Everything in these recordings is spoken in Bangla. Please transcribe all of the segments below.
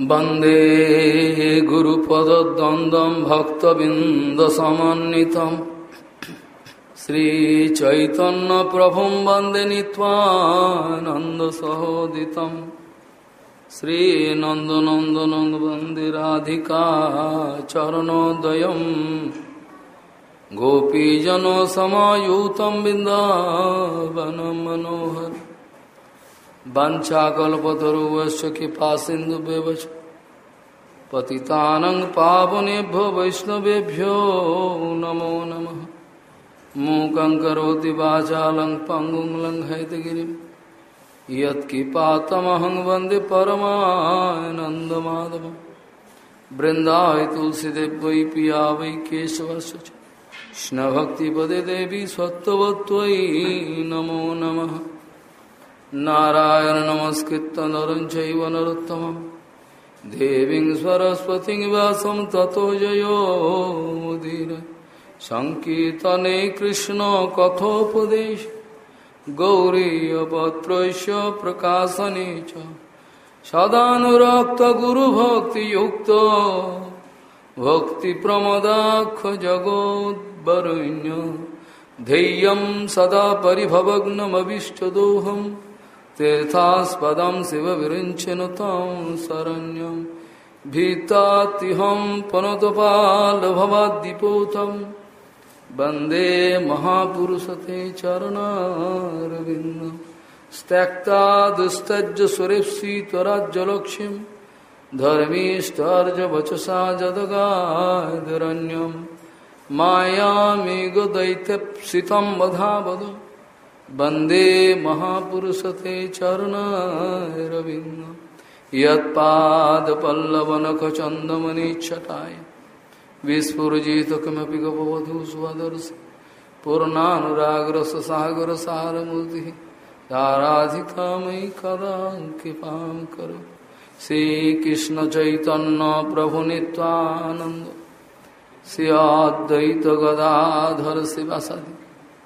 वंदे गुरुपदद्वन्द्वं भक्तबिन्दसमन्वितं। श्रीचैतन्यप्रभुं वंदे नीत्वानन्दसहोदितं श्रीनन्दनन्दनं वंदे चरणोदयं गोपीजनसमायुतं बिन्दावनं मनोहर वंशाकल्पतरुवश्च कृपा सिन्धुव्यवच पतितानं पावनेभ्यो वैष्णवेभ्यो नमो नमः। मूकं करोति वाचालं पङ्गुं लङ्घयतगिरिं यत्किपातमहं वंदे तुलसीदेव वै पिया वै केशवस्य च। कृष्णभक्तिपदे देवी सत्त्ववत्त्वयि नमो नमः। नारायण नमस्कृत नर चैव नरोत्तमं देवीं सरस्वतीं व्यासं ततो जयो मुदीर सङ्कीर्तने कृष्णकथोपदेश गौरीयपत्रस्य प्रकाशने च सदानुरक्तगुरुभक्तियुक्तो भक्तिप्रमदाखजगोद्वरुण्य धैर्यं सदा परिभवग्नमभीष्टदोहम् तीर्थास्पदं शिवविरिञ्चन तं शरण्यं। भीतातिहं पुनतपालभवाद्दिपोतं। वंदे महापुरुषते चरणारविन्दं। त्यक्ता दुस्तज्ज सुरेप्सित्वराज्यलक्ष्मीं धर्मीष्टार्जवचसा जदगादरण्यं। मायामेघदैत्यप्सितं वधावद वंदे महापुरुषते चरणारविन्द यत्पादपल्लवनखचन्दमनिच्छटाय विस्फुरजित किमपि गपवधू स्वदर्श पूर्णानुरागरससागरसारमूर्तिः। ताराधिका मयि कदा कृपां करो श्रीकृष्णचैतन्यप्रभुनित्वानन्द श्री अद्वैतगदाधर शिवसदि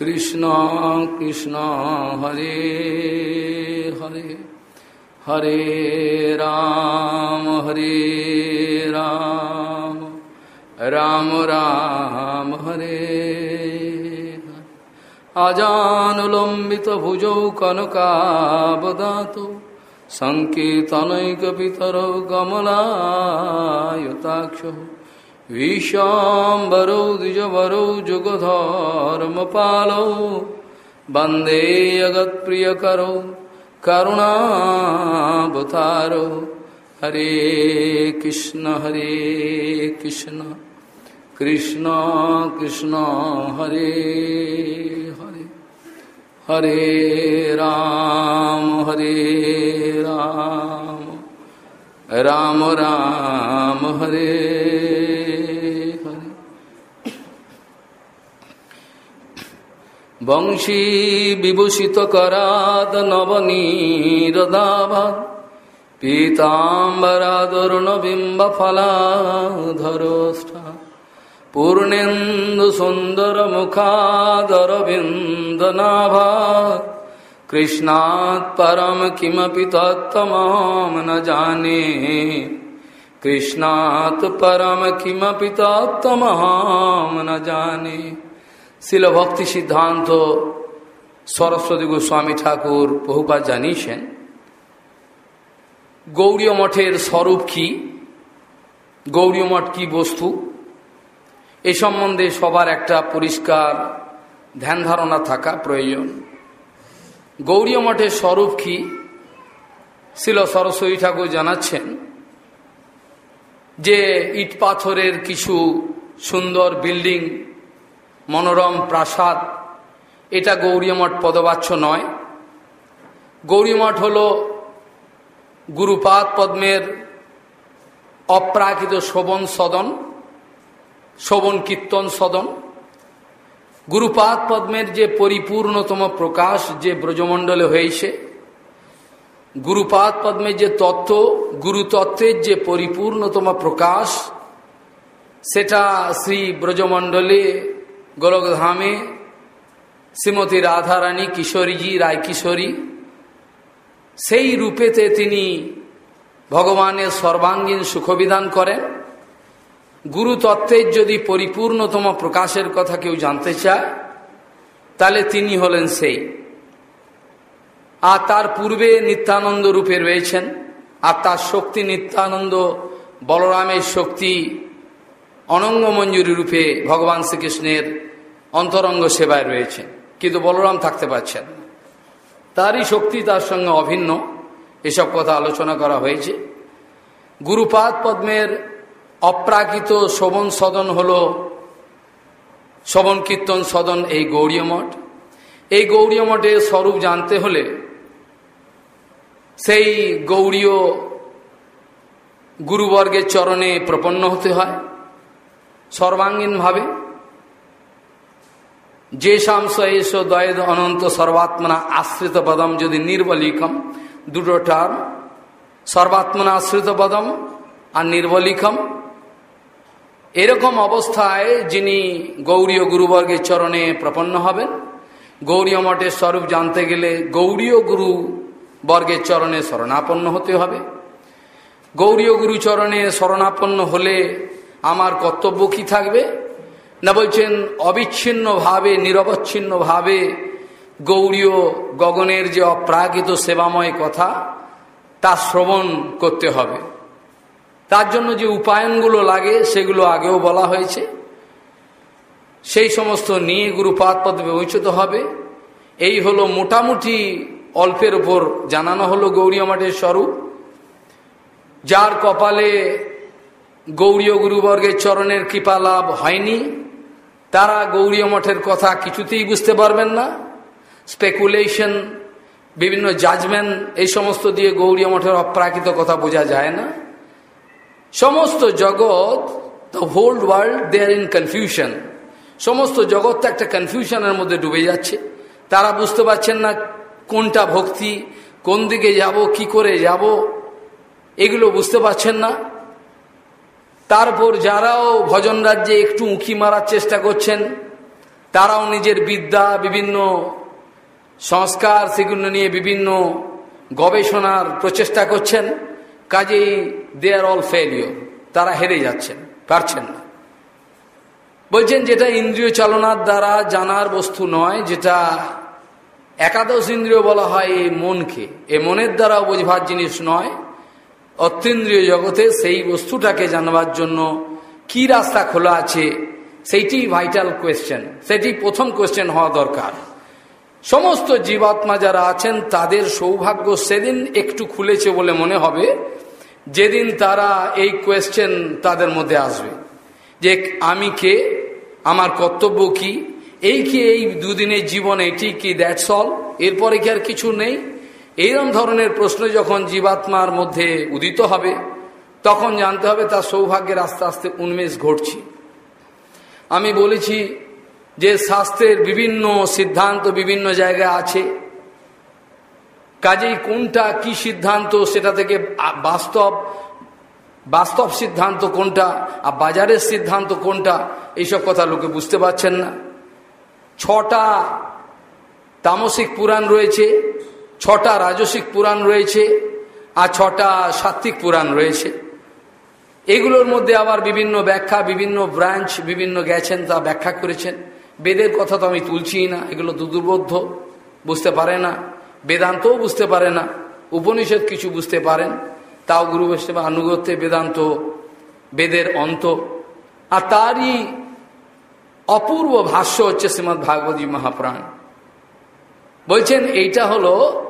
कृष्ण कृष्ण, हरे हरे। हरे राम हरे राम। राम राम, हरे आजानुलम्बित भुजौ कनकावदातो सङ्कीर्तनैकपितरौ कमलायताक्षौ विशाम्बरौ द्विजवरौ, जुगधर्मपालौ, वंदे जगत्प्रियकरौ, करुणावतारौ। हरे कृष्ण हरे कृष्ण कृष्ण कृष्ण, हरे हरे। हरे राम हरे राम। राम राम, हरे বংশী বিভূষিত করাদ নবনীরদাভাত পীতাম্বরাদরুণবিম্ব ফলাধরোষ্ঠা পূর্ণেন্দু সুন্দর মুখাদরবিন্দনাভা কৃষ্ণাৎ পরম কিমপি তত্তমহম ন জানে। কৃষ্ণাৎ পরম কিমপি তত্তমহম ন জানে। শিল ভক্তি সিদ্ধান্ত সরস্বতী গোস্বামী ঠাকুর বহুবার জানিয়েছেন। গৌরীয় মঠের স্বরূপ কি? গৌরীয় মঠ কি বস্তু? এ সম্বন্ধে সবার একটা পরিষ্কার ধ্যান ধারণা থাকা প্রয়োজন। গৌরীয় মঠের স্বরূপ কি? শিল সরস্বতী ঠাকুর জানাচ্ছেন যে ইট পাথরের কিছু সুন্দর বিল্ডিং মনোরম প্রাসাদ। এটা গৌরীমঠ পদবাচ্য নয়। গৌরীমঠ হল গুরুপাদ পদ্মের অপ্রাকৃত শোভন সদন, শোভন কীর্তন সদন। গুরুপাদ পদ্মের যে পরিপূর্ণতম প্রকাশ যে ব্রজমণ্ডলে হয়েছে, গুরুপাদ পদ্মের যে তত্ত্ব, গুরুতত্ত্বের যে পরিপূর্ণতম প্রকাশ, সেটা শ্রী ব্রজমণ্ডলে গোলকধামে শ্রীমতী রাধারানী কিশোরীজি রায় কিশোরী সেই রূপেতে তিনি ভগবানের সর্বাঙ্গীন সুখবিধান করেন। গুরুতত্ত্বের যদি পরিপূর্ণতম প্রকাশের কথা কেউ জানতে চায়, তাহলে তিনি হলেন সেই। আর তার পূর্বে নিত্যানন্দ রূপে রয়েছেন। আর তার শক্তি নিত্যানন্দ বলরামের শক্তি অনঙ্গ মঞ্জুরি রূপে ভগবান শ্রীকৃষ্ণের অন্তরঙ্গ সেবায় রয়েছেন। কিন্তু বলরাম থাকতে পারছেন তারই শক্তি তার সঙ্গে অভিন্ন। এসব কথা আলোচনা করা হয়েছে। গুরুপাদ পদ্মের অপ্রাকৃত শোভন সদন হল শবন কীর্তন সদন এই গৌরীয় মঠ। এই গৌরীয় মঠের স্বরূপ জানতে হলে সেই গৌরীয় গুরুবর্গের চরণে প্রপন্ন হতে হয়। সর্বাঙ্গীনভাবে যে শামস এস দয়েদ অনন্ত সর্বাত্মনা আশ্রিত পদম যদি নির্বলিকম দুটো টার্ম সর্বাত্মনা আশ্রিত পদম আর নির্বলিকম এরকম অবস্থায় যিনি গৌরীয় গুরুবর্গের চরণে প্রপন্ন হবেন গৌরীয় মঠের স্বরূপ জানতে গেলে গৌরীয় গুরু বর্গের চরণে শরণাপন্ন হতে হবে। গৌরীয় গুরুচরণে শরণাপন্ন হলে আমার কর্তব্য কি থাকবে? না বলছেন অবিচ্ছিন্নভাবে, নিরবচ্ছিন্নভাবে গৌরীয় গগনের যে অপ্রাকৃত সেবাময় কথা, তা শ্রবণ করতে হবে। তার জন্য যে উপায়নগুলো লাগে, সেগুলো আগেও বলা হয়েছে। সেই সমস্ত নিয়ে গুরুপাত পদে পৌঁছতে হবে। এই হলো মোটামুটি অল্পের ওপর জানানো হলো গৌরী মাঠের স্বরূপ। যার কপালে গৌরীয় গুরুবর্গের চরণের কৃপা লাভ হয়নি। তারা গৌরীয় মঠের কথা কিছুতেই বুঝতে পারবেন না। স্পেকুলেশন বিভিন্ন জাজমেন্ট এই সমস্ত দিয়ে গৌরীয় মঠের অপ্রাকৃত কথা বোঝা যায় না। সমস্ত জগৎ the whole world they are in confusion সমস্ত জগৎটা একটা কনফিউশনের মধ্যে ডুবে যাচ্ছে। তারা বুঝতে পারছেন না কোনটা ভক্তি, কোন দিকে যাব, কি করে যাব। এগুলো বুঝতে পারছেন না। তারপর যারাও ভজন রাজ্যে একটু উঁকি মারার চেষ্টা করছেন, তারাও নিজের বিদ্যা, বিভিন্ন সংস্কার সেগুলো নিয়ে বিভিন্ন গবেষণার প্রচেষ্টা করছেন, কাজেই দে আর অল ফেলিওর তারা হেরে যাচ্ছেন, পারছেন না। বলছেন যেটা ইন্দ্রিয় চালনার দ্বারা জানার বস্তু নয়, যেটা একাদশ ইন্দ্রিয় বলা হয় এই মনকে, এ মনের দ্বারা বোঝবার জিনিস নয় অত্যেন্দ্রিয় জগতে সেই বস্তুটাকে জানবার জন্য কি রাস্তা খোলা আছে, সেইটি ভাইটাল কোয়েশ্চেন সেটি প্রথম কোয়েশ্চেন হওয়া দরকার। সমস্ত জীবাত্মা যারা আছেন, তাদের সৌভাগ্য সেদিন একটু খুলেছে বলে মনে হবে, যেদিন তারা এই কোয়েশ্চেন তাদের মধ্যে আসবে। যে আমি কে, আমার কর্তব্য কি, এই কি এই দুদিনের জীবন এটি কি দ্যাটস অল এরপরে কি আর কিছু নেই? এইরকম ধরনের প্রশ্ন যখন জীবাত্মার মধ্যে উদিত হবে, তখন জানতে হবে তার সৌভাগ্যের আস্তে আস্তে উন্মেষ ঘটছে। আমি বলেছি যে শাস্ত্রের বিভিন্ন সিদ্ধান্ত বিভিন্ন জায়গায় আছে। কাজেই কোনটা কি সিদ্ধান্ত সেটা থেকে বাস্তব বাস্তব সিদ্ধান্ত কোনটা আর বাজারের সিদ্ধান্ত কোনটা, এইসব কথা লোকে বুঝতে পারছেন না। ছটা তামসিক পুরাণ রয়েছে। ছটা রাজসিক পুরাণ রয়েছে আর ছটা সাত্বিক পুরাণ রয়েছে। এগুলোর মধ্যে আবার বিভিন্ন ব্যাখ্যা, বিভিন্ন ব্রাঞ্চ, বিভিন্ন গেছেন, তা ব্যাখ্যা করেছেন। বেদের কথা তো আমি তুলছি না, এগুলো দুর্বোধ্য, বুঝতে পারে না। বেদান্তও বুঝতে পারে না, উপনিষদ কিছু বুঝতে পারেন। তাও গুরু বৈষ্ণব আনুগত্যে বেদান্ত, বেদের অন্ত। আর তারই অপূর্ব ভাষ্য হচ্ছে শ্রীমৎ ভাগবতী মহাপ্রাণ। বলছেন, এইটা হলো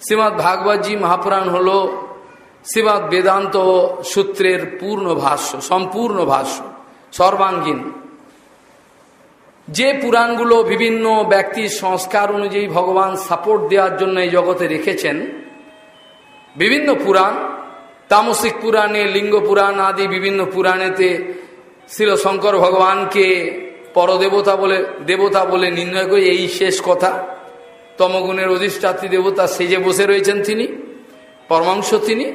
শ্রীমৎ ভাগবতী মহাপুরাণ হল শ্রীমৎ বেদান্ত সূত্রের পূর্ণ ভাষ্য, সম্পূর্ণ ভাষ্য, সর্বাঙ্গীন। যে পুরাণগুলো বিভিন্ন ব্যক্তির সংস্কার অনুযায়ী ভগবান সাপোর্ট দেওয়ার জন্য এই জগতে রেখেছেন, বিভিন্ন পুরাণ, তামসিক পুরাণে, লিঙ্গ পুরাণ আদি বিভিন্ন পুরাণেতে শিল শঙ্কর ভগবানকে পরদেবতা বলে, দেবতা বলে নির্ণয় করে এই শেষ কথা। তমগুণের অধিষ্ঠাত্রী দেবতা সেজে বসে রয়েছেন তিনি, পরমাংশ তিনি,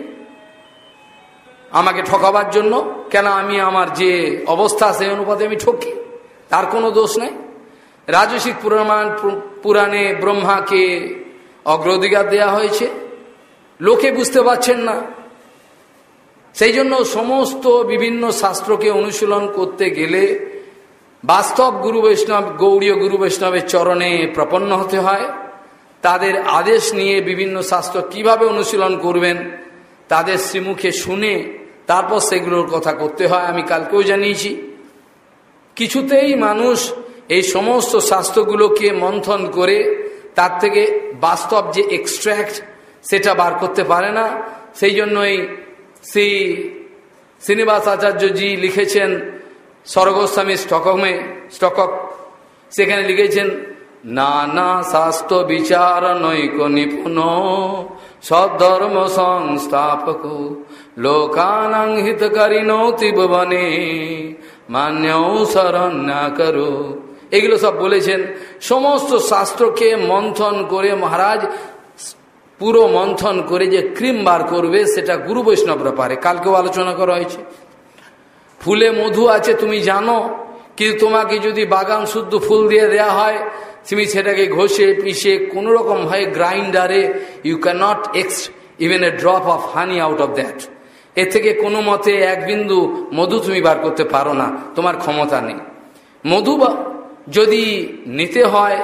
আমাকে ঠকাবার জন্য, কেন আমি আমার যে অবস্থা সেই অনুপাতে আমি ঠকি? তার কোনো দোষ নেই। রাজসিক পুরাণ, পুরাণে ব্রহ্মাকে অগ্রাধিকার দেয়া হয়েছে। লোকে বুঝতে পারছেন না। সেই জন্য সমস্ত বিভিন্ন শাস্ত্রকে অনুশীলন করতে গেলে বাস্তব গুরু বৈষ্ণব গৌরীয় গুরু বৈষ্ণবের চরণে প্রপন্ন হতে হয়। তাদের আদেশ নিয়ে বিভিন্ন শাস্ত্র কীভাবে অনুশীলন করবেন, তাদের শ্রীমুখে শুনে তারপর সেগুলোর কথা করতে হয়, আমি কালকেও জানিয়েছি। কিছুতেই মানুষ এই সমস্ত শাস্ত্রগুলোকে মন্থন করে তার থেকে বাস্তব যে এক্সট্র্যাক্ট সেটা বার করতে পারে না। সেই জন্যই শ্রী শ্রীনিবাস আচার্যজি লিখেছেন স্বর্গস্বামী স্টকমে স্টকক, সেখানে লিখেছেন নানা শাস্ত্র বিচার নৈক নিপুণ সদ্ধর্ম সংস্থাপক, লোকানাং হিতকারী তীব্রবনে মান্য শরণ্যা করো। এগুলো সব বলেছেন। সমস্ত শাস্ত্রকে মন্থন করে মহারাজ, পুরো মন্থন করে যে ক্রিম বার করবে, সেটা গুরু বৈষ্ণবরা পারে। কালকেও আলোচনা করা হয়েছে। ফুলে মধু আছে, তুমি জানো, কিন্তু তোমাকে যদি বাগান শুদ্ধ ফুল দিয়ে দেয়া হয় তুমি সেটাকে ঘষে পিষে রকম ভাবে গ্রাইন্ডারে you cannot ex even a drop of honey out of that এ থেকে কোনো মতে এক বিন্দু মধু তুমি বার করতে পারো না, তোমার ক্ষমতা নেই। মধু যদি নিতে হয়,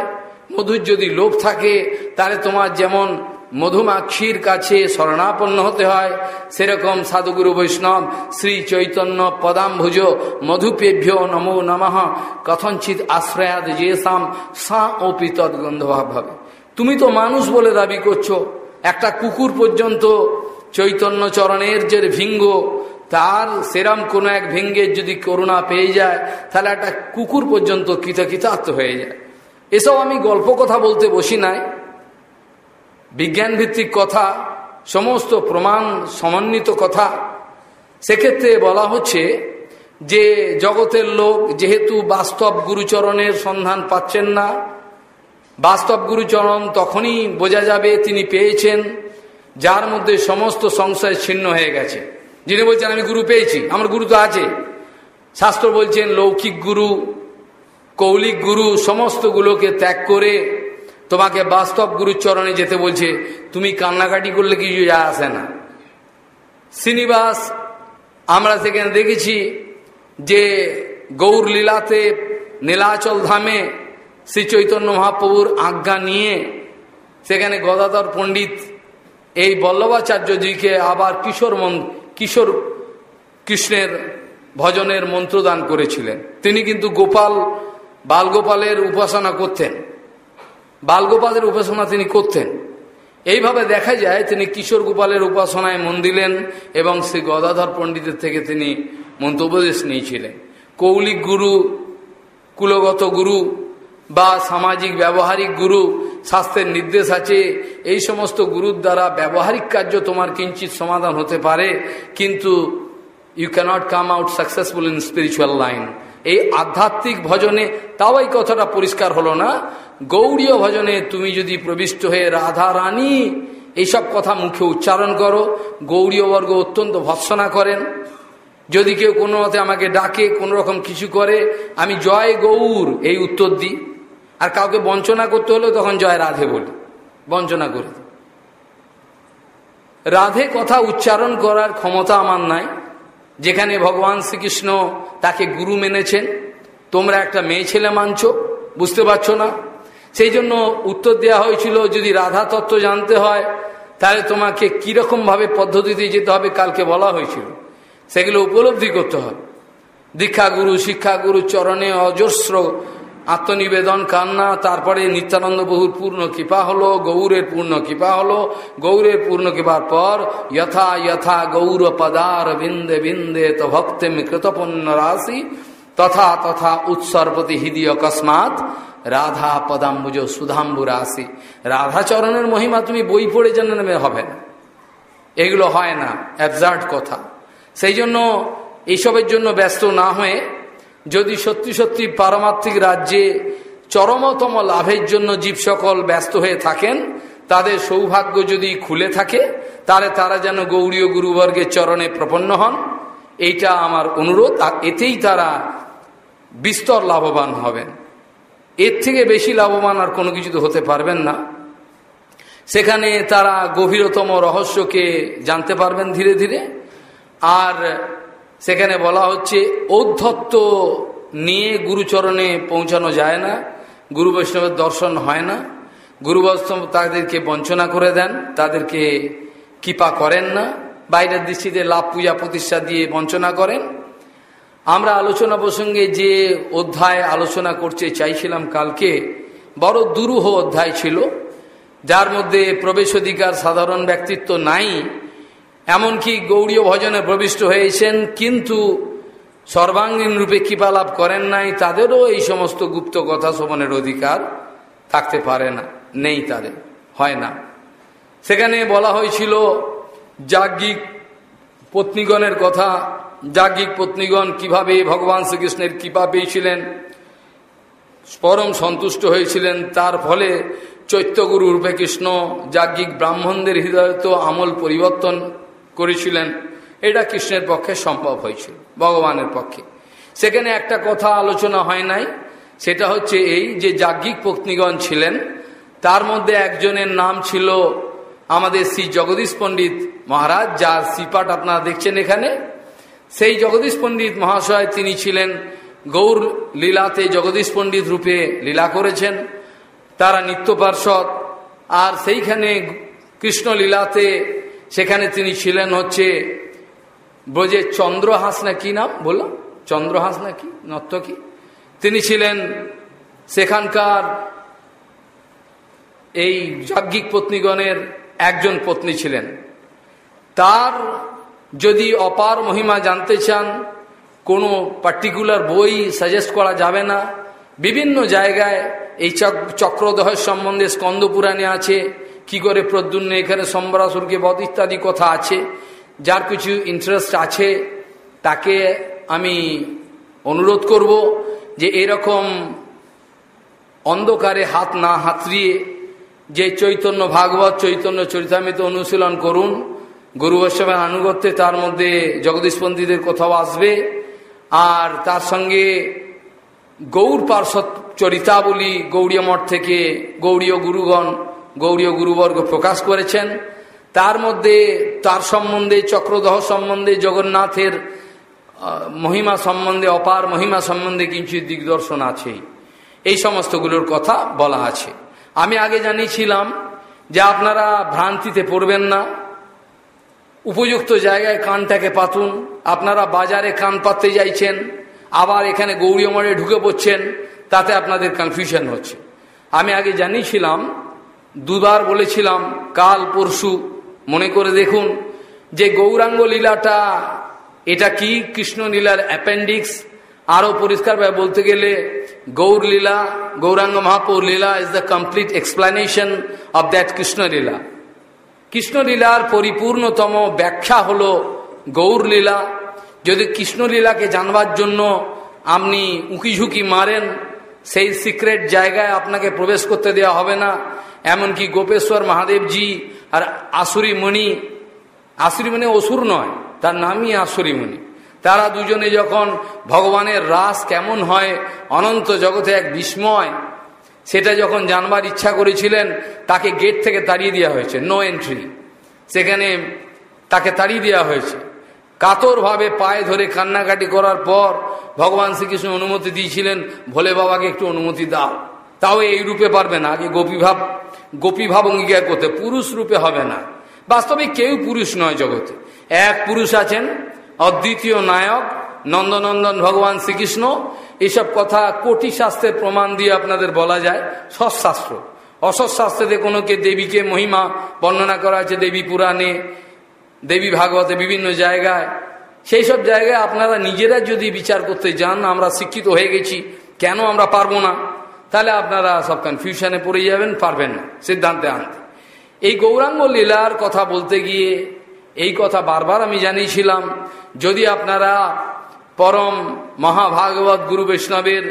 মধুর যদি লোভ থাকে, তাহলে তোমার যেমন মধুমাক্ষীর কাছে শরণাপন্ন হতে হয়। সেরকম সাধুগুরু বৈষ্ণব শ্রী চৈতন্য পদাম্ভুজ মধুপেভ্য নমো নমঃ। কথঞ্চিত আশ্রয়াদ যেসাম সা ওপি তদ্গন্ধভাব ভাবে তুমি তো মানুষ বলে দাবি করছ। একটা কুকুর পর্যন্ত চৈতন্য চরণের যে ভিঙ্গ, তার সেরাম কোনো এক ভিঙ্গের যদি করুণা পেয়ে যায়, তাহলে একটা কুকুর পর্যন্ত কৃতকৃতার্থ হয়ে যায়। এসব আমি গল্প কথা বলতে বসি নাই। বিজ্ঞান ভিত্তিক কথা, সমস্ত প্রমাণ সমন্বিত কথা। সেক্ষেত্রে বলা হচ্ছে যে জগতের লোক যেহেতু বাস্তব গুরুচরণের সন্ধান পাচ্ছেন না, বাস্তব গুরুচরণ তখনই বোঝা যাবে তিনি পেয়েছেন, যার মধ্যে সমস্ত সংশয় ছিন্ন হয়ে গেছে। যিনি বলছেন, আমি গুরু পেয়েছি, আমার গুরু তো আছে। শাস্ত্র বলছেন, লৌকিক গুরু, কৌলিক গুরু, সমস্তগুলোকে ত্যাগ করে তোমাকে বাস্তব গুরুচরণে যেতে বলছে, তুমি কান্নাকাটি করলে কিছু যা আসে না। শ্রীনিবাস, আমরা সেখানে দেখেছি যে গৌর লীলাতে নীলাচল ধামে শ্রী চৈতন্য মহাপ্রভুর আজ্ঞা নিয়ে সেখানে গদাধর পণ্ডিত এই বল্লভাচার্যজিকে আবার কিশোর কিশোর কৃষ্ণের ভজনের মন্ত্রদান করেছিলেন। তিনি কিন্তু গোপাল, বালগোপালের উপাসনা করতেন। বালগোপালের উপাসনা তিনি করতেন। এইভাবে দেখা যায় তিনি কিশোর গোপালের উপাসনায় মন দিলেন এবং শ্রী গদাধর পণ্ডিতের থেকে তিনি মন্ত্রোপদেশ নিয়েছিলেন। কৌলিক গুরু, কুলগত গুরু বা সামাজিক ব্যবহারিক গুরু স্বাস্থ্যের নির্দেশ আছে, এই সমস্ত গুরুর দ্বারা ব্যবহারিক কার্য তোমার কিঞ্চিত সমাধান হতে পারে, কিন্তু you can't come out successful in spiritual line এই আধ্যাত্মিক ভজনে তাও এই কথাটা পরিষ্কার হলো না। গৌড়ীয় ভজনে তুমি যদি প্রবিষ্ট হয়ে রাধা রানী এইসব কথা মুখে উচ্চারণ করো। গৌড়ীয় বর্গ অত্যন্ত ভৎসনা করেন। যদি কেউ কোনো মতে আমাকে ডাকে, কোনো রকম কিছু করে, আমি জয় গৌর এই উত্তর দিই। আর কাউকে বঞ্চনা করতে হলে তখন জয় রাধে বলি, বঞ্চনা করে। রাধে কথা উচ্চারণ করার ক্ষমতা আমার নাই। যেখানে ভগবান শ্রীকৃষ্ণ তাকে গুরু মেনেছেন, তোমরা একটা মেয়ে ছেলে মানছ, বুঝতে পারছ না? সেই জন্য উত্তর দেওয়া হয়েছিল, যদি রাধা তত্ত্ব জানতে হয়, তাহলে তোমাকে কীরকমভাবে পদ্ধতিতে যেতে হবে কালকে বলা হয়েছিল। সেগুলো উপলব্ধি করতে হবে দীক্ষাগুরু, শিক্ষাগুরু, চরণে অজস্র আত্মনিবেদন, কান্না, তারপরে নিত্যানন্দ বহুর পূর্ণ কৃপা হলো, গৌরের পূর্ণ কৃপা হলো। গৌরের পূর্ণ কৃপার পর যথা যথা গৌর পদার বিন্দে বিন্দে তো ভক্তেম কৃতপন্ন রাশি, তথা তথা উৎসর্পতি হৃদি অকস্মাৎ রাধা পদাম্বুজ সুধাম্বু রাশি। রাধাচরণের মহিমা তুমি বই পড়ে জানলে হবে না। এগুলো হয় না অ্যাবজার্ড কথা। সেই জন্য এইসবের জন্য ব্যস্ত না হয়ে যদি সত্যি সত্যি পারমার্থিক রাজ্যে চরমতম লাভের জন্য জীব সকল ব্যস্ত হয়ে থাকেন, তাদের সৌভাগ্য যদি খুলে থাকে, তাহলে তারা যেন গৌরীয় গুরুবর্গের চরণে প্রপন্ন হন। এইটা আমার অনুরোধ, আর এতেই তারা বিস্তর লাভবান হবেন। এর থেকে বেশি লাভবান আর কোনো কিছু তো হতে পারবেন না। সেখানে তারা গভীরতম রহস্যকে জানতে পারবেন ধীরে ধীরে। আর সেখানে বলা হচ্ছে, ঔদ্ধত্য নিয়ে গুরুচরণে পৌঁছানো যায় না, গুরু বৈষ্ণবের দর্শন হয় না, গুরু বৈষ্ণব তাদেরকে বঞ্চনা করে দেন, তাদেরকে কৃপা করেন না, বাইরের দৃষ্টিতে লাভ পূজা প্রতিষ্ঠা দিয়ে বঞ্চনা করেন। আমরা আলোচনা প্রসঙ্গে যে অধ্যায় আলোচনা করতে চাইছিলাম কালকে, বড় দুরূহ অধ্যায় ছিল, যার মধ্যে প্রবেশ অধিকার সাধারণ ব্যক্তিত্ব নাই এমনকি গৌরীয় ভজনে প্রবিষ্ট হয়েছেন, কিন্তু সর্বাঙ্গীন রূপে কৃপা লাভ করেন নাই, তাদেরও এই সমস্ত গুপ্ত কথা শোভনের অধিকার থাকতে পারে না, নেই তাদের, হয় না। সেখানে বলা হয়েছিল, যাজ্ঞিক পত্নীগণের কথা, যাজ্ঞিক পত্নীগণ কীভাবে ভগবান শ্রীকৃষ্ণের কৃপা পেয়েছিলেন, পরম সন্তুষ্ট হয়েছিলেন, তার ফলে চৈত্যগুরু রূপে কৃষ্ণ, যাজ্ঞিক ব্রাহ্মণদের হৃদয় তো আমল পরিবর্তন করেছিলেন, এটা কৃষ্ণের পক্ষে সম্ভব হয়েছিল, ভগবানের পক্ষে। সেখানে একটা কথা আলোচনা হয় নাই, সেটা হচ্ছে এই যে যাজ্ঞিক পত্নীগণ ছিলেন, তার মধ্যে একজনের নাম ছিল আমাদের শ্রী জগদীশ পণ্ডিত মহারাজ, যার শ্রীপাঠ আপনারা দেখছেন এখানে। সেই জগদীশ পণ্ডিত মহাশয় তিনি ছিলেন, গৌর লীলাতে জগদীশ পণ্ডিত রূপে লীলা করেছেন, তারা নিত্য পার্ষদ আর সেইখানে কৃষ্ণ লীলাতে সেখানে তিনি ছিলেন হচ্ছে ব্রজের চন্দ্রহাস না কি নাম বলল? চন্দ্রহাস না কি? নর্তকী তিনি ছিলেন সেখানকার এই যাজ্ঞিক পত্নীগণের একজন পত্নী ছিলেন। তার যদি অপার মহিমা জানতে চান, কোনো পার্টিকুলার বই সাজেস্ট করা যাবে না। বিভিন্ন জায়গায় এই চক্রদহের সম্বন্ধে স্কন্দ পুরাণে আছে। কি করে প্রদ্যুন্ন এখানে সম্বরাসুরকে বধ ইত্যাদি কথা আছে, যার কিছু ইন্টারেস্ট আছে, তাকে আমি অনুরোধ করব যে এরকম অন্ধকারে হাত না হাতড়িয়ে যে চৈতন্য ভাগবত, চৈতন্য চরিতামিত অনুশীলন করুন। গুরু বৈষ্ণবের আনুগত্যে তার মধ্যে জগদীশপন্থীদের কোথাও আসবে। আর তার সঙ্গে গৌর পার্শ্বদ চরিতাবলী গৌরীয় মঠ থেকে গৌরীয় গুরুগণ গৌরীয় গুরুবর্গ প্রকাশ করেছেন। তার মধ্যে তার সম্বন্ধে, চক্রদহ সম্বন্ধে, জগন্নাথের মহিমা সম্বন্ধে, অপার মহিমা সম্বন্ধে কিছু দিগদর্শন আছে। এই সমস্তগুলোর কথা বলা আছে। আমি আগে জানিয়েছিলাম যে আপনারা ভ্রান্তিতে পড়বেন না। উপযুক্ত জায়গায় কানটাকে পাতুন। আপনারা বাজারে কান পাততে যাইছেন, আবার এখানে গৌরী মঠে ঢুকে পড়ছেন, তাতে আপনাদের কনফিউশন হচ্ছে। আমি আগে জানিয়েছিলাম দুবার বলেছিলাম, কাল পরশু। মনে করে দেখুন, যে গৌরাঙ্গ লীলাটা, এটা কি কৃষ্ণ লীলার অ্যাপেন্ডিক্স আরও পরিষ্কারভাবে বলতে গেলে, Gaur lila, Gauranga Mahaprabhu lila is the complete explanation of that Krishna lila. কৃষ্ণলীলার পরিপূর্ণতম ব্যাখ্যা হল গৌর লীলা। যদি কৃষ্ণলীলাকে জানবার জন্য আপনি উঁকি ঝুঁকি মারেন, সেই সিক্রেট জায়গায় আপনাকে প্রবেশ করতে দেওয়া হবে না। এমনকি গোপেশ্বর মহাদেবজি আর আসুরি মণি আসুরি মণি অসুর নয়, তার নামই আসুরি মণি তারা দুজনে যখন ভগবানের রাস কেমন হয়, অনন্ত জগতে এক বিস্ময়, সেটা যখন জানবার ইচ্ছা করেছিলেন, তাকে গেট থেকে তাড়িয়ে দেওয়া হয়েছে নো এন্ট্রি সেখানে তাকে তাড়িয়ে দেওয়া হয়েছে। কাতরভাবে পায়ে ধরে কান্নাকাটি করার পর ভগবান শ্রীকৃষ্ণ অনুমতি দিয়েছিলেন, ভোলে বাবাকে একটু অনুমতি দাও। তাও এই রূপে পারবে না, আগে গোপীভাব গোপীভাব অঙ্গীকার করতে পুরুষ রূপে হবে না। বাস্তবে কেউ পুরুষ নয় জগতে। এক পুরুষ আছেন, অদ্বিতীয় নায়ক, নন্দনন্দন ভগবান শ্রীকৃষ্ণ। এসব কথা কোটি শাস্ত্রের প্রমাণ দিয়ে আপনাদের বলা যায়, সৎশাস্ত্র। অসৎশাস্ত্রে কোনো কে দেবীকে মহিমা বর্ণনা করা আছে, দেবী পুরাণে, দেবী ভাগবতে বিভিন্ন জায়গায়। সেই সব জায়গায় আপনারা নিজেরা যদি বিচার করতে যান, আমরা শিক্ষিত হয়ে গেছি। কেন আমরা পারব না? তাহলে আপনারা সব কনফিউশনে পড়ে যাবেন, পারবেন না, সিদ্ধান্তে আনতে। এই গৌরাঙ্গ লীলার কথা বলতে গিয়ে, এই কথা বারবার আমি জানিয়েছিলাম, যদি আপনারা পরম মহাভাগবত গুরু বৈষ্ণবের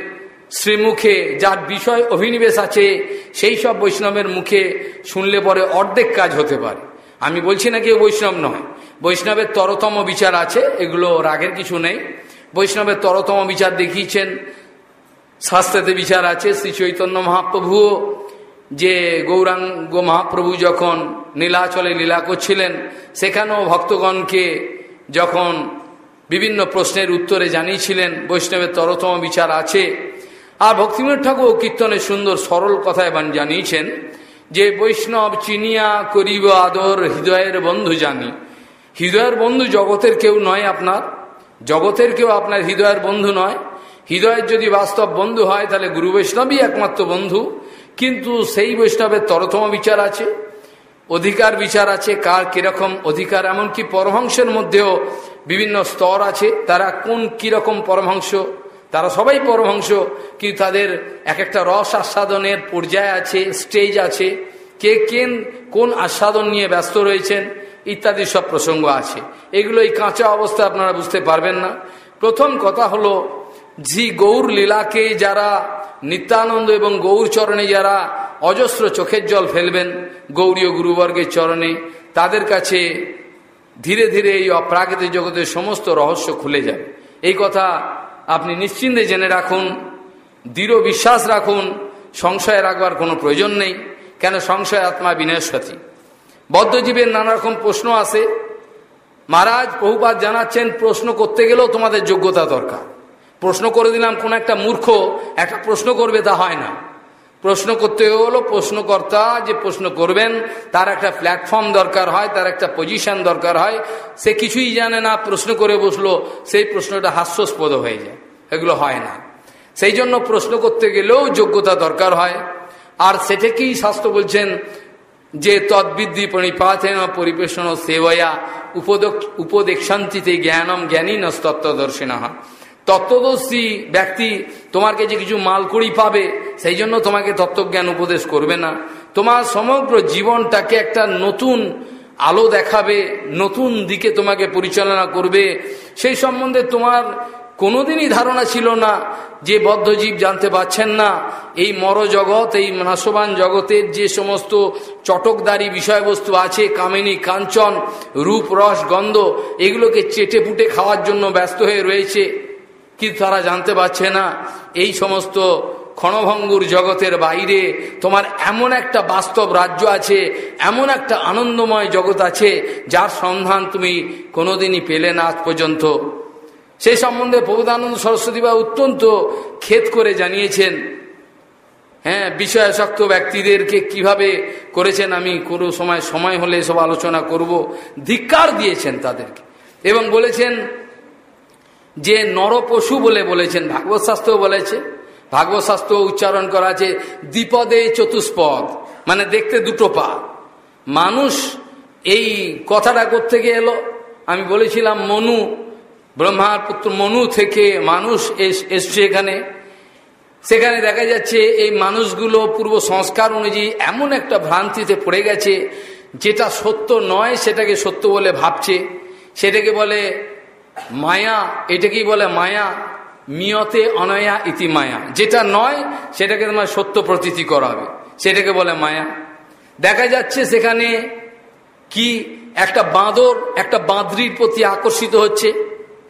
শ্রীমুখে যার বিষয় অভিনিবেশ আছে, সেই সব বৈষ্ণবের মুখে শুনলে পরে অর্ধেক কাজ হতে পারে। আমি বলছি না কেউ বৈষ্ণব নয়। বৈষ্ণবের তরতম বিচার আছে, এগুলো রাগের কিছু নেই। বৈষ্ণবের তরতম বিচার দেখিয়েছেন শাস্ত্রেতে বিচার আছে শ্রী চৈতন্য মহাপ্রভুও যে গৌরাঙ্গ মহাপ্রভু যখন নীলাচলে লীলা করছিলেন, সেখানেও ভক্তগণকে যখন বিভিন্ন প্রশ্নের উত্তরে জানিয়েছিলেন, বৈষ্ণবের তরতম বিচার আছে। আর ভক্তিমীর ঠাকুর কীর্তনের সুন্দর, সরল কথায় জানিয়েছেন যে, বৈষ্ণব চিনিয়া করিব আদর হৃদয়ের বন্ধু জানি। হৃদয়ের বন্ধু জগতের কেউ নয় আপনার। জগতের কেউ আপনার হৃদয়ের বন্ধু নয়। হৃদয়ের যদি বাস্তব বন্ধু হয়, তাহলে গুরু বৈষ্ণবই একমাত্র বন্ধু। কিন্তু সেই বৈষ্ণবের তরতম বিচার আছে, অধিকার বিচার আছে, কার কীরকম অধিকার, এমনকি পরমহংসের মধ্যেও বিভিন্ন স্তর আছে। তারা কোন কীরকম পরমহংস, তারা সবাই পরমহংস, কিন্তু তাদের এক একটা রস আস্বাদনের পর্যায় আছে, স্টেজ আছে। কে কেন, কোন আস্বাদন নিয়ে ব্যস্ত রয়েছেন, ইত্যাদি সব প্রসঙ্গ আছে। এগুলো এই কাঁচা অবস্থা আপনারা বুঝতে পারবেন না। প্রথম কথা হলো জি, গৌর লীলাকে যারা নিত্যানন্দ এবং গৌর চরণে যারা অজস্র চোখের জল ফেলবেন, গৌরীয় গুরুবর্গের চরণে, তাদের কাছে ধীরে ধীরে এই অপ্রাকৃতিক জগতের সমস্ত রহস্য খুলে যাবে। এই কথা আপনি নিশ্চিন্তে জেনে রাখুন, দৃঢ় বিশ্বাস রাখুন, সংশয় রাখবার কোনো প্রয়োজন নেই। কেন সংশয় আত্মা বিনয়সতী বদ্ধজীবের নানা রকম প্রশ্ন আসে মহারাজ বহুপাত জানাচ্ছেন, প্রশ্ন করতে গেলেও তোমাদের যোগ্যতা দরকার। প্রশ্ন করে দিলাম, কোন একটা মূর্খ একটা প্রশ্ন করবে তা হয় না। প্রশ্ন করতে হলো, প্রশ্নকর্তা যে প্রশ্ন করবেন, তার একটা প্ল্যাটফর্ম দরকার হয়, তার একটা পজিশন দরকার হয়। সে কিছুই জানে না, প্রশ্ন করে বসল, সেই প্রশ্নটা হাস্যস্পদ হয়ে যায়। এগুলো হয় না। সেই জন্য প্রশ্ন করতে গেলেও যোগ্যতা দরকার হয়। আর সেটাকেই শাস্ত্র বলছেন যে, তদ্বিদ্ধি পরিপাথেন পরিবেশন সেবয়া উপদেক্ষান্তিতে জ্ঞানম জ্ঞানী নস্তত্বদর্শিনা তত্ত্বদর্শী ব্যক্তি তোমার কাছে কিছু মালকুড়ি পাবে, সেই জন্য তোমাকে তত্ত্বজ্ঞান উপদেশ করবে না। তোমার সমগ্র জীবনটাকে একটা নতুন আলো দেখাবে, নতুন দিকে তোমাকে পরিচালনা করবে। সেই সম্বন্ধে তোমার কোনোদিনই ধারণা ছিল না যে বদ্ধজীব জানতে পাচ্ছেন না। এই মর জগৎ এই নাশবান জগতের যে সমস্ত চটকদারি বিষয়বস্তু আছে, কামিনী, কাঞ্চন, রূপ, রস, গন্ধ, এগুলোকে চেটে পুটে খাওয়ার জন্য ব্যস্ত হয়ে রয়েছে। কিন্তু তারা জানতে পারছে না? এই সমস্ত ক্ষণভঙ্গুর জগতের বাইরে তোমার এমন একটা বাস্তব রাজ্য আছে, এমন একটা আনন্দময় জগৎ আছে, যার সন্ধান তুমি কোনোদিনই পেলে না আজ পর্যন্ত। সেই সম্বন্ধে প্রভুদানন্দ সরস্বতী বা অত্যন্ত ক্ষেত করে জানিয়েছেন হ্যাঁ বিষয়াসক্ত ব্যক্তিদেরকে কীভাবে করেছেন আমি কোনো সময় সময় হলে এসব আলোচনা করব। ধিক্কার দিয়েছেন তাদেরকে এবং বলেছেন যে নরপশু বলে বলেছেন, ভাগবত শাস্ত্র বলেছে, ভাগবত শাস্ত্র উচ্চারণ করা আছে, দ্বিপদে চতুষ্পদ মানে দেখতে দুটো পা। মানুষ এই কথাটা করতে গিয়ে এলো, আমি বলেছিলাম, মনু ব্রহ্মার পুত্র মনু থেকে মানুষ এসছে এখানে। সেখানে দেখা যাচ্ছে, এই মানুষগুলো পূর্ব সংস্কার অনুযায়ী এমন একটা ভ্রান্তিতে পড়ে গেছে, যেটা সত্য নয়, সেটাকে সত্য বলে ভাবছে। সেটাকে বলে মায়া, এটাকেই বলে মায়া, মিয়তে অনয়া ইতি মায়া। যেটা নয়, সেটাকে তোমার সত্য প্রতীতি করা হবে। সেটাকে বলে মায়া। দেখা যাচ্ছে সেখানে কি একটা বাঁদর একটা বাঁদরির প্রতি আকর্ষিত হচ্ছে।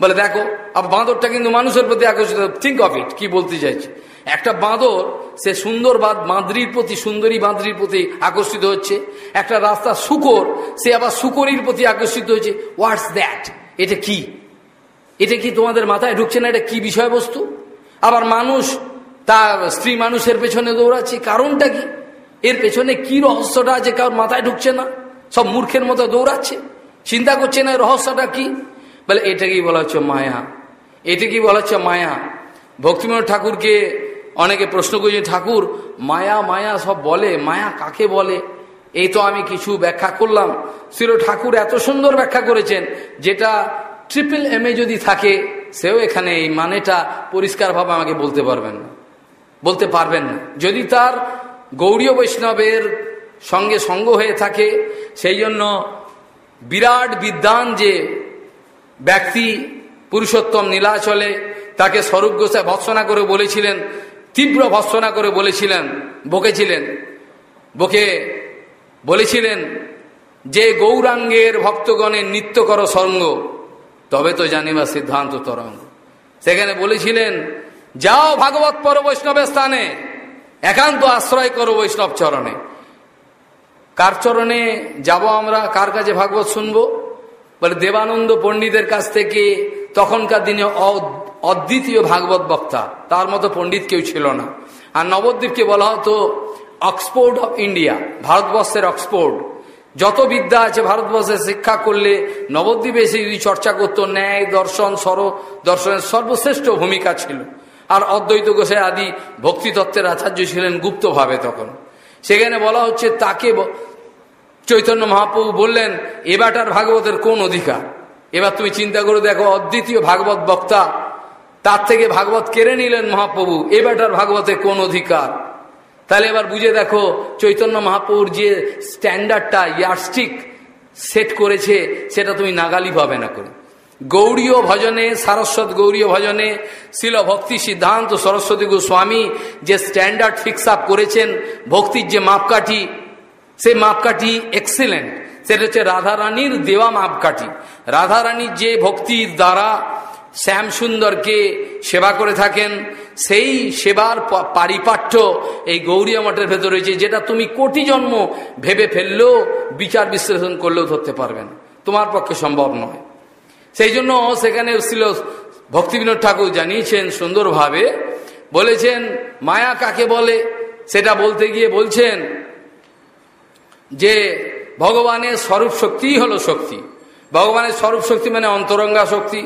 বলে দেখো আর বাঁদরটা কিন্তু মানুষের প্রতি আকর্ষিত। থিঙ্ক অফ ইট কি বলতে চাইছে? একটা বাঁদর, সে সুন্দর বাঁদরির প্রতি, সুন্দরী বাঁদরির প্রতি আকর্ষিত হচ্ছে। একটা রাস্তা শুকর, সে আবার শুকরির প্রতি আকর্ষিত হচ্ছে। হোয়াটস দ্যাট এটা কি? এটা কি তোমাদের মাথায় ঢুকছে না? এটা কি বিষয়বস্তু? আবার মানুষ তার স্ত্রী মানুষের পেছনে দৌড়াচ্ছে, কারণটা কি? এর পেছনে কি রহস্যটা আছে কারোর মাথায় ঢুকছে না? সব মূর্খের মতো দৌড়াচ্ছে? চিন্তা করছে না রহস্যটা কি? বলে এটাকেই বলা হচ্ছে মায়া? এটা কি বলা হচ্ছে মায়া? ভক্তিমোহন ঠাকুরকে অনেকে প্রশ্ন করছে, ঠাকুর, মায়া মায়া সব বলে? মায়া কাকে বলে? এই তো আমি কিছু ব্যাখ্যা করলাম। শ্রী ঠাকুর এত সুন্দর ব্যাখ্যা করেছেন, যেটা ট্রিপল এম এ যদি থাকে, সেও এখানে এই মানেটা পরিষ্কারভাবে আমাকে বলতে পারবেন না। বলতে পারবেন না। যদি তার গৌরীয় বৈষ্ণবের সঙ্গে সঙ্গ হয়ে থাকে, সেই জন্য বিরাট বিদ্যান যে ব্যক্তি পুরুষোত্তম নীলাচলে তাকে স্বরূপ গোসাই ভৎসনা করে বলেছিলেন, তীব্র ভৎসনা করে বলেছিলেন, বকেছিলেন, বকে বলেছিলেন যে গৌরাঙ্গের ভক্তগণের নিত্য কর সঙ্গ তবে তো জানিবা সিদ্ধান্ত তরঙ্গ। সেখানে বলেছিলেন, যাও ভাগবত পর বৈষ্ণবের স্থানে, একান্ত আশ্রয় করো বৈষ্ণব চরণে। কার চরণে যাব আমরা? কার কাছে ভাগবত শুনব? বলে দেবানন্দ পণ্ডিতের কাছ থেকে তখনকার দিনে অদ্বিতীয় ভাগবত বক্তা। তার মতো পণ্ডিত কেউ ছিল না। আর নবদ্বীপকে বলা হতো অক্সফোর্ড অফ ইন্ডিয়া, ভারতবর্ষের অক্সফোর্ড। যত বিদ্যা আছে ভারতবর্ষে শিক্ষা করলে নবদ্বীপে এসে যদি চর্চা করতো, ন্যায়, দর্শন, সর, দর্শনের সর্বশ্রেষ্ঠ ভূমিকা ছিল। আর অদ্বৈত গোসাই আদি ভক্তিতত্ত্বের আচার্য ছিলেন গুপ্তভাবে তখন। সেখানে বলা হচ্ছে, তাকে চৈতন্য মহাপ্রভু বললেন, এবারটার ভাগবতের কোন অধিকার? এবার তুমি চিন্তা করে দেখো, অদ্বিতীয় ভাগবত বক্তা, তার থেকে ভাগবত কেড়ে নিলেন মহাপ্রভু, এবারটার ভাগবতে কোন অধিকার? তাহলে এবার বুঝে দেখো চৈতন্য মহাপ্রভুর যে স্ট্যান্ডার্ডটা ইয়ারস্টিক সেট করেছে, সেটা তুমি নাগালি পাবে না করে। গৌরীয় ভজনে, সারস্বত গৌরীয় ভজনে, শিল ভক্তি সিদ্ধান্ত, সরস্বতী গোস্বামী যে স্ট্যান্ডার্ড ফিক্স আপ করেছেন, ভক্তির যে মাপকাঠি সেই মাপকাঠি এক্সেলেন্ট সেটা হচ্ছে রাধারানীর দেওয়া মাপকাঠি। রাধারানীর যে ভক্তির দ্বারা শ্যাম সুন্দরকে সেবা করে থাকেন সেই সেবার পারিপাঠ্য এই গৌরীয় মঠের ভেতর রয়েছে, যেটা তুমি কোটি জন্ম ভেবে ফেললেও বিচার বিশ্লেষণ করলেও ধরতে পারবেন তোমার পক্ষে সম্ভব নয়। সেই জন্য সেখানে ছিল ভক্তিবিনোদ ঠাকুর জানিয়েছেন সুন্দরভাবে, বলেছেন, মায়া কাকে বলে? সেটা বলতে গিয়ে বলছেন যে, ভগবানের স্বরূপ শক্তিই হলো শক্তি। ভগবানের স্বরূপ শক্তি মানে অন্তরঙ্গা শক্তি,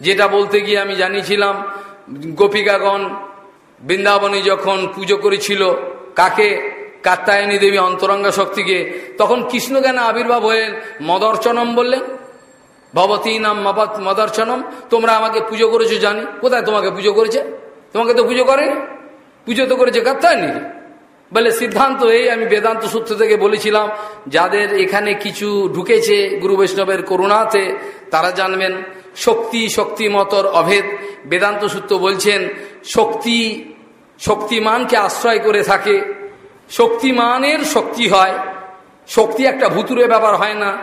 যেটা বলতে গিয়ে আমি জানিয়েছিলাম গোপিকাগণ বৃন্দাবনে যখন পুজো করেছিল, কাকে? কাত্তায়নী দেবী অন্তরঙ্গা শক্তিকে, তখন কৃষ্ণ কেন আবির্ভাব হয়ে মদর্চনম বললেন। ভবতী নাম মদর্চনম, তোমরা আমাকে পুজো করেছ জানি। কোথায় তোমাকে পুজো করেছে? তোমাকে তো পুজো করেনি। পুজো তো করেছে কাত্তায়নী বলে, সিদ্ধান্ত এই, আমি বেদান্ত সূত্র থেকে বলেছিলাম, যাদের এখানে কিছু ঢুকেছে গুরু বৈষ্ণবের করুণাতে, তারা জানবেন, শক্তি, শক্তিমতর অভেদ বেদান্ত সূত্র বলছেন, শক্তি, শক্তিমানকে আশ্রয় করে থাকে। শক্তিমানের শক্তি হয়, শক্তি একটা ভুতুরে ব্যাপার হয় না।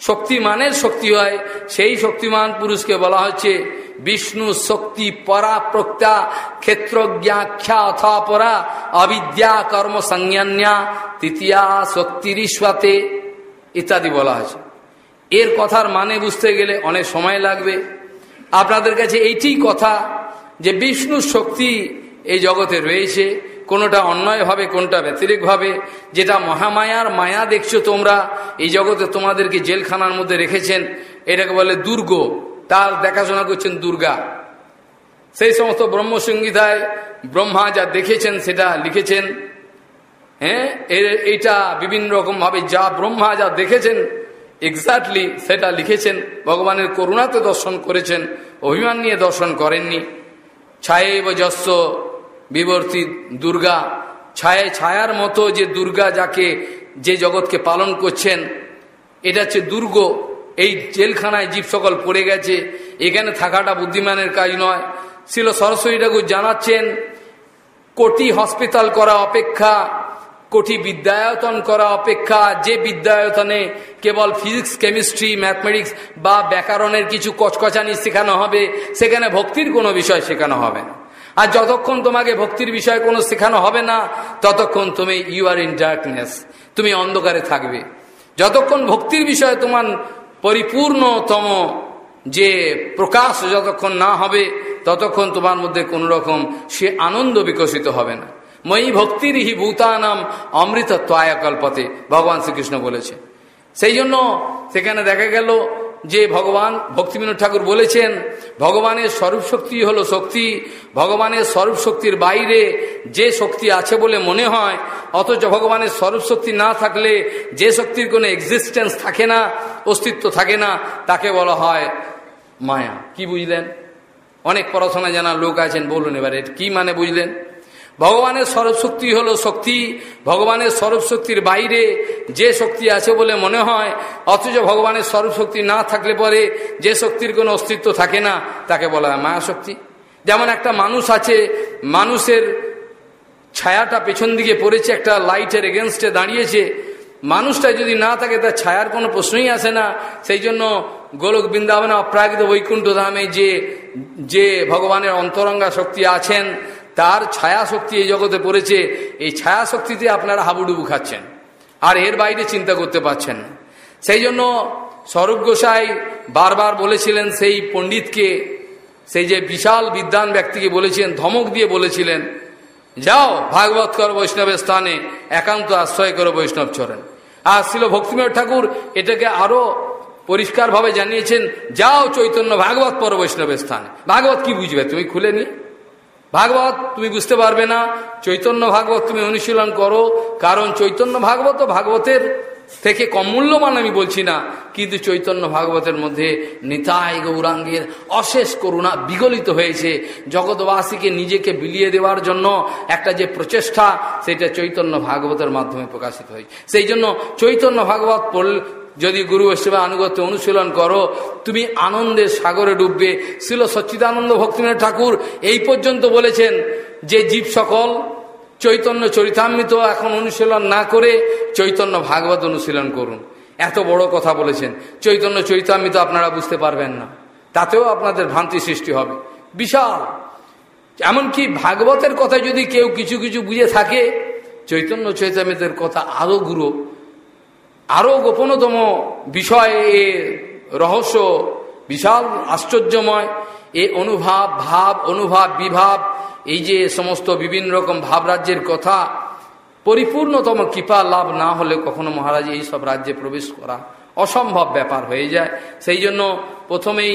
শক্তিমানের শক্তি হয়, সেই শক্তিমান পুরুষকে বলা হচ্ছে বিষ্ণু শক্তি পরা প্রক্তা ক্ষেত্রজ্ঞাখ্যা অথা পরা অবিদ্যা কর্ম সংজ্ঞান্যা তৃতীয়া শক্তির শক্তিরিস্বাতে ইত্যাদি বলা হয়েছে। এর কথার মানে বুঝতে গেলে অনেক সময় লাগবে। আপনাদের কাছে এইটি কথা যে বিষ্ণু শক্তি এই জগতে রয়েছে, কোনোটা অন্যায়ভাবে কোনটা ব্যতিরিকভাবে যেটা মহামায়ার মায়া দেখছ তোমরা, এই জগতে তোমাদেরকে জেলখানার মধ্যে রেখেছেন, এটাকে বলে দুর্গ। তার দেখাশোনা করছেন দুর্গা। সেই সমস্ত ব্রহ্মসংগীতায় ব্রহ্মা যা দেখেছেন সেটা লিখেছেন। হ্যাঁ? এইটা বিভিন্ন রকমভাবে যা ব্রহ্মা যা দেখেছেন এক্স্যাক্টলি সেটা লিখেছেন, ভগবানের করুণাতে দর্শন করেছেন, অভিমান নিয়ে দর্শন করেননি। ছায়ে যস্য বিবর্তী দুর্গা, ছায় ছায়ার মতো যে দুর্গা যাকে যে জগৎকে পালন করছেন, এটা হচ্ছে দুর্গ। এই জেলখানায় জীব সকল পড়ে গেছে, এখানে থাকাটা বুদ্ধিমানের কাজ নয়। ছিল সরস্বতী ঠাকুর জানাচ্ছেন, কোটি হসপিটাল করা অপেক্ষা কোটি বিদ্যায়তন করা অপেক্ষা। যে বিদ্যায়তনে কেবল ফিজিক্স, কেমিস্ট্রি, ম্যাথমেটিক্স বা ব্যাকরণের কিছু কচকচানি শেখানো হবে, সেখানে ভক্তির কোনো বিষয় শেখানো হবে না। আর যতক্ষণ তোমাকে ভক্তির বিষয় কোনো শেখানো হবে না, ততক্ষণ তুমি ইউ আর ইন ডার্কনেস তুমি অন্ধকারে থাকবে। যতক্ষণ ভক্তির বিষয়ে তোমার পরিপূর্ণতম যে প্রকাশ যতক্ষণ না হবে, ততক্ষণ তোমার মধ্যে কোনো রকম সে আনন্দ বিকশিত হবে না। মই ভক্তির হি ভূতানাম অমৃত ত্বয়া কল্পতে, ভগবান শ্রীকৃষ্ণ বলেছে সেই জন্য সেখানে দেখা গেল যে ভগবান ভক্তিবিনোদ ঠাকুর বলেছেন, ভগবানের স্বরূপ শক্তি হলো শক্তি, ভগবানের স্বরূপ শক্তির বাইরে যে শক্তি আছে বলে মনে হয়, অথচ ভগবানের স্বরূপ শক্তি না থাকলে যে শক্তির কোনো এক্সিস্টেন্স থাকে না, অস্তিত্ব থাকে না, তাকে বলা হয় মায়া। কি বুঝলেন? অনেক পড়াশোনা জানা লোক আছেন, বলুন এবারে, কি মানে বুঝলেন? ভগবানের স্বরূপ শক্তি হলো শক্তি। ভগবানের স্বরূপ শক্তির বাইরে যে শক্তি আছে বলে মনে হয়, অথচ ভগবানের স্বরূপ শক্তি না থাকলে পরে যে শক্তির কোনো অস্তিত্ব থাকে না, তাকে বলা হয় মায়া শক্তি যেমন একটা মানুষ আছে, মানুষের ছায়াটা পেছন দিকে পড়েছে, একটা লাইটের এগেনস্টে দাঁড়িয়েছে। মানুষটা যদি না থাকে, তার ছায়ার কোনো প্রশ্নই আসে না। সেই জন্য গোলক বৃন্দাবনে অপ্রাকৃত বৈকুণ্ঠ ধামে যে যে ভগবানের অন্তরঙ্গা শক্তি আছেন তার ছায়া শক্তি এই জগতে পড়েছে, এই ছায়া শক্তিতে আপনারা হাবুডুবু খাচ্ছেন। আর এর বাইরে চিন্তা করতে পারছেন না। সেই জন্য স্বরূপ গোসাই বারবার বলেছিলেন, সেই পণ্ডিতকে, সেই যে বিশাল বিদ্যান ব্যক্তিকে বলেছিলেন, ধমক দিয়ে বলেছিলেন, যাও ভাগবত কর বৈষ্ণবের স্থানে, একান্ত আশ্রয় করো বৈষ্ণব চরেন আর ছিল ভক্তিময় ঠাকুর এটাকে আরও পরিষ্কারভাবে জানিয়েছেন, যাও চৈতন্য ভাগবত পর বৈষ্ণবের স্থানে। ভাগবত কি বুঝবে? তুমি খুলে নি ভাগবত তুমি বুঝতে পারবে না। চৈতন্য ভাগবত তুমি অনুশীলন করো। কারণ চৈতন্য ভাগবত ভাগবতের থেকে কম মূল্যমান আমি বলছি না। কিন্তু চৈতন্য ভাগবতের মধ্যে নিতাই গৌরাঙ্গের অশেষ করুণা বিগলিত হয়েছে। জগৎবাসীকে নিজেকে বিলিয়ে দেওয়ার জন্য একটা যে প্রচেষ্টা, সেটা চৈতন্য ভাগবতের মাধ্যমে প্রকাশিত হয় সেই জন্য চৈতন্য ভাগবত যদি গুরু বৈষ্ণব আনুগত্য অনুশীলন করো, তুমি আনন্দের সাগরে ডুববে। ছিল সচ্চিদানন্দ ভক্তিনাথ ঠাকুর এই পর্যন্ত বলেছেন যে জীব সকল, চৈতন্য চরিতামৃত এখন অনুশীলন না করে চৈতন্য ভাগবত অনুশীলন করুন। এত বড় কথা বলেছেন। চৈতন্য চরিতামৃত আপনারা বুঝতে পারবেন না। তাতেও আপনাদের ভ্রান্তি সৃষ্টি হবে। বিশাল। এমনকি ভাগবতের কথা যদি কেউ কিছু কিছু বুঝে থাকে, চৈতন্য চৈতামৃতের কথা আরও গুরু আরও গোপনতম বিষয় এ রহস্য, বিশাল, আশ্চর্যময়। এ অনুভাব, ভাব, অনুভাব, বিভাব, এই যে সমস্ত বিভিন্ন রকম ভাবরাজ্যের কথা, পরিপূর্ণতম কৃপা লাভ না হলে কখনো মহারাজ এই সব রাজ্যে প্রবেশ করা অসম্ভব ব্যাপার হয়ে যায়। সেই জন্য প্রথমেই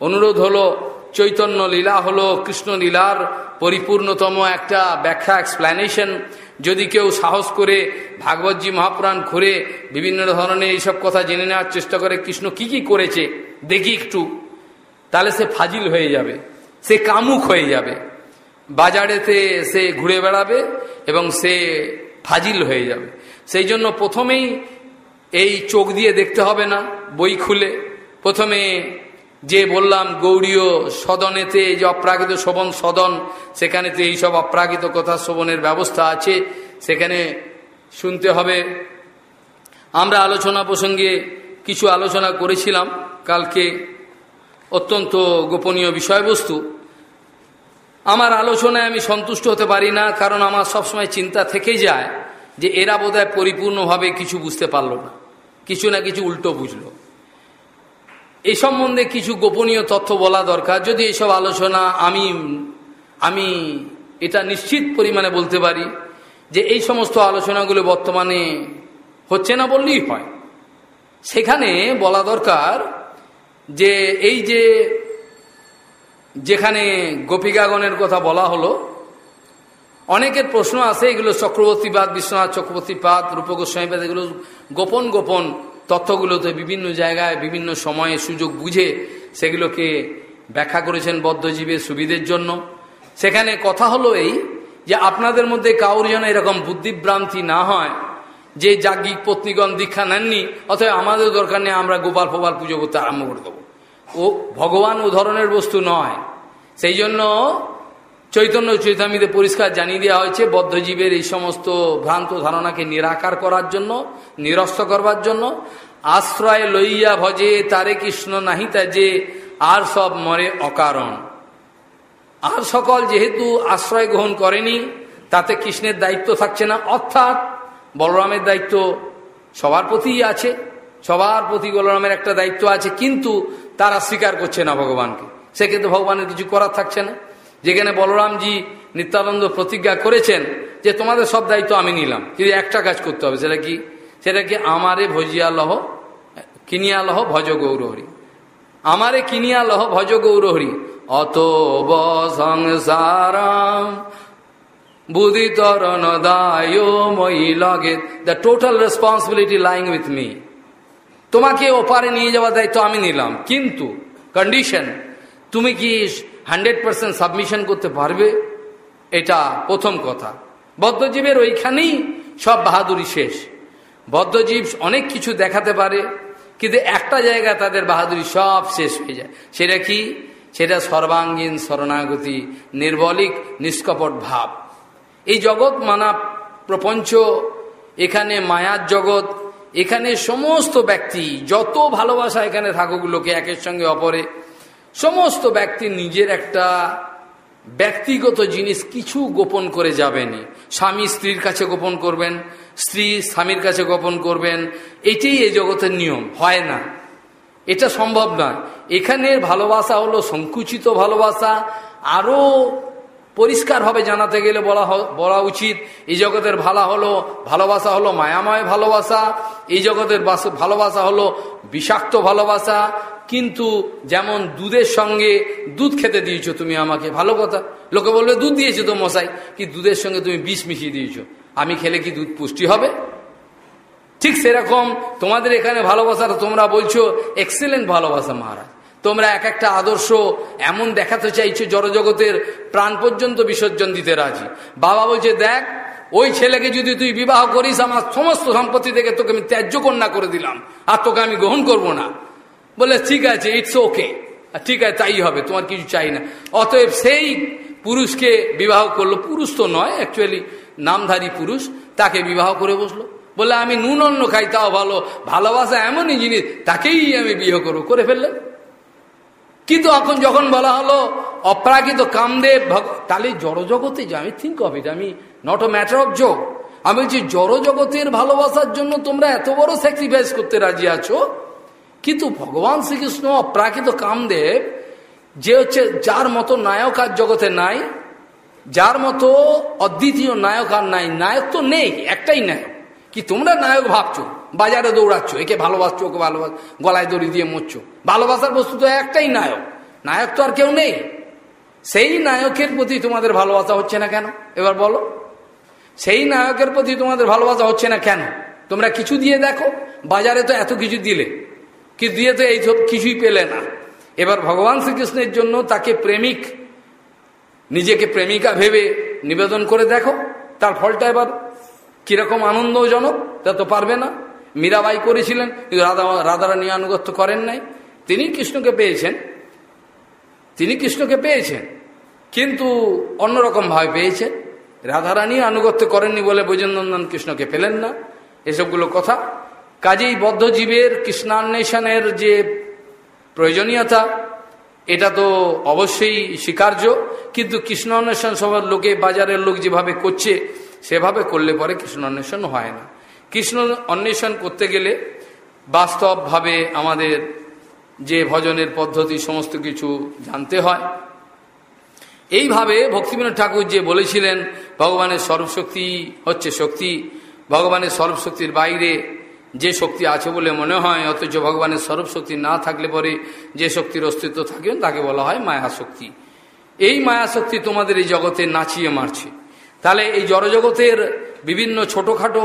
অনুরোধ হলো, চৈতন্য লীলা হলো কৃষ্ণ লীলার পরিপূর্ণতম একটা ব্যাখ্যা এক্সপ্ল্যানেশন যদি কেউ সাহস করে ভাগবতজি মহাপুরাণ ঘুরে বিভিন্ন ধরনের এইসব কথা জেনে নেওয়ার চেষ্টা করে, কৃষ্ণ কি কি করেছে, দেখি একটু। তাহলে সে ফাজিল হয়ে যাবে, সে কামুক হয়ে যাবে। বাজারেতে সে ঘুরে বেড়াবে এবং সে ফাজিল হয়ে যাবে। সেই জন্য প্রথমেই এই চোখ দিয়ে দেখতে হবে না, বই খুলে। প্রথমে যে বললাম, গৌরীয় সদনেতে যে অপ্রাকৃত শোভন সদন, সেখানেতে এইসব অপ্রাকৃত কথা শোভনের ব্যবস্থা আছে, সেখানে শুনতে হবে। আমরা আলোচনা প্রসঙ্গে কিছু আলোচনা করেছিলাম, কালকে অত্যন্ত গোপনীয় বিষয়বস্তু। আমার আলোচনায় আমি সন্তুষ্ট হতে পারি না, কারণ আমার সবসময় চিন্তা থেকে যায় যে এরা বোধহয় পরিপূর্ণভাবে কিছু বুঝতে পারল না, কিছু না কিছু উল্টো বুঝলো। এই সম্বন্ধে কিছু গোপনীয় তথ্য বলা দরকার। যদি এসব আলোচনা আমি আমি এটা নিশ্চিত পরিমাণে বলতে পারি যে এই সমস্ত আলোচনাগুলো বর্তমানে হচ্ছে না বললেই হয়। সেখানে বলা দরকার যে এই যে যেখানে গোপিকাগণের কথা বলা হলো, অনেকের প্রশ্ন আছে, এগুলো চক্রবর্তীবাদ, বিশ্বনাথ চক্রবর্তীপাদ রূপগোস্বামীবাদ এগুলো গোপন গোপন তথ্যগুলোতে বিভিন্ন জায়গায়, বিভিন্ন সময়ে সুযোগ বুঝে সেগুলোকে ব্যাখ্যা করেছেন বদ্ধজীবের সুবিধের জন্য। সেখানে কথা হলো এই যে আপনাদের মধ্যে কাউর যেন এরকম বুদ্ধিভ্রান্তি না হয়, যে যাজ্ঞিক পত্নীগণ দীক্ষা নেননি অথবা আমাদের দরকার নেই আমরা গোপাল ফোপাল পুজো করতে আরম্ভ করে দেবো। ও ভগবান ও ধরনের বস্তু নয়। সেই জন্য চৈতন্য চৈতামিতে পরিষ্কার জানিয়ে দেওয়া হয়েছে, বদ্ধজীবের এই সমস্ত ভ্রান্ত ধারণাকে নিরাকার করার জন্য, নিরস্ত করবার জন্য, আশ্রয় লইয়া ভজে, তারে কৃষ্ণ নাহি যে আর সব মরে অকারণ। আর সকল যেহেতু আশ্রয় গ্রহণ করেনি, তাতে কৃষ্ণের দায়িত্ব থাকছে না। অর্থাৎ বলরামের দায়িত্ব সবার প্রতিই আছে, সবার প্রতি বলরামের একটা দায়িত্ব আছে, কিন্তু তারা স্বীকার করছে না ভগবানকে। সেক্ষেত্রে ভগবানের কিছু করার থাকছে না। যেখানে বলরামজি নিত্যানন্দ প্রতিজ্ঞা করেছেন যে তোমাদের সব দায়িত্ব আমি নিলাম, কিন্তু একটা কাজ করতে হবে, সেটা কি? সেটা কি আমারে ভজিয়া লহ কিনিয়া লহ ভজ গৌরহরি। আমারে কিনিয়া লহ ভজ গৌরহরি। অত সংসারাম বুদ্ধি তরণ দায় মই লগে। The total responsibility lying with me তোমাকে ওপারে নিয়ে যাওয়ার দায়িত্ব আমি নিলাম, কিন্তু কন্ডিশন তুমি কি হান্ড্রেড পার্সেন্ট সাবমিশন করতে পারবে, এটা প্রথম কথা। বদ্ধজীবের ওইখানেই সব বাহাদুরি শেষ। বদ্ধজীব অনেক কিছু দেখাতে পারে, কিন্তু একটা জায়গায় তাদের বাহাদুরি সব শেষ হয়ে যায়। সেটা কি? সেটা সর্বাঙ্গীন শরণাগতি, নির্বলিক, নিষ্কপট ভাব। এই জগৎ মানা প্রপঞ্চ, এখানে মায়ার জগৎ, এখানে সমস্ত ব্যক্তি যত ভালোবাসা এখানে থাকুক, লোকে একের সঙ্গে অপরে। সমস্ত ব্যক্তি নিজের একটা ব্যক্তিগত জিনিস কিছু গোপন করে যাবেনি। স্বামী স্ত্রীর কাছে গোপন করবেন, স্ত্রী স্বামীর কাছে গোপন করবেন। এটাই এই জগতের নিয়ম, হয় না। এটা সম্ভব নয়। এখানের ভালোবাসা হলো সংকুচিত ভালোবাসা। আরও পরিষ্কারভাবে জানাতে গেলে বলা বলা উচিত, এই জগতের ভালো হলো, ভালোবাসা হলো মায়াময় ভালোবাসা, এই জগতের ভালোবাসা হলো বিষাক্ত ভালোবাসা, কিন্তু যেমন দুধের সঙ্গে দুধ খেতে দিয়েছ তুমি আমাকে, ভালো কথা। লোকে বলবে, দুধ দিয়েছ তো মশাই, কি দুধের সঙ্গে তুমি বিষ মিশিয়ে দিয়েছ? আমি খেলে কি দুধ পুষ্টি হবে? ঠিক সেরকম তোমাদের এখানে ভালোবাসাটা তোমরা বলছো, এক্সেলেন্ট ভালোবাসা, মহারাজ। তোমরা এক একটা আদর্শ এমন দেখাতে চাইছো, জড়জগতের প্রাণ পর্যন্ত বিসর্জন দিতে রাজি। বাবা বলছে, দেখ, ওই ছেলেকে যদি তুই বিবাহ করিস, আমার সমস্ত সম্পত্তি থেকে তোকে আমি ত্যায্য কন্যা করে দিলাম, আর তোকে আমি গ্রহণ করব না। বলে, ঠিক আছে ইটস ওকে ঠিক আছে, তাই হবে, তোমার কিছু চাই না। অতএব সেই পুরুষকে বিবাহ করল। পুরুষ তো নয় অ্যাকচুয়ালি নামধারী পুরুষ, তাকে বিবাহ করে বসল। বলে, আমি নুন অন্য খাই, তাও ভালো, ভালোবাসা এমনই জিনিস, তাকেই আমি বিয়ে করব। করে ফেললে কিন্তু এখন যখন বলা হলো অপ্রাকৃত কামদেব তাহলে জড়জগতে যে আমি থিঙ্ক অফ ইট আমি not a matter of joke আমি বলছি, জড়জগতের ভালোবাসার জন্য তোমরা এত বড় স্যাক্রিফাইস করতে রাজি আছো? কিন্তু ভগবান শ্রীকৃষ্ণ অপ্রাকৃত কামদেব, যে হচ্ছে যার মতো নায়ক আর জগতে নাই, যার মতো অদ্বিতীয় নায়ক আর নাই, নায়ক তো নেই, একটাই নায়ক। কি তোমরা নায়ক ভাবছ? বাজারে দৌড়াচ্ছ, একে ভালোবাসছো, ওকে ভালোবাস, গলায় দড়ি দিয়ে মরছো। ভালোবাসার বস্তু তো একটাই নায়ক। নায়ক তো আর কেউ নেই। সেই নায়কের প্রতি তোমাদের ভালোবাসা হচ্ছে না কেন? এবার বলো। সেই নায়কের প্রতি তোমাদের ভালোবাসা হচ্ছে না কেন? তোমরা কিছু দিয়ে দেখো। বাজারে তো এত কিছু দিলে। কি দিয়ে তো এই সব কিছুই পেলে না। এবার ভগবান শ্রীকৃষ্ণের জন্য তাকে প্রেমিক, নিজেকে প্রেমিকা ভেবে নিবেদন করে দেখো। তার ফলটা এবার কীরকম আনন্দজনক, তা তো পারবে না। মীরাবাই করেছিলেন, কিন্তু রাধা রাধারানী আনুগত্য করেন নাই। তিনি কৃষ্ণকে পেয়েছেন। তিনি কৃষ্ণকে পেয়েছেন, কিন্তু অন্যরকম ভাবে পেয়েছেন রাধারানী আনুগত্য করেননি বলে বৈজনন্দন কৃষ্ণকে পেলেন না। এসবগুলো কথা। কাজেই বদ্ধজীবের কৃষ্ণান্বেষণের যে প্রয়োজনীয়তা, এটা তো অবশ্যই স্বীকার্য। কিন্তু কৃষ্ণ অন্বেষণ সবার লোকে, বাজারের লোক যেভাবে করছে, সেভাবে করলে পরে কৃষ্ণ অন্বেষণ হয় না। কৃষ্ণ অন্বেষণ করতে গেলে বাস্তবভাবে আমাদের যে ভজনের পদ্ধতি, সমস্ত কিছু জানতে হয়। এইভাবে ভক্তিবিনোদ ঠাকুর যে বলেছিলেন, ভগবানের সর্বশক্তি হচ্ছে শক্তি, ভগবানের সর্বশক্তির বাইরে যে শক্তি আছে বলে মনে হয়, অথচ ভগবানের সর্বশক্তি না থাকলে পরে যে শক্তির অস্তিত্ব থাকে, তাকে বলা হয় মায়া শক্তি এই মায়া শক্তি তোমাদের এই জগতে নাচিয়ে মারছে। তাহলে এই জড়জগতের বিভিন্ন ছোটোখাটো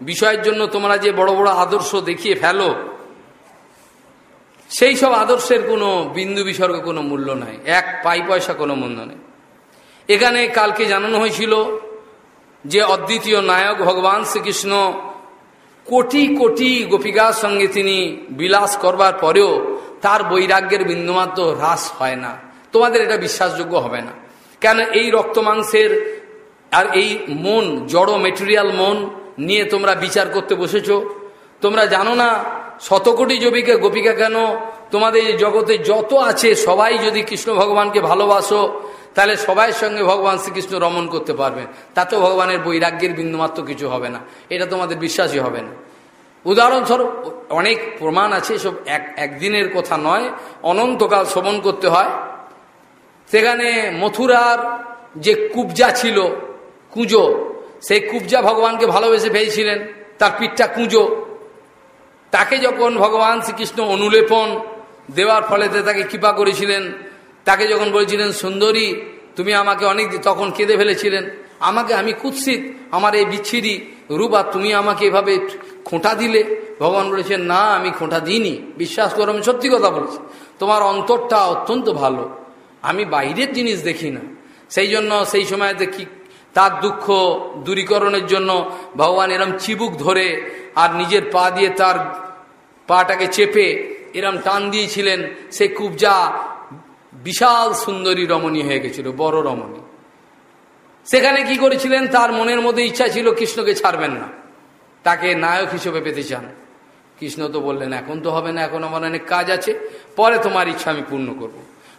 বিষয়ের জন্য তোমরা যে বড় বড় আদর্শ দেখিয়ে ফেলো, সেই সব আদর্শের কোনো বিন্দু বিসর্গ কোনো মূল্য নাই। এক পাই পয়সা কোনো মূল্য নেই। এখানে কালকে জানানো হয়েছিল যে অদ্বিতীয় নায়ক ভগবান শ্রীকৃষ্ণ কোটি কোটি গোপিকার সঙ্গে তিনি বিলাস করবার পরেও তার বৈরাগ্যের বিন্দুমাত্র হ্রাস হয় না। তোমাদের এটা বিশ্বাসযোগ্য হবে না। কেন এই রক্ত মাংসের আর এই মন, জড় মেটেরিয়াল মন নিয়ে তোমরা বিচার করতে বসেছ। তোমরা জানো না, শতকোটি জবিকা গোপিকা কেন? তোমাদের জগতে যত আছে, সবাই যদি কৃষ্ণ ভগবানকে ভালোবাসো, তাহলে সবাই সঙ্গে ভগবান শ্রীকৃষ্ণ রমণ করতে পারবেন তাতেও ভগবানের বৈরাগ্যের বিন্দুমাত্র কিছু হবে না। এটা তোমাদের বিশ্বাসই হবে না। উদাহরণস্বরূপ, অনেক প্রমাণ আছে সব এক, একদিনের কথা নয়, অনন্তকাল শ্রবণ করতে হয়। সেখানে মথুরার যে কুবজা ছিল, কুঁজো সেই কুবজা ভগবানকে ভালোবেসে পেয়েছিলেন তার পিঠটা কুঁজো। তাকে যখন ভগবান শ্রীকৃষ্ণ অনুলেপন দেওয়ার ফলেতে তাকে কৃপা করেছিলেন, তাকে যখন বলেছিলেন, সুন্দরী, তুমি আমাকে অনেক তখন কেঁদে ফেলেছিলেন, আমাকে আমি কুৎসিত, আমার এই বিচ্ছিরি রূপ তুমি আমাকে এভাবে খোঁটা দিলে? ভগবান বলেছেন, না, আমি খোঁটা দিইনি, বিশ্বাস করো, আমি সত্যি কথা বলছি। তোমার অন্তরটা অত্যন্ত ভালো, আমি বাইরের জিনিস দেখি না। সেই জন্য সেই সময়তে কি তার দুঃখ দূরীকরণের জন্য ভগবান এরম চিবুক ধরে আর নিজের পা দিয়ে তার পাটাকে চেপে এরম টান দিয়েছিলেন, সে কুবজা বিশাল সুন্দরী রমণী হয়ে গেছিল, বড় রমণী। সেখানে কি করেছিলেন? তার মনের মধ্যে ইচ্ছা ছিল কৃষ্ণকে ছাড়বেন না। তাকে নায়ক হিসেবে পেতে চান। কৃষ্ণ তো বললেন, এখন তো হবে না, এখন আমার অনেক কাজ আছে, পরে তোমার ইচ্ছা আমি পূর্ণ করব।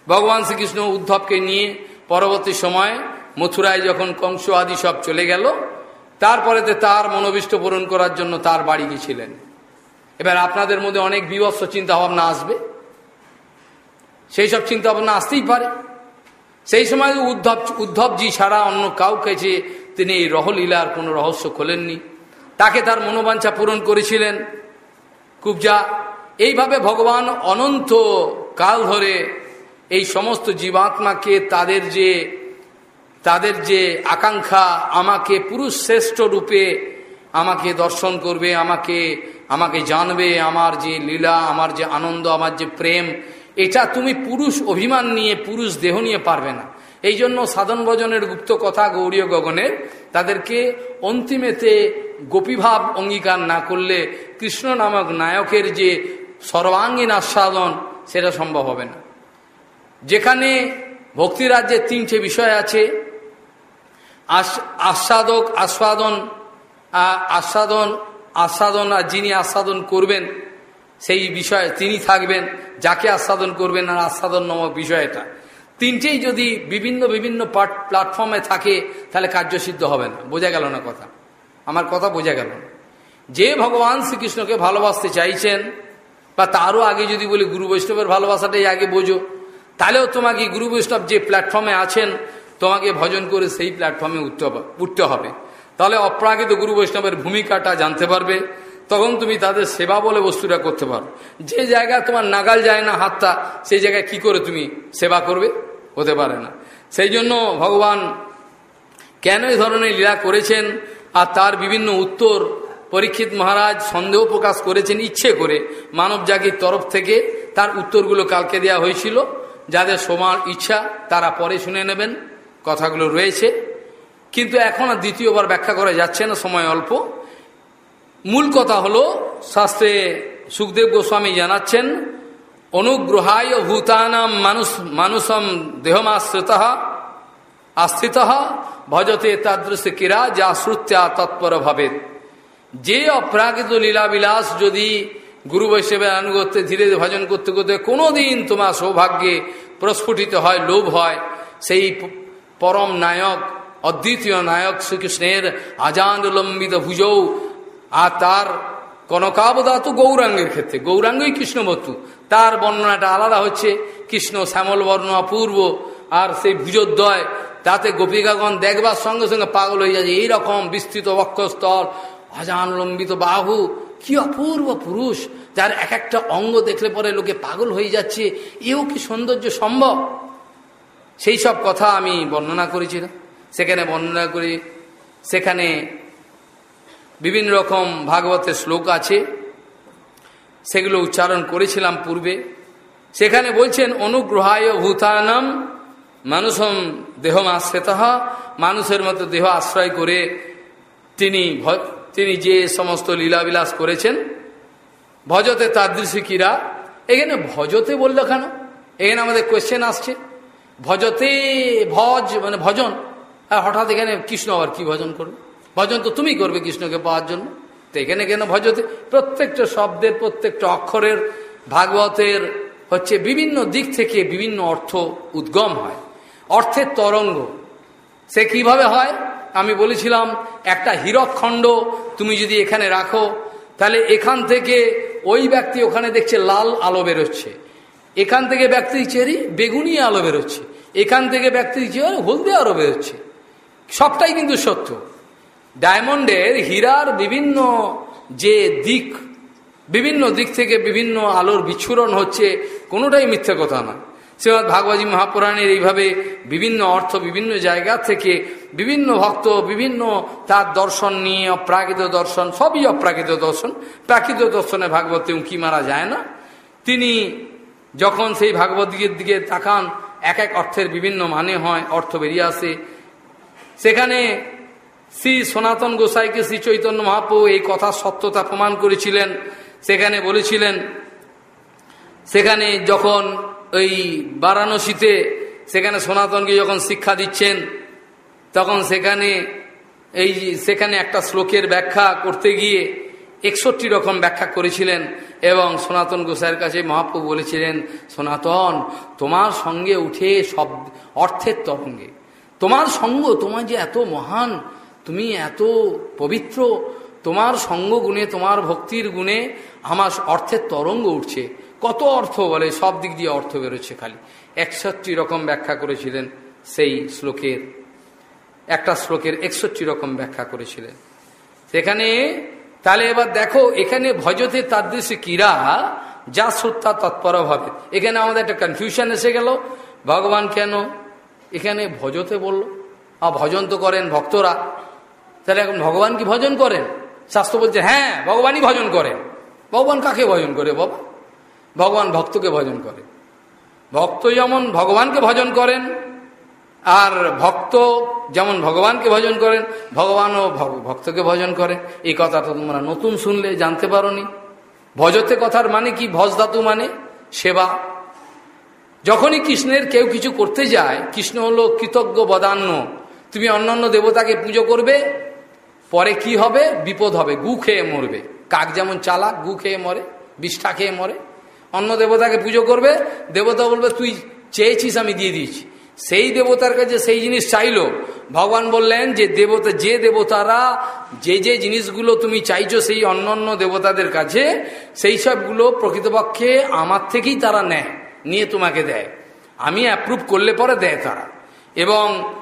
ভগবান শ্রীকৃষ্ণ উদ্ধবকে নিয়ে পরবর্তী সময় মথুরায় যখন কংস আদি সব চলে গেল, তারপরেতে তার মনোবিষ্ট পূরণ করার জন্য তার বাড়ি গেছিলেন। এবার আপনাদের মধ্যে অনেক বিভৎস চিন্তা ভাবনা আসবে। সেই সব চিন্তা ভাবনা আসতেই পারে। সেই সময় উদ্ধব, উদ্ধবজি ছাড়া অন্য কাউকে যে তিনি এই রহলীলার কোনো রহস্য খোলেননি, তাকে তার মনোবাঞ্ছা পূরণ করেছিলেন। কুবজা, এইভাবে ভগবান অনন্ত কাল ধরে এই সমস্ত জীবাত্মাকে তাদের যে তাদের যে আকাঙ্ক্ষা আমাকে পুরুষ শ্রেষ্ঠ রূপে আমাকে দর্শন করবে, আমাকে আমাকে জানবে, আমার যে লীলা, আমার যে আনন্দ, আমার যে প্রেম, এটা তুমি পুরুষ অভিমান নিয়ে, পুরুষ দেহ নিয়ে পারবে না। এই জন্য সাধন ভজনের গুপ্ত কথা গৌরীয় গগনের, তাদেরকে অন্তিমেতে গোপীভাব অঙ্গীকার না করলে কৃষ্ণ নামক নায়কের যে সর্বাঙ্গীন আস্বাদন, সেটা সম্ভব হবে না। যেখানে ভক্তিরাজ্যের তিনটে বিষয় আছে আস্বাদক, আস্বাদন আস্বাদন আস্বাদন, আর যিনি আস্বাদন করবেন, সেই বিষয়ে তিনি থাকবেন, যাকে আস্বাদন করবেন আর আস্বাদন নামক বিষয়টা। তিনটেই যদি বিভিন্ন বিভিন্ন প্ল্যাটফর্মে থাকে, তাহলে কার্যসিদ্ধ হবে না। বোঝা গেল না কথা? আমার কথা বোঝা গেল না। যে ভগবান শ্রীকৃষ্ণকে ভালোবাসতে চাইছেন, বা তারও আগে যদি বলি, গুরু বৈষ্ণবের ভালোবাসাটাই আগে বোঝো, তাহলেও তোমাকে গুরু বৈষ্ণব যে প্ল্যাটফর্মে আছেন তোমাকে ভজন করে সেই প্ল্যাটফর্মে উঠতে হবে তাহলে অপ্রাকৃত গুরু বৈষ্ণবের ভূমিকাটা জানতে পারবে, তখন তুমি তাদের সেবা বলে বস্তুটা করতে পারো। যে জায়গায় তোমার নাগাল যায় না হাতটা, সেই জায়গায় কি করে তুমি সেবা করবে? হতে পারে না। সেই জন্য ভগবান কেন এই ধরনের লীলা করেছেন আর তার বিভিন্ন উত্তর পরীক্ষিত মহারাজ সন্দেহ প্রকাশ করেছেন ইচ্ছে করে। মানব জাতির তরফ থেকে তার উত্তরগুলো কালকে দেওয়া হয়েছিল। যাদের সমান ইচ্ছা, তারা পরে শুনে নেবেন। কথাগুলো রয়েছে। কিন্তু এখন আর দ্বিতীয়বার ব্যাখ্যা করা যাচ্ছে না, সময় অল্প। মূল কথা হলো, শাস্ত্রে সুখদেব গোস্বামী জানাচ্ছেন, অনুগ্রহায় ভূতানাম মানুষ, মানুষম দেহমাশ্রিত আস্থিত ভজতে তাদৃশ কিরা যা শ্রুত্যা তৎপর ভাবে যে অপ্রাকৃত লীলাবিলাস যদি গুরু বৈষ্ণবের আনুগত্যে ধীরে ধীরে ভজন করতে করতে কোনো দিন তোমার সৌভাগ্যে প্রস্ফুটিত হয়, লোভ হয়, সেই পরম নায়ক, অদ্বিতীয় নায়ক শ্রীকৃষ্ণের আজান লম্বিত ভুজৌ, আর তার কনকাবদাত গৌরাঙ্গের ক্ষেত্রে, গৌরাঙ্গই কৃষ্ণবস্তু। তার বর্ণনাটা আলাদা হচ্ছে, কৃষ্ণ শ্যামল বর্ণ অপূর্ব, আর সেই ভুজোদ্দয় তাতে গোপিকাগণ দেখবার সঙ্গে সঙ্গে পাগল হয়ে যাচ্ছে এইরকম বিস্তৃত বক্ষস্থল অজান লম্বিত বাহু, কি অপূর্ব পুরুষ, যার এক একটা অঙ্গ দেখলে পরে লোকে পাগল হয়ে যাচ্ছে, এও কি সৌন্দর্য সম্ভব? সেই সব কথা আমি বর্ণনা করেছিলাম সেখানে বর্ণনা করি, সেখানে বিভিন্ন রকম ভাগবতের শ্লোক আছে, সেগুলো উচ্চারণ করেছিলাম পূর্বে। সেখানে বলছেন, অনুগ্রহায় ভূতানম মানুষম দেহমাশ্রেত মানুষের মতো দেহ আশ্রয় করে তিনি তিনি যে সমস্ত লীলাবিলাস করেছেন, ভজতে তাদৃশিকিরা এখানে ভজতে বলল কেন? এখানে আমাদের কোয়েশ্চেন আসছে। ভজতে ভজ মানে ভজন। আর হঠাৎ এখানে কৃষ্ণ আবার কি ভজন করবে? ভজন তো তুমি করবে কৃষ্ণকে পাওয়ার জন্য। তো এখানে কেন ভজতে? প্রত্যেকটা শব্দের, প্রত্যেকটা অক্ষরের, ভাগবতের হচ্ছে বিভিন্ন দিক থেকে বিভিন্ন অর্থ উদ্গম হয়। অর্থের তরঙ্গ। সে কীভাবে হয়? আমি বলেছিলাম, একটা হীরকখণ্ড তুমি যদি এখানে রাখো, তাহলে এখান থেকে ওই ব্যক্তি ওখানে দেখছে লাল আলো বেরোচ্ছে। এখান থেকে ব্যক্তি চেরি বেগুনি আলো বেরোচ্ছে। এখান থেকে ব্যক্তি চেয়ে হলদে আলো বেরোচ্ছে। সবটাই কিন্তু সত্য। ডায়মন্ডের হীরার বিভিন্ন যে দিক, বিভিন্ন দিক থেকে বিভিন্ন আলোর বিচ্ছুরণ হচ্ছে, কোনোটাই মিথ্যে কথা না শ্রীমৎ ভাগবতী মহাপুরাণের এইভাবে বিভিন্ন অর্থ, বিভিন্ন জায়গা থেকে বিভিন্ন ভক্ত, বিভিন্ন তার দর্শন নিয়ে অপ্রাকৃত দর্শন, সবই অপ্রাকৃত দর্শন। প্রাকৃত দর্শনে ভাগবতী উঁকি মারা যায় না? তিনি যখন সেই ভাগবতীর দিকে তাকান, এক এক অর্থের বিভিন্ন মানে হয়, অর্থ বেরিয়ে আসে। সেখানে শ্রী সনাতন গোসাইকে শ্রী চৈতন্য মহাপ্রভু এই কথা সত্যতা প্রমাণ করেছিলেন। সেখানে বলেছিলেন, সেখানে যখন ওই বারাণসীতে সেখানে সনাতনকে যখন শিক্ষা দিচ্ছেন, তখন সেখানে এই সেখানে একটা শ্লোকের ব্যাখ্যা করতে গিয়ে একষট্টি রকম ব্যাখ্যা করেছিলেন এবং সনাতন গোসাইয়ের কাছে মহাপ্রভু বলেছিলেন, সনাতন, তোমার সঙ্গে উঠে সব অর্থের তরঙ্গে। তোমার সঙ্গ, তোমার যে এত মহান, তুমি এত পবিত্র, তোমার সঙ্গ গুণে তোমার ভক্তির গুণে আমার অর্থের তরঙ্গ উঠছে। কত অর্থ বলে, সব দিক দিয়ে অর্থ বেরোচ্ছে খালি। একষট্টি রকম ব্যাখ্যা করেছিলেন সেই শ্লোকের, একটা শ্লোকের একষট্টি রকম ব্যাখ্যা করেছিলেন। সেখানে তাহলে এবার দেখো, এখানে ভজতে তাদৃশে কিরা যা সত্যা তৎপর ভাবে। এখানে আমাদের একটা কনফিউশন এসে গেল। ভগবান কেন এখানে ভজতে বলল? আর ভজন তো করেন ভক্তরা। তাহলে এখন ভগবান কি ভজন করেন? শাস্ত্র বলছে হ্যাঁ ভগবানই ভজন করেন। ভগবান কাকে ভজন করে বাবা? ভগবান ভক্তকে ভজন করে। ভক্ত যেমন ভগবানকে ভজন করেন আর ভক্ত যেমন ভগবানকে ভজন করেন, ভগবানও ভক্তকে ভজন করেন এই কথাটা তোমরা নতুন শুনলে জানতে পারো নি ভজতে কথার মানে কি? ভজ ধাতু মানে সেবা। যখনই কৃষ্ণের কেউ কিছু করতে যায়, কৃষ্ণ হলো কৃতজ্ঞ বদান্য। তুমি অন্যান্য দেবতাকে পুজো করবে, পরে কি হবে? বিপদ হবে, গু খেয়ে মরবে। কাক যেমন চালাক, গু খেয়ে মরে, বিষ্ঠা খেয়ে মরে। অন্য দেবতাকে পুজো করবে, দেবতা বলবে, তুই চেয়েছিস আমি দিয়ে দিয়েছি। সেই দেবতার কাছে সেই জিনিস চাইল। ভগবান বললেন যে দেবতা, যে দেবতারা যে যে জিনিসগুলো তুমি চাইছো সেই অন্য অন্য দেবতাদের কাছে, সেই সবগুলো প্রকৃতপক্ষে আমার থেকেই তারা নেয়, নিয়ে তোমাকে দেয়। আমি অ্যাপ্রুভ করলে পরে দেয় তারা। এবং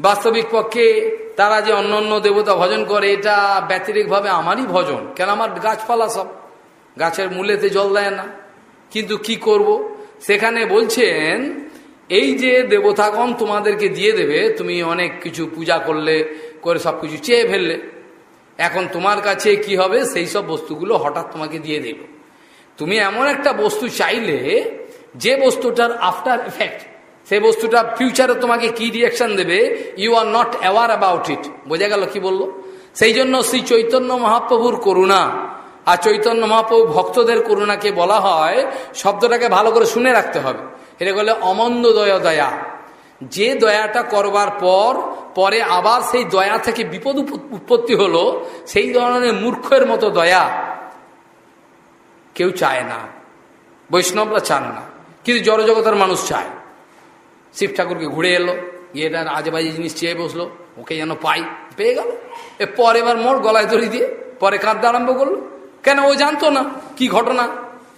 বাস্তবিক পক্ষে তারা যে অন্য অন্য দেবতা ভজন করে, এটা ব্যতিরিকভাবে আমারই ভজন। কেন আমার গাছপালা সব? গাছের মূলেতে জল দেয় না। কিন্তু কি করব? সেখানে বলছেন এই যে দেবতাগণ তোমাদেরকে দিয়ে দেবে, তুমি অনেক কিছু পূজা করলে, করে সব কিছু চেয়ে ফেললে, এখন তোমার কাছে কি হবে? সেই সব বস্তুগুলো হঠাৎ তোমাকে দিয়ে দেবে। তুমি এমন একটা বস্তু চাইলে, যে বস্তুটার আফটার এফেক্ট সেই বস্তুটা ফিউচারে তোমাকে কি রিয়াকশন দেবে you are not aware about it বোঝা গেল কি বলল? সেই জন্য শ্রী চৈতন্য মহাপ্রভুর করুণা, আর চৈতন্য মহাপ্রভু ভক্তদের করুণাকে বলা হয়, শব্দটাকে ভালো করে শুনে রাখতে হবে। এটা বলে অমন্দ দয়া দয়া। যে দয়াটা করবার পর, পরে আবার সেই দয়া থেকে বিপদ উৎপত্তি হলো, সেই ধরনের মূর্খের মতো দয়া কেউ চায় না। বৈষ্ণবরা চান না। কিন্তু জড়জগতের মানুষ চায়। শিব ঠাকুরকে ঘুরে এলো, গিয়ে এটা আজে বাজে জিনিস চেয়ে বসল, ওকে যেন পাই, পেয়ে গেল। এ পর এবার মোর গলায় ধরি দিয়ে, পরে কাঁদতে আরম্ভ করল। কেন ও জানতো না কি ঘটনা?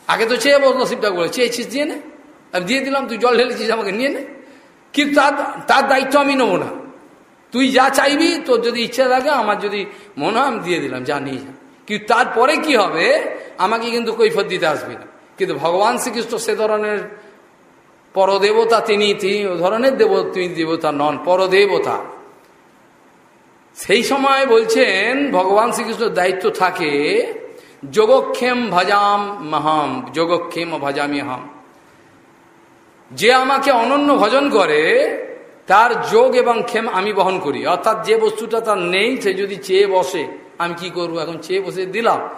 আগে তো চেয়ে বসল শিব ঠাকুর, চেয়েছিস দিয়ে নে। আমি দিয়ে দিলাম, তুই জল ঢেলেছিস আমাকে, নিয়ে নে। কিন্তু তার তার দায়িত্ব আমি নেব না। তুই যা চাইবি, তোর যদি ইচ্ছা থাকে, আমার যদি মনে হয়, আমি দিয়ে দিলাম, যা নিয়ে যা। কিন্তু তারপরে কি হবে? আমাকে কিন্তু কৈফত দিতে আসবি না। কিন্তু ভগবান শ্রীকৃষ্ণ সে ধরনের পরদেবতা, তিনি তিনি ও ধরনের দেব, তিনি দেবতা নন, পরদেবতা। সেই সময় বলছেন, ভগবান শ্রীকৃষ্ণের দায়িত্ব থাকে, যোগক্ষেম ভজাম মহাম, যোগক্ষেম ভজামি হাম। যে আমাকে অনন্য ভজন করে, তার যোগ এবং ক্ষেম আমি বহন করি। অর্থাৎ যে বস্তুটা তার নেই, সে যদি চেয়ে বসে, আমি কি করব? এখন চেয়ে বসে দিলাম।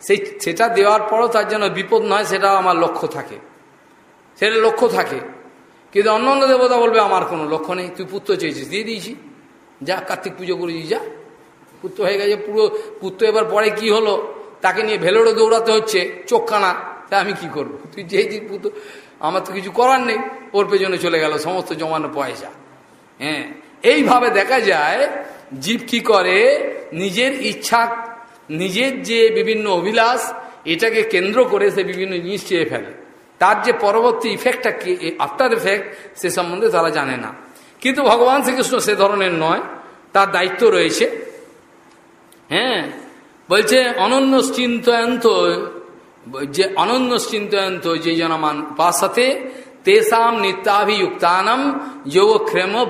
সেই, সেটা দেওয়ার পরও তার জন্য বিপদ নয় সেটা আমার লক্ষ্য থাকে। সেটা লক্ষ্য থাকে। কিন্তু অন্য অন্য দেবতা বলবে, আমার কোনো লক্ষ্য নেই, তুই পুত্র চেয়েছিস, দিয়ে দিয়েছি। যা, কার্তিক পুজো করেছি যা। পুত্র হয়ে গেছে, পুরো, পুত্র এবার পরে কি হলো? তাকে নিয়ে ভেলোরে দৌড়াতে হচ্ছে, চোখ কানা। তা আমি কি করব? তুই চেয়েছিস পুত্র আমার তো কিছু করার নেই। ওর পেছনে চলে গেল সমস্ত জমানো পয়সা। হ্যাঁ এইভাবে দেখা যায়, জীব কি করে? নিজের ইচ্ছা, নিজের যে বিভিন্ন অভিলাষ, এটাকে কেন্দ্র করে সে বিভিন্ন জিনিস চেয়ে ফেলে। তার যে পরবর্তী ইফেক্টটা কি আফটার ইফেক্ট সে সম্বন্ধে তারা জানে না। কিন্তু ভগবান শ্রীকৃষ্ণ সে ধরনের নয়, তার দায়িত্ব রয়েছে। হ্যাঁ বলছে অনন্য চিন্তয়ন্ত যে অনন্য চিন্তয়ন্ত যে জনমান পাশাতে তেসাম নিত্যাভিযুক্তানম যোগক্ষেম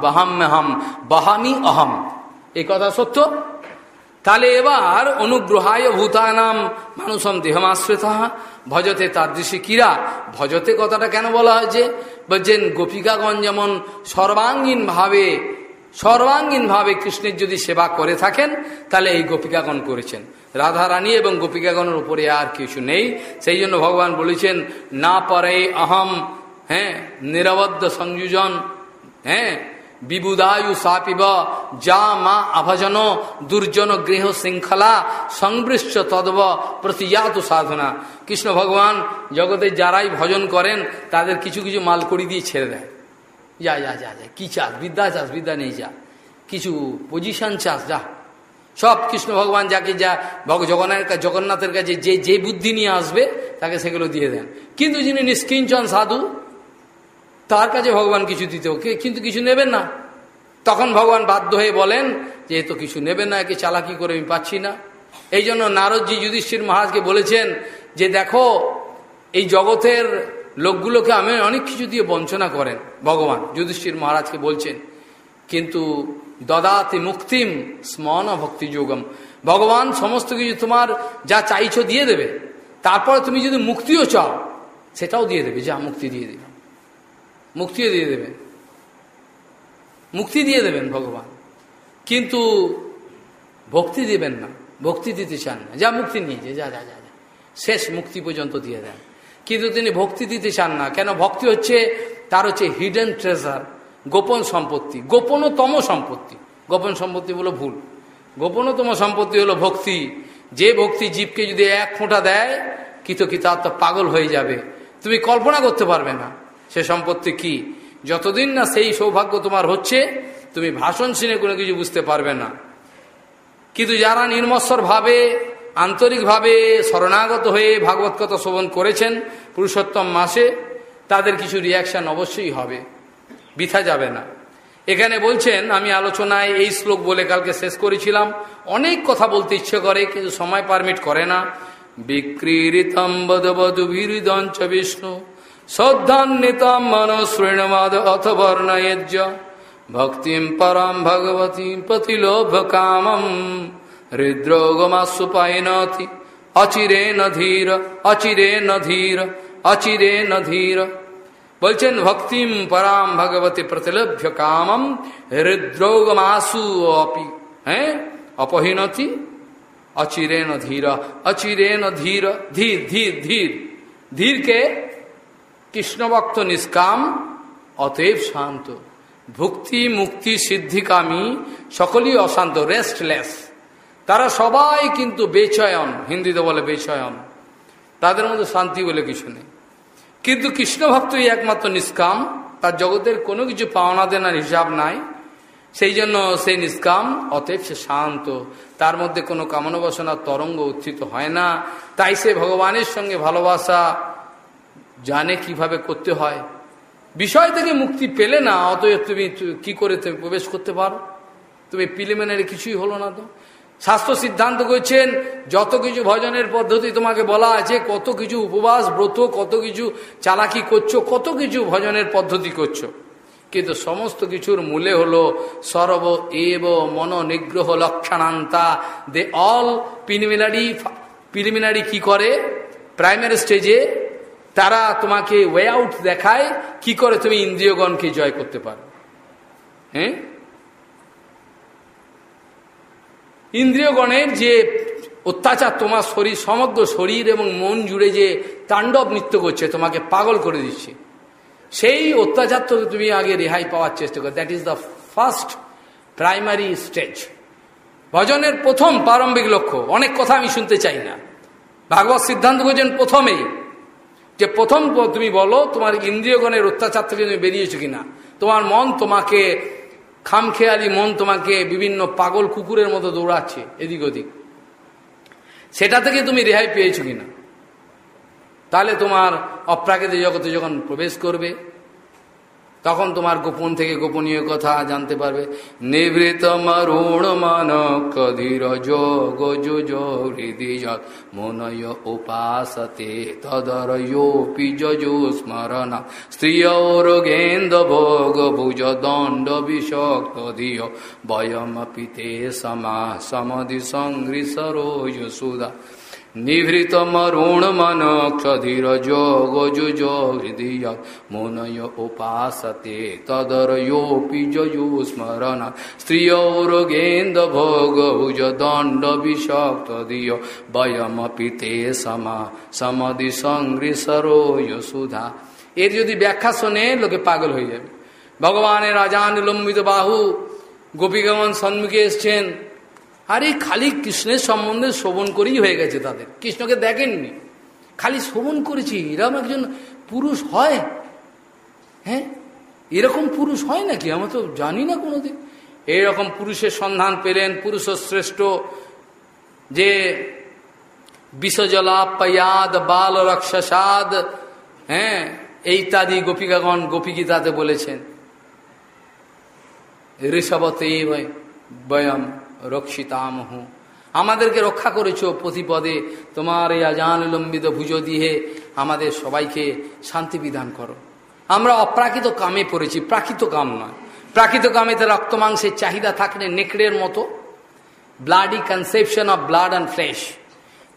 বহাম্যহম, বহামি অহম। এই কথা সত্য? তাহলে এবার অনুগ্রহায় ভূতানাম মানুষম দেহমাশ্রিত, ভজতে তার দৃশ্যে কিরা ভজতে কথাটা কেন বলা হয়েছে? বলছেন, গোপিকাগণ যেমন সর্বাঙ্গীন ভাবে সর্বাঙ্গীন ভাবে কৃষ্ণের যদি সেবা করে থাকেন, তাহলে এই গোপিকাগণ করেছেন। রাধারানী এবং গোপিকাগণের উপরে আর কিছু নেই। সেই জন্য ভগবান বলেছেন, না পরে অহম হ্যাঁ নিরবদ্ধ সংযোজন হ্যাঁ বিবুদায়ু সাপিব, যা মা আভজন, দুর্জন গৃহ শৃঙ্খলা, সংবৃষ্ট তদব প্রতিজাত সাধনা। কৃষ্ণ ভগবান জগতে যারাই ভজন করেন, তাদের কিছু কিছু মালকড়ি দিয়ে ছেড়ে দেয়। যা যা যা যা, কি চাস? বিদ্যা চাস, বিদ্যা নেই, যা। কিছু পজিশন চাস, যা। সব কৃষ্ণ ভগবান যাকে যা ভগ জগন্নাথের জগন্নাথের কাছে যে যে বুদ্ধি নিয়ে আসবে, তাকে সেগুলো দিয়ে দেন। কিন্তু যিনি নিষ্কিঞ্চন সাধু, তার কাছে ভগবান কিছু দিতে কিন্তু কিছু নেবেন না। তখন ভগবান বাধ্য হয়ে বলেন যে তো কিছু নেবেন না, একে চালাকি করে আমি পাচ্ছি না। এই জন্য নারদজি যুধিষ্ঠির মহারাজকে বলেছেন যে, দেখো, এই জগতের লোকগুলোকে আমি অনেক কিছু দিয়ে বঞ্চনা করেন ভগবান। যুধিষ্ঠির মহারাজকে বলছেন, কিন্তু দদাতি মুক্তিম স্মন ভক্তি যোগম। ভগবান সমস্ত কিছু তোমার যা চাইছো দিয়ে দেবে। তারপরে তুমি যদি মুক্তিও চাও, সেটাও দিয়ে দেবে, যা মুক্তি দিয়ে দেবে। মুক্তিও দিয়ে দেবেন মুক্তি দিয়ে দেবেন ভগবান। কিন্তু ভক্তি দিবেন না, ভক্তি দিতে চান না। যা মুক্তি নিয়েছে, যা যা যা যা। শেষ মুক্তি পর্যন্ত দিয়ে দেন। কিন্তু তিনি ভক্তি দিতে চান না। কেন? ভক্তি হচ্ছে, তার হচ্ছে হিডেন ট্রেজার গোপন সম্পত্তি, গোপনতম সম্পত্তি। গোপন সম্পত্তি বলো ভুল। গোপনতম সম্পত্তি হলো ভক্তি। যে ভক্তি জীবকে যদি এক ফোঁটা দেয় কিত কিতাত্ম পাগল হয়ে যাবে। তুমি কল্পনা করতে পারবে না। সে সম্পত্তি কি? যতদিন না সেই সৌভাগ্য তোমার হচ্ছে, তুমি ভাষণ শুনে কোনো কিছু বুঝতে পারবে না। কিন্তু যারা নির্মৎসর ভাবে, আন্তরিকভাবে শরণাগত হয়ে ভাগবত কথা শোভন করেছেন পুরুষোত্তম মাসে, তাদের কিছু রিয়াকশন অবশ্যই হবে। বিথা যাবে না। এখানে বলছেন, আমি আলোচনায় এই শ্লোক বলে কালকে শেষ করেছিলাম। অনেক কথা বলতে ইচ্ছে করে, কিন্তু সময় পারমিট করে না। বিক্রীড়িতম বধবধু বিরিদঞ্চ বিষ্ণু, শ্রদ্ধান্বিতম মন শ্রীণমাদ অথ বর্ণয়েজ্য। ভক্তিম পরম ভগবতী প্রতিলোভ কামম হৃদ্রোগমাসু পায়নতি অচিরে নধীর অচিরে নধীর অচিরে নধীর বলছেন, ভক্তিম পরাম ভগবতী প্রতিলভ্য কামম হৃদ্রোগমাসু অপি হ্যাঁ? অপহীনতি অচিরেন ধীর অচিরেন ধীর ধীর ধীর ধীর। ধীরকে কৃষ্ণভক্ত নিষ্কাম, অতএব শান্ত। ভক্তি, মুক্তি, সিদ্ধিকামী, সকলেই অশান্ত রেস্টলেস তারা সবাই কিন্তু বেচয়ন, হিন্দিতে বলে বেচয়ন। তাদের মধ্যে শান্তি বলে কিছু নেই। কিন্তু কৃষ্ণ ভক্তই একমাত্র নিষ্কাম, তার জগতের কোনো কিছু পাওনা দেনার হিসাব নাই। সেই জন্য সেই নিষ্কাম, অতএব সে শান্ত। তার মধ্যে কোনো কামনা বাসনার তরঙ্গ উত্থিত হয় না। তাই সে ভগবানের সঙ্গে ভালোবাসা জানে কীভাবে করতে হয়। বিষয় থেকে মুক্তি পেলে না, অতএব তুমি কি করে তুমি প্রবেশ করতে পারো? তুমি প্রিলিমিনারি কিছুই হলো না তো। শাস্ত্র সিদ্ধান্ত করছেন, যত কিছু ভজনের পদ্ধতি তোমাকে বলা আছে, কত কিছু উপবাস, ব্রত, কত কিছু চালাকি করছ, কত কিছু ভজনের পদ্ধতি করছ। কিন্তু সমস্ত কিছুর মূলে হলো সর্ব এব মন নিগ্রহ লক্ষণান্তা। দে অল প্রিলিমিনারি প্রিলিমিনারি কি করে? প্রাইমারি স্টেজে তারা তোমাকে ওয়ে আউট দেখায়, কি করে তুমি ইন্দ্রিয়গণকে জয় করতে পারো। হ্যাঁ? ইন্দ্রিয়গণের যে অত্যাচার, তোমার শরীর, সমগ্র শরীর এবং মন জুড়ে যে তাণ্ডব নৃত্য করছে, তোমাকে পাগল করে দিচ্ছে। সেই অত্যাচার তো তুমি আগে রেহাই পাওয়ার চেষ্টা করো। That is the first primary stage ভজনের প্রথম প্রারম্ভিক লক্ষ্য। অনেক কথা আমি শুনতে চাই না। ভাগবত সিদ্ধান্ত করছেন প্রথমেই যে প্রথম তুমি বলো, তোমার ইন্দ্রিয়গণের অত্যাচার থেকে তুমি বেরিয়েছো কিনা। তোমার মন তোমাকে খামখেয়ালি মন তোমাকে বিভিন্ন পাগল কুকুরের মতো দৌড়াচ্ছে, এদিক ওদিক। সেটা থেকে তুমি রেহাই পেয়েছ কিনা? তাহলে তোমার অপ্রাকৃতিক জগতে যখন প্রবেশ করবে তখন তোমার গোপন থেকে গোপনীয় কথা জানতে পারবে। নিবৃত মরুণ মান কধির যোগ হৃদি মনয় উপাসতে যজো স্মরণ। স্ত্রিয়ৌরগেন্দ ভোগ ভুজ দণ্ড বিষক্ত ধিয়। বয়মপি তে সমা সমধি সংঘৃসরো সুদা নিভৃত স্ত্রিয়ৌরগেন্দ ভোগ ভুজ দণ্ড বিষক্ত দিয়। বয়মপি তে সমা, সমদি সংগ্রিসরো সুধা। এর যদি ব্যাখ্যা শোনে লোকে পাগল হয়ে যাবে। ভগবানের আজান লম্বিত বাহু গোপীগমন সম্মুখে এসছেন। আরে খালি কৃষ্ণের সম্বন্ধে শ্রবণ করেই হয়ে গেছে তাদের। কৃষ্ণকে দেখেননি। খালি শ্রবণ করেছি এরকম একজন পুরুষ হয়? হ্যাঁ? এরকম পুরুষ হয় নাকি? আমরা তো জানি না কোনোদিন। এইরকম পুরুষের সন্ধান পেলেন পুরুষ শ্রেষ্ঠ যে বিষজলাপয়াদ বাল রক্ষসাদ হ্যাঁ? ইত্যাদি গোপিকাগণ গোপীগীতাতে বলেছেন ঋষভতে বয়ম। রক্ষিতামহ। আমাদেরকে রক্ষা করেছ প্রতিপদে। তোমার এই আজান লম্বিত ভুজ দিয়ে আমাদের সবাইকে শান্তি বিধান করো। আমরা অপ্রাকৃত কামে পড়েছি, প্রাকৃত কাম নয়। প্রাকৃত কামেতে রক্ত মাংসের চাহিদা থাকলে নেকড়ের মতো। Bloody conception of blood and flesh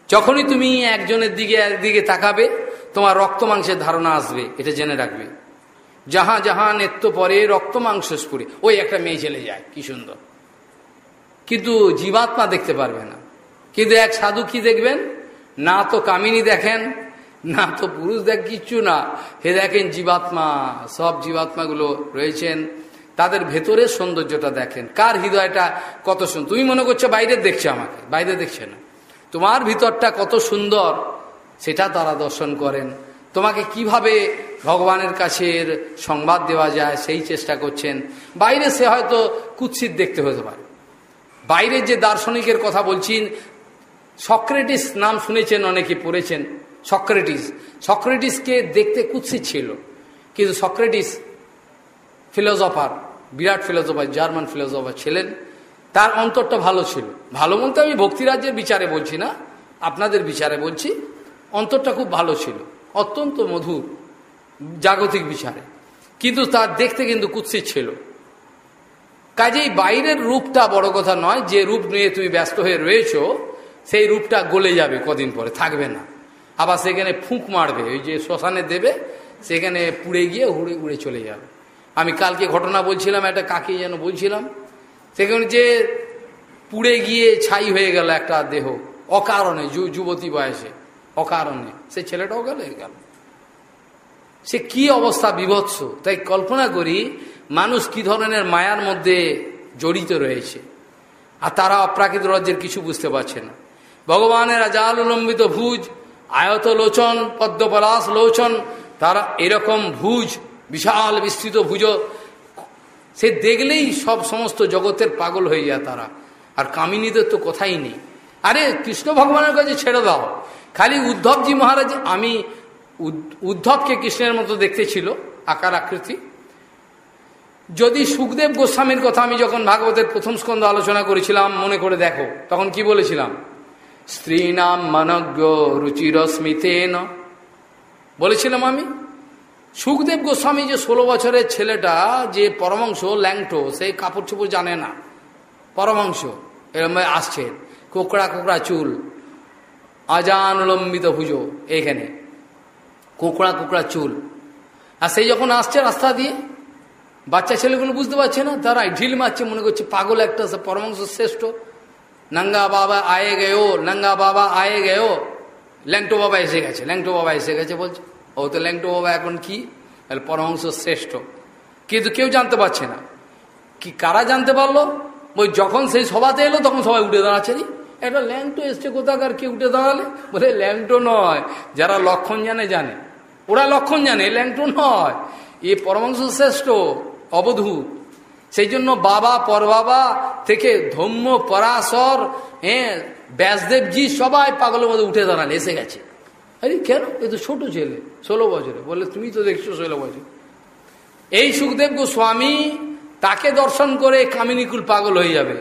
যখনই তুমি একজনের দিকে একদিকে তাকাবে, তোমার রক্ত মাংসের ধারণা আসবে, এটা জেনে রাখবে। যাহা যাহা নেত্য পরে রক্ত মাংস স্ফুরে। ওই একটা মেয়ে চলে যায়, কি সুন্দর। কিন্তু জীবাত্মা দেখতে পারবে না। কিন্তু এক সাধু কি দেখবেন? না তো কামিনী দেখেন, না তো পুরুষ দেখ, কিচ্ছু না। হে দেখেন জীবাত্মা, সব জীবাত্মাগুলো রয়েছেন, তাদের ভেতরের সৌন্দর্যটা দেখেন। কার হৃদয়টা কত সুন্দর তুমি মনে করছ বাইরে দেখছে আমাকে, বাইরে দেখছে না। তোমার ভিতরটা কত সুন্দর, সেটা তারা দর্শন করেন। তোমাকে কীভাবে ভগবানের কাছের সংবাদ দেওয়া যায়, সেই চেষ্টা করছেন। বাইরে সে হয়তো কুৎসিত দেখতে হতে পারে। বাইরের যে দার্শনিকের কথা বলছেন, সক্রেটিস নাম শুনেছেন, অনেকে পড়েছেন, সক্রেটিস। সক্রেটিসকে দেখতে কুৎসিত ছিল, কিন্তু সক্রেটিস ফিলোজফার বিরাট ফিলোজফার জার্মান ফিলোজফার ছিলেন। তার অন্তরটা ভালো ছিল। ভালো বলতে আমি ভক্তিরাজ্যের বিচারে বলছি না, আপনাদের বিচারে বলছি, অন্তরটা খুব ভালো ছিল, অত্যন্ত মধুর, জাগতিক বিচারে। কিন্তু তার দেখতে কিন্তু কুৎসিত ছিল। কাজেই বাইরের রূপটা বড় কথা নয়, যে রূপ নিয়ে তুমি ব্যস্ত হয়ে রয়েছ, সেই রূপটা গলে যাবে কদিন পরে, থাকবে না। আবার সেখানে ফুঁক মারবে, ওই যে শ্মশানে দেবে, সেখানে পুড়ে গিয়ে উড়ে উড়ে চলে যাবে। আমি কালকে ঘটনা বলছিলাম, একটা কাকে যেন বলছিলাম, সেখানে যে পুড়ে গিয়ে ছাই হয়ে গেল একটা দেহ, অকারণে যুবতী বয়সে, অকারণে, সে ছেলেটাও গেল গেল। সে কি অবস্থা বিভৎস, তাই কল্পনা করি মানুষ কি ধরনের মায়ার মধ্যে জড়িত রয়েছে? আর তারা অপ্রাকৃত রাজ্যের কিছু বুঝতে পারছে না। ভগবানের আজাল লম্বিত ভুজ আয়ত লোচন পদ্মপলাশ লোচন, তারা এরকম ভুজ, বিশাল বিস্তৃত ভুজ সে দেখলেই সব সমস্ত জগতের পাগল হয়ে যায় তারা। আর কামিনীদের তো কথাই নেই। আরে, কৃষ্ণ ভগবানের কাছে ছেড়ে দাও। খালি উদ্ধবজি মহারাজ, আমি উদ্ধবকে কৃষ্ণের মতো দেখতে ছিল, আকার আকৃতি। যদি সুখদেব গোস্বামীর কথা আমি যখন ভাগবতের প্রথম স্কন্ধ আলোচনা করেছিলাম, মনে করে দেখো, তখন কি বলেছিলাম? স্ত্রী নাম মানজ্ঞ রুচির স্মিতেন বলেছিলাম আমি, সুখদেব গোস্বামী যে ষোলো বছরের ছেলেটা, যে পরমাংশ ল্যাংটো সেই কাপড় চোপড় জানে না। পরমাংশ, এরম আসছে, কোকড়া কোকড়া চুল আজান লম্বিত ভুজো এইখানে, কোকড়া কোকড়া চুল। আর সেই যখন আসছে রাস্তা দিয়ে বাচ্চা ছেলেগুলো বুঝতে পারছে না তারা ঢিল মারছে, মনে করছে পাগল একটা পরমাংশ শ্রেষ্ঠ। নাঙ্গা বাবা আয়ে গেও নাঙ্গা বাবা আয়ে গেও ল্যাংটো বাবা এসে গেছে, ল্যাংটো বাবা এসে গেছে বলছে, ও তো ল্যাংটো বাবা এখন কি? পরমাংশ শ্রেষ্ঠ। কিন্তু কেউ জানতে পারছে না। কি কারা জানতে পারল? ওই যখন সেই সভাতে এলো, তখন সবাই উঠে দাঁড়াচ্ছে একটা ল্যাংটো এসছে কোথাকার, কে উঠে দাঁড়ালে? বলে, ল্যাংটো নয়, যারা লক্ষণ জানে জানে। ওরা লক্ষণ জানে, ল্যাংটো নয়। এ পরমাংশ শ্রেষ্ঠ। অবধূত সেই জন্য বাবা, পরবাবা থেকে ধম্ম, পরাশর হ্যাঁ ব্যাসদেবজি সবাই পাগলের মধ্যে উঠে দাঁড়ান, এসে গেছে। আরে কেন? এ তো ছোট ছেলে, ষোলো বছরে বলে তুমি তো দেখছ ষোলো বছর। এই সুখদেব গোস্বামী তাকে দর্শন করে কামিনীকুল পাগল হয়ে যাবে।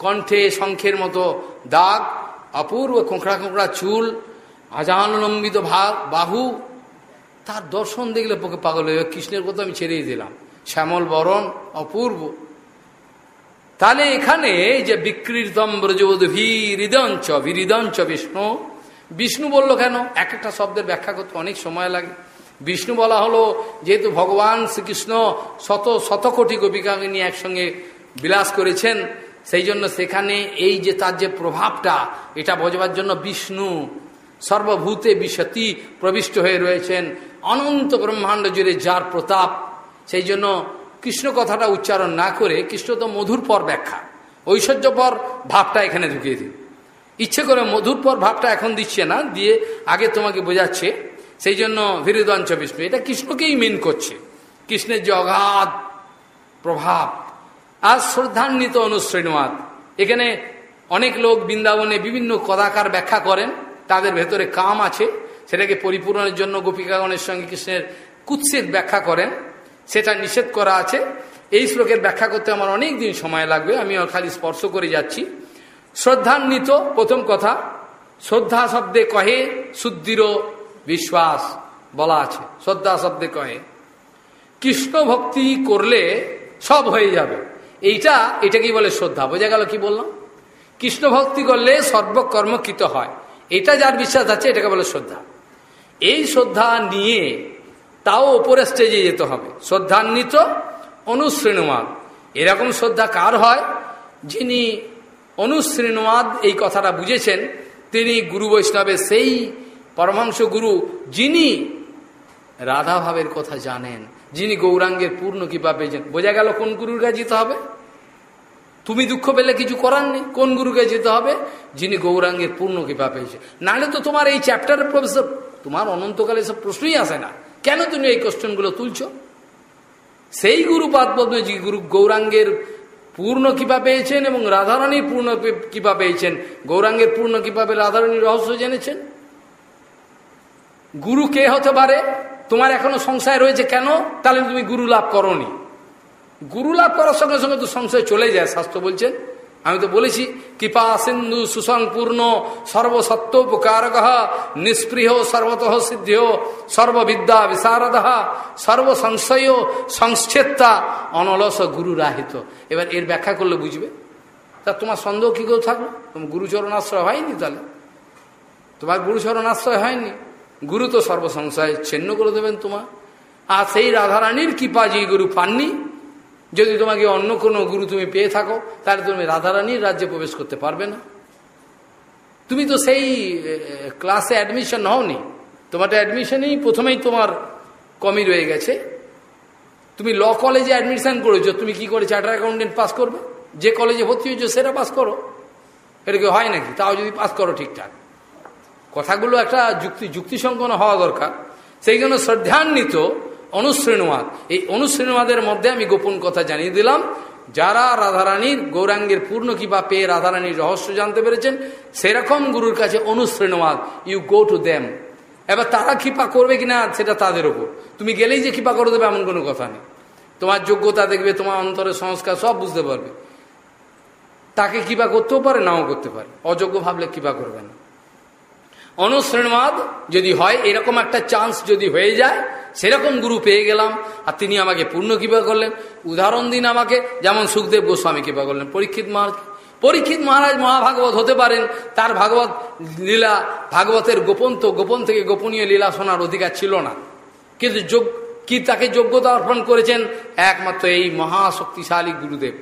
কণ্ঠে শঙ্খের মতো দাগ, অপূর্ব কোঁকড়া কোঁকড়া চুল, আজানলম্বিত ভাব বাহু। তার দর্শন দেখলে পোকে পাগল হয়ে যাবে। কৃষ্ণের কথা আমি ছেড়েই দিলাম। শ্যামল বরণ অপূর্ব। তাহলে এখানে যে বিকৃতম ব্রজবোধ ভিরিদঞ্চ বিষ্ণু। বিষ্ণু বলল কেন? এক একটা শব্দের ব্যাখ্যা করতে অনেক সময় লাগে। বিষ্ণু বলা হলো, যেহেতু ভগবান শ্রীকৃষ্ণ শত শত কোটি গোপিকাকে নিয়ে একসঙ্গে বিলাস করেছেন, সেই জন্য সেখানে এই যে তার যে প্রভাবটা, এটা বোঝবার জন্য বিষ্ণু সর্বভূতে বিশতি প্রবিষ্ট হয়ে রয়েছেন। অনন্ত ব্রহ্মাণ্ড জুড়ে যার প্রতাপ সেই জন্য কৃষ্ণ কথাটা উচ্চারণ না করে কৃষ্ণ তো মধুর পর ব্যাখ্যা। ঐশ্বর্যপর ভাবটা এখানে ঢুকিয়ে দিন। ইচ্ছে করে মধুর পর ভাবটা এখন দিচ্ছে না, দিয়ে আগে তোমাকে বোঝাচ্ছে, সেই জন্য ভিরুদঞ্চ বিষ্ণু। এটা কৃষ্ণকেই মেন করছে। কৃষ্ণের যে অগাধ প্রভাব। আর শ্রদ্ধান্বিত অনুশ্রেণুয়াদ এখানে অনেক লোক বৃন্দাবনে বিভিন্ন কদাকার ব্যাখ্যা করেন, তাদের ভেতরে কাম আছে। সেটাকে পরিপূরণের জন্য গোপিকাগণের সঙ্গে কৃষ্ণের কুৎসের ব্যাখ্যা করেন। সেটা নিষেধ করা আছে। এই শ্লোকের ব্যাখ্যা করতে আমার অনেক দিন সময় লাগবে আমি খালি স্পর্শ করে যাচ্ছি। শ্রদ্ধান্বিত, প্রথম কথা, শ্রদ্ধা শব্দে কহে শুদ্ধির বিশ্বাস বলা আছে। শ্রদ্ধা শব্দে কহে। কৃষ্ণ ভক্তি করলে সব হয়ে যাবে। এইটা এটা কি বলে শ্রদ্ধা। বোঝা গেল কি বললাম? কৃষ্ণ ভক্তি করলে সর্বকর্মকৃত হয়। এটা যার বিশ্বাস আছে, এটাকে বলে শ্রদ্ধা। এই শ্রদ্ধা নিয়ে তাও ওপরে স্টেজে যেতে হবে। শ্রদ্ধান্বিত অনুশ্রেণুমাদ এরকম শ্রদ্ধা কার হয়? যিনি অনুশ্রেণুমাদ এই কথাটা বুঝেছেন, তিনি গুরু বৈষ্ণবের সেই পরমাংশ গুরু যিনি রাধাভাবের কথা জানেন, যিনি গৌরাঙ্গের পূর্ণ কৃপা পেয়েছেন। বোঝা গেল কোন গুরুর কাছে যেতে হবে? তুমি দুঃখ পেলে কিছু করার নেই। কোন গুরুকে যেতে হবে? যিনি গৌরাঙ্গের পূর্ণ কৃপা পেয়েছে নাহলে তো তোমার এই চ্যাপ্টারের প্রফেসর তোমার অনন্তকালে সব প্রশ্নই আসে না। কেন তুমি এই কোশ্চেনগুলো তুলছ? সেই গুরু পদ্মে যে গুরু গৌরাঙ্গের পূর্ণ কৃপা পেয়েছেন এবং রাধারানীর পূর্ণ কৃপা পেয়েছেন, গৌরাঙ্গের পূর্ণ কৃপা পেয়ে রাধারানীর রহস্য জেনেছেন? গুরু কে হতে পারে? তোমার এখনও সংশয় রয়েছে কেন? তাহলে তুমি গুরু লাভ করনি। গুরু লাভ করার সঙ্গে সঙ্গে তো সংশয় চলে যায়, শাস্ত্র বলছেন। আমি তো বলেছি, কৃপা সিন্ধু সুসংপূর্ণ সর্বসত্ব উপকারক নিষ্পৃহ, সর্বত সিদ্ধ সর্ববিদ্যা বিশারদ, সর্বসংশয় সংচ্ছেত্তা অনলস গুরু রাহিত এবার এর ব্যাখ্যা করলে বুঝবে। তা তোমার সন্দেহ কী করে থাকল? তোমার গুরুচরণ আশ্রয় হয়নি তাহলে? তোমার গুরুচরণ আশ্রয় হয়নি? গুরু তো সর্বসংশয়, ছিন্ন করে দেবেন তোমার। আর সেই রাধারানীর কৃপা যে গুরু পাননি যদি তোমাকে অন্য কোনো গুরু তুমি পেয়ে থাকো, তাহলে তুমি রাধারানীর রাজ্যে প্রবেশ করতে পারবে না। তুমি তো সেই ক্লাসে অ্যাডমিশন হওনি। তোমার অ্যাডমিশনেই প্রথমেই তোমার কমই রয়ে গেছে। তুমি ল কলেজে অ্যাডমিশন করেছ, তুমি কি করে চার্টার অ্যাকাউন্টেন্ট পাস করবে? যে কলেজে ভর্তি হয়েছো, সেটা পাস করো। এটা কি হয় নাকি? তাও যদি পাস করো ঠিকঠাক। কথাগুলো একটা যুক্তি, যুক্তিসম্পন্ন হওয়া দরকার। সেই জন্য শ্রদ্ধান্বিত অনুশ্রেণুমাদ এই অনুশ্রেণুমাদের মধ্যে আমি গোপন কথা জানিয়ে দিলাম। যারা রাধারানীর গৌরাঙ্গের পূর্ণ কিবা পেয়ে রাধারানীর রহস্য জানতে পেরেছেন, সেরকম গুরুর কাছে অনুশ্রেণুমাদ ইউ গো টু দেম এবার তারা কৃপা করবে কিনা, সেটা তাদের ওপর তুমি গেলেই যে কৃপা করে দেবে, এমন কোনো কথা নেই। তোমার যোগ্যতা দেখবে, তোমার অন্তরের সংস্কার সব বুঝতে পারবে। তাকে কৃপা করতেও পারে, নাও করতে পারে। অযোগ্য ভাবলে কৃপা করবে না। অনুশ্রেণবাদ যদি হয়, এরকম একটা চান্স যদি হয়ে যায়, সেরকম গুরু পেয়ে গেলাম। আর তিনি আমাকে পূর্ণ কৃপা করলেন। উদাহরণ দিন আমাকে, যেমন সুখদেব গোস্বামী কৃপা করলেন। পরীক্ষিত মহারাজ পরীক্ষিত মহারাজ মহাভাগবত হতে পারেন। তার ভাগবত লীলা, ভাগবতের গোপন তো, গোপন থেকে গোপনীয় লীলা শোনার অধিকার ছিল না। কিন্তু যোগ, কি তাকে যোগ্যতা অর্পণ করেছেন? একমাত্র এই মহাশক্তিশালী গুরুদেব।